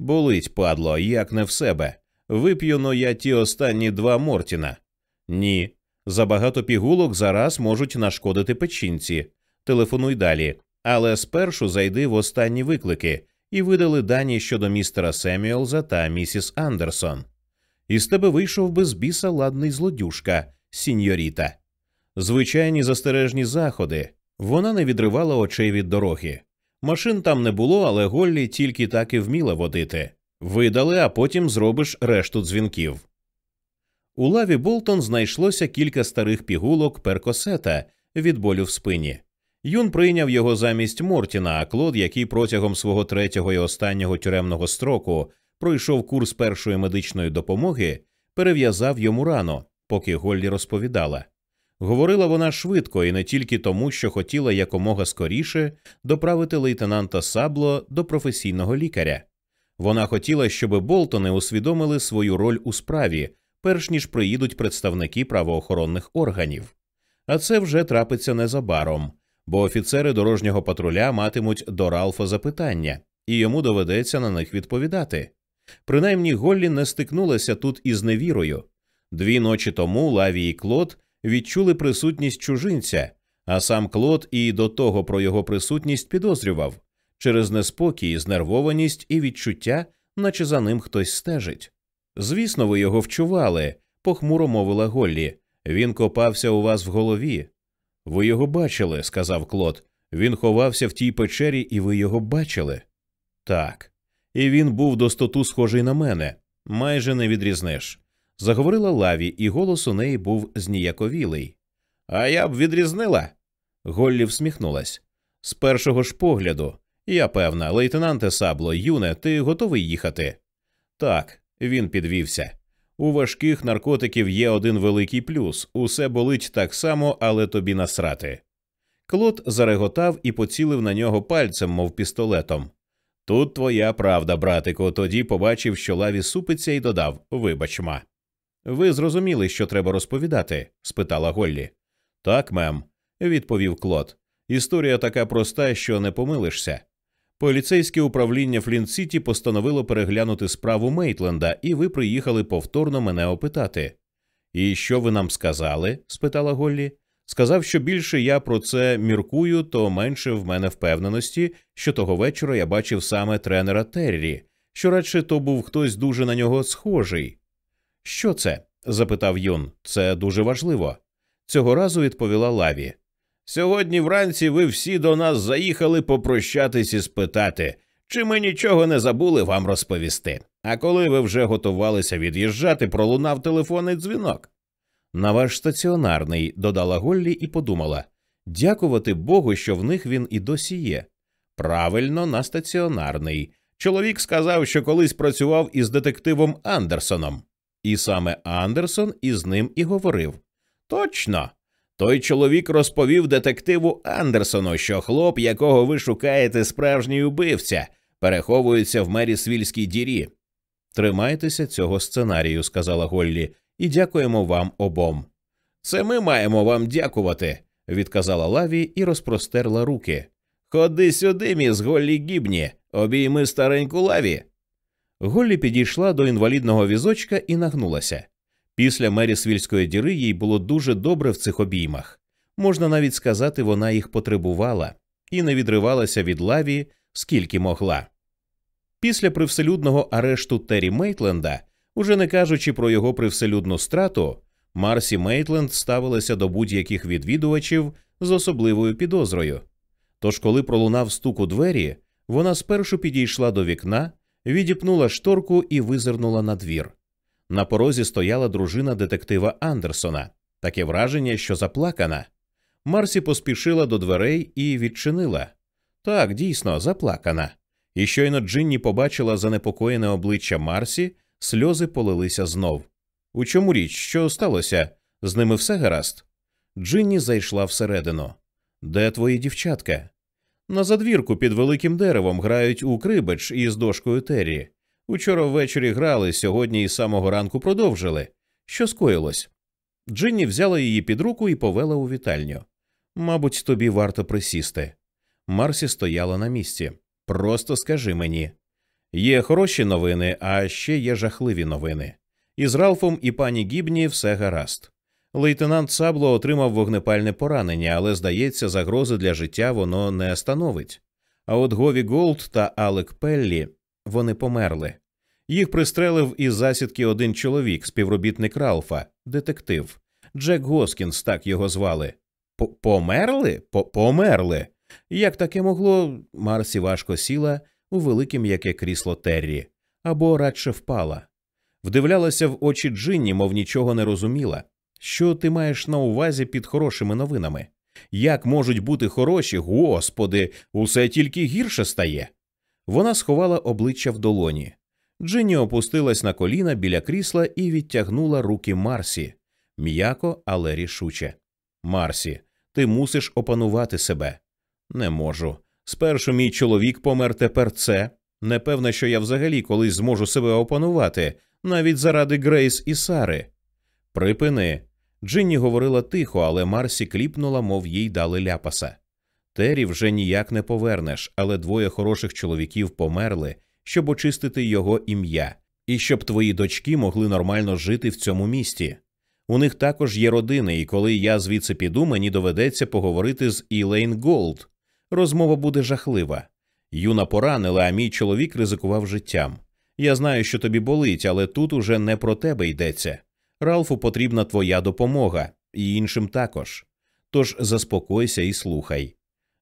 Болить, падло, як не в себе. Вип'ю но я ті останні два Мортіна. Ні. Забагато пігулок зараз можуть нашкодити печінці. Телефонуй далі. Але спершу зайди в останні виклики і видали дані щодо містера Семюелза та місіс Андерсон. Із тебе вийшов без біса ладний злодюшка, сіньоріта. Звичайні застережні заходи. Вона не відривала очей від дороги. Машин там не було, але Голлі тільки так і вміла водити. Видали, а потім зробиш решту дзвінків. У лаві Болтон знайшлося кілька старих пігулок перкосета від болю в спині. Юн прийняв його замість Мортіна, а Клод, який протягом свого третього і останнього тюремного строку пройшов курс першої медичної допомоги, перев'язав йому рану, поки Голлі розповідала. Говорила вона швидко і не тільки тому, що хотіла якомога скоріше доправити лейтенанта Сабло до професійного лікаря. Вона хотіла, щоб Болтони усвідомили свою роль у справі, перш ніж приїдуть представники правоохоронних органів. А це вже трапиться незабаром, бо офіцери дорожнього патруля матимуть до Ралфа запитання, і йому доведеться на них відповідати. Принаймні Голлі не стикнулася тут із невірою. Дві ночі тому Лаві і Клод відчули присутність чужинця, а сам Клод і до того про його присутність підозрював через неспокій, знервованість і відчуття, наче за ним хтось стежить. Звісно, ви його вчували, похмуро мовила Голлі. Він копався у вас в голові. Ви його бачили, сказав Клод. Він ховався в тій печері, і ви його бачили. Так. І він був достоту схожий на мене, майже не відрізнеш. Заговорила лаві, і голос у неї був зніяковілий. А я б відрізнила. Голлі всміхнулась. З першого ж погляду. Я певна, лейтенанте Сабло, юне, ти готовий їхати? Так, він підвівся. У важких наркотиків є один великий плюс усе болить так само, але тобі насрати. Клод зареготав і поцілив на нього пальцем, мов пістолетом. Тут твоя правда, братику, тоді побачив, що лаві супиться, і додав Вибач, ма. Ви зрозуміли, що треба розповідати? спитала Голлі. Так, мем, відповів Клод. Історія така проста, що не помилишся. Поліцейське управління Флінт-Сіті постановило переглянути справу Мейтленда, і ви приїхали повторно мене опитати. І що ви нам сказали? спитала Голлі. Сказав, що більше я про це міркую, то менше в мене впевненості, що того вечора я бачив саме тренера Террі, що радше то був хтось дуже на нього схожий. Що це? запитав Юн. Це дуже важливо. Цього разу відповіла Лаві. Сьогодні вранці ви всі до нас заїхали попрощатись і спитати, чи ми нічого не забули вам розповісти. А коли ви вже готувалися від'їжджати, пролунав телефонний дзвінок. На ваш стаціонарний, додала Голлі і подумала дякувати Богу, що в них він і досі є. Правильно, на стаціонарний. Чоловік сказав, що колись працював із детективом Андерсоном, і саме Андерсон із ним і говорив. Точно. Той чоловік розповів детективу Андерсону, що хлоп, якого ви шукаєте, справжній убивця, переховується в Мерісвільській дірі. Тримайтеся цього сценарію, сказала Голлі, і дякуємо вам обом. Це ми маємо вам дякувати, відказала Лаві і розпростерла руки. Ходи сюди, міс Голлі Гібні, обійми стареньку лаві. Голлі підійшла до інвалідного візочка і нагнулася. Після Мерісвільської діри їй було дуже добре в цих обіймах. Можна навіть сказати, вона їх потребувала і не відривалася від Лаві, скільки могла. Після привселюдного арешту Террі Мейтленда, уже не кажучи про його привселюдну страту, Марсі Мейтленд ставилася до будь-яких відвідувачів з особливою підозрою. Тож, коли пролунав стук у двері, вона спершу підійшла до вікна, відіпнула шторку і визирнула на двір. На порозі стояла дружина детектива Андерсона, таке враження, що заплакана. Марсі поспішила до дверей і відчинила. Так, дійсно, заплакана. І щойно Джинні побачила занепокоєне обличчя Марсі, сльози полилися знов. У чому річ, що сталося? З ними все гаразд? Джинні зайшла всередину. Де твої дівчатка? На задвірку під великим деревом грають у крибач із дошкою Террі. Учора ввечері грали, сьогодні і самого ранку продовжили. Що скоїлось? Джинні взяла її під руку і повела у вітальню. Мабуть, тобі варто присісти. Марсі стояла на місці. Просто скажи мені. Є хороші новини, а ще є жахливі новини. Із Ралфом і пані Гібні все гаразд. Лейтенант Сабло отримав вогнепальне поранення, але, здається, загрози для життя воно не становить. А от Гові Голд та Алек Пеллі вони померли. Їх пристрелив із засідки один чоловік, співробітник Ралфа, детектив. Джек Госкінс, так його звали. Померли? Померли. Як таке могло, Марсі важко сіла у велике м'яке крісло Террі або радше впала. Вдивлялася в очі Джинні, мов нічого не розуміла. Що ти маєш на увазі під хорошими новинами? Як можуть бути хороші, господи, усе тільки гірше стає. Вона сховала обличчя в долоні. Джинні опустилась на коліна біля крісла і відтягнула руки Марсі м'яко, але рішуче. Марсі, ти мусиш опанувати себе. Не можу. Спершу мій чоловік помер тепер це. Не певна, що я взагалі колись зможу себе опанувати, навіть заради Грейс і Сари. Припини. Джинні говорила тихо, але Марсі кліпнула, мов їй дали ляпаса. Террі вже ніяк не повернеш, але двоє хороших чоловіків померли, щоб очистити його ім'я, і щоб твої дочки могли нормально жити в цьому місті. У них також є родини, і коли я звідси піду, мені доведеться поговорити з Ілейн Голд. Розмова буде жахлива. Юна поранила, а мій чоловік ризикував життям. Я знаю, що тобі болить, але тут уже не про тебе йдеться. Ралфу потрібна твоя допомога, і іншим також. Тож заспокойся і слухай.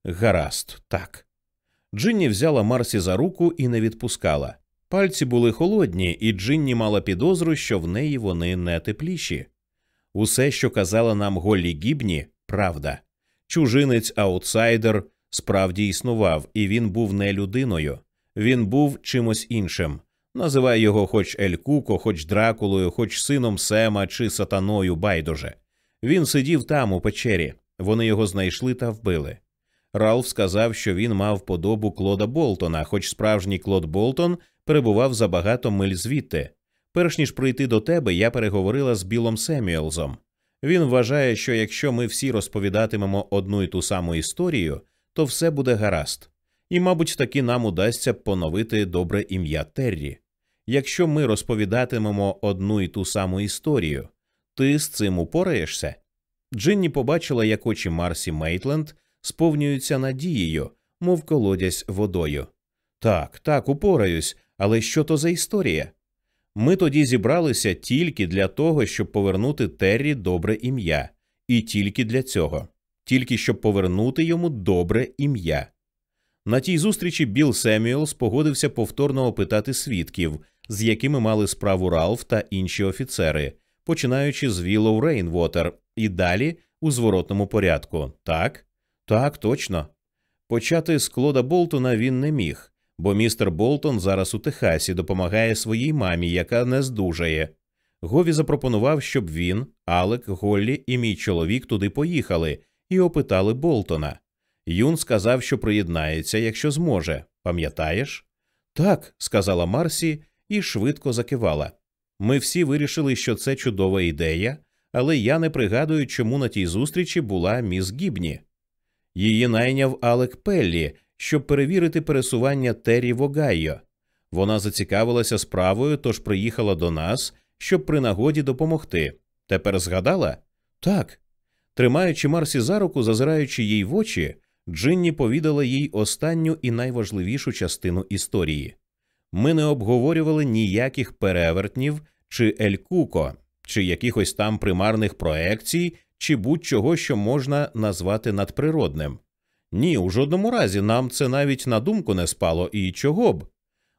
Гаразд, так. Джинні взяла Марсі за руку і не відпускала. Пальці були холодні, і Джинні мала підозру, що в неї вони не тепліші. Усе, що казала нам Голлі Гібні, правда. Чужинець, аутсайдер справді існував, і він був не людиною, він був чимось іншим. Називай його хоч Ель Куко, хоч Дракулою, хоч сином Сема чи сатаною байдуже. Він сидів там, у печері, вони його знайшли та вбили. Ралф сказав, що він мав подобу Клода Болтона, хоч справжній Клод Болтон перебував за багато миль звідти. Перш ніж прийти до тебе, я переговорила з Білом Семюелзом. Він вважає, що якщо ми всі розповідатимемо одну і ту саму історію, то все буде гаразд. І, мабуть, таки нам удасться поновити добре ім'я Террі. Якщо ми розповідатимемо одну і ту саму історію, ти з цим упораєшся. Джинні побачила, як очі Марсі Мейтленд сповнюються надією, мов колодязь водою. Так, так, упораюсь, але що то за історія? Ми тоді зібралися тільки для того, щоб повернути Террі добре ім'я, і тільки для цього, тільки щоб повернути йому добре ім'я. На тій зустрічі Білл Семюелс погодився повторно опитати свідків, з якими мали справу Ралф та інші офіцери, починаючи з Віллоу Рейнвотер і далі у зворотному порядку. Так, так, точно. Почати з Клода Болтона він не міг, бо містер Болтон зараз у Техасі допомагає своїй мамі, яка не здужає. Гові запропонував, щоб він, Алек, Голлі і мій чоловік туди поїхали і опитали Болтона. Юн сказав, що приєднається, якщо зможе. Пам'ятаєш? Так, сказала Марсі і швидко закивала. Ми всі вирішили, що це чудова ідея, але я не пригадую, чому на тій зустрічі була міс Гібні. Її найняв Алек Пеллі, щоб перевірити пересування Террі в Огайо. Вона зацікавилася справою, тож приїхала до нас, щоб при нагоді допомогти. Тепер згадала? Так. Тримаючи Марсі за руку, зазираючи їй в очі, Джинні повідала їй останню і найважливішу частину історії. Ми не обговорювали ніяких перевертнів чи елькуко, чи якихось там примарних проекцій, чи будь-чого, що можна назвати надприродним. Ні, у жодному разі нам це навіть на думку не спало і чого б.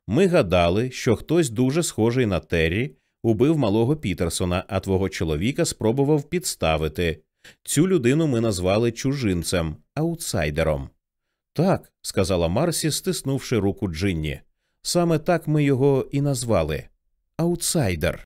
Ми гадали, що хтось дуже схожий на Террі убив малого Пітерсона, а твого чоловіка спробував підставити. Цю людину ми назвали чужинцем, аутсайдером. Так, сказала Марсі, стиснувши руку Джинні. Саме так ми його і назвали аутсайдер.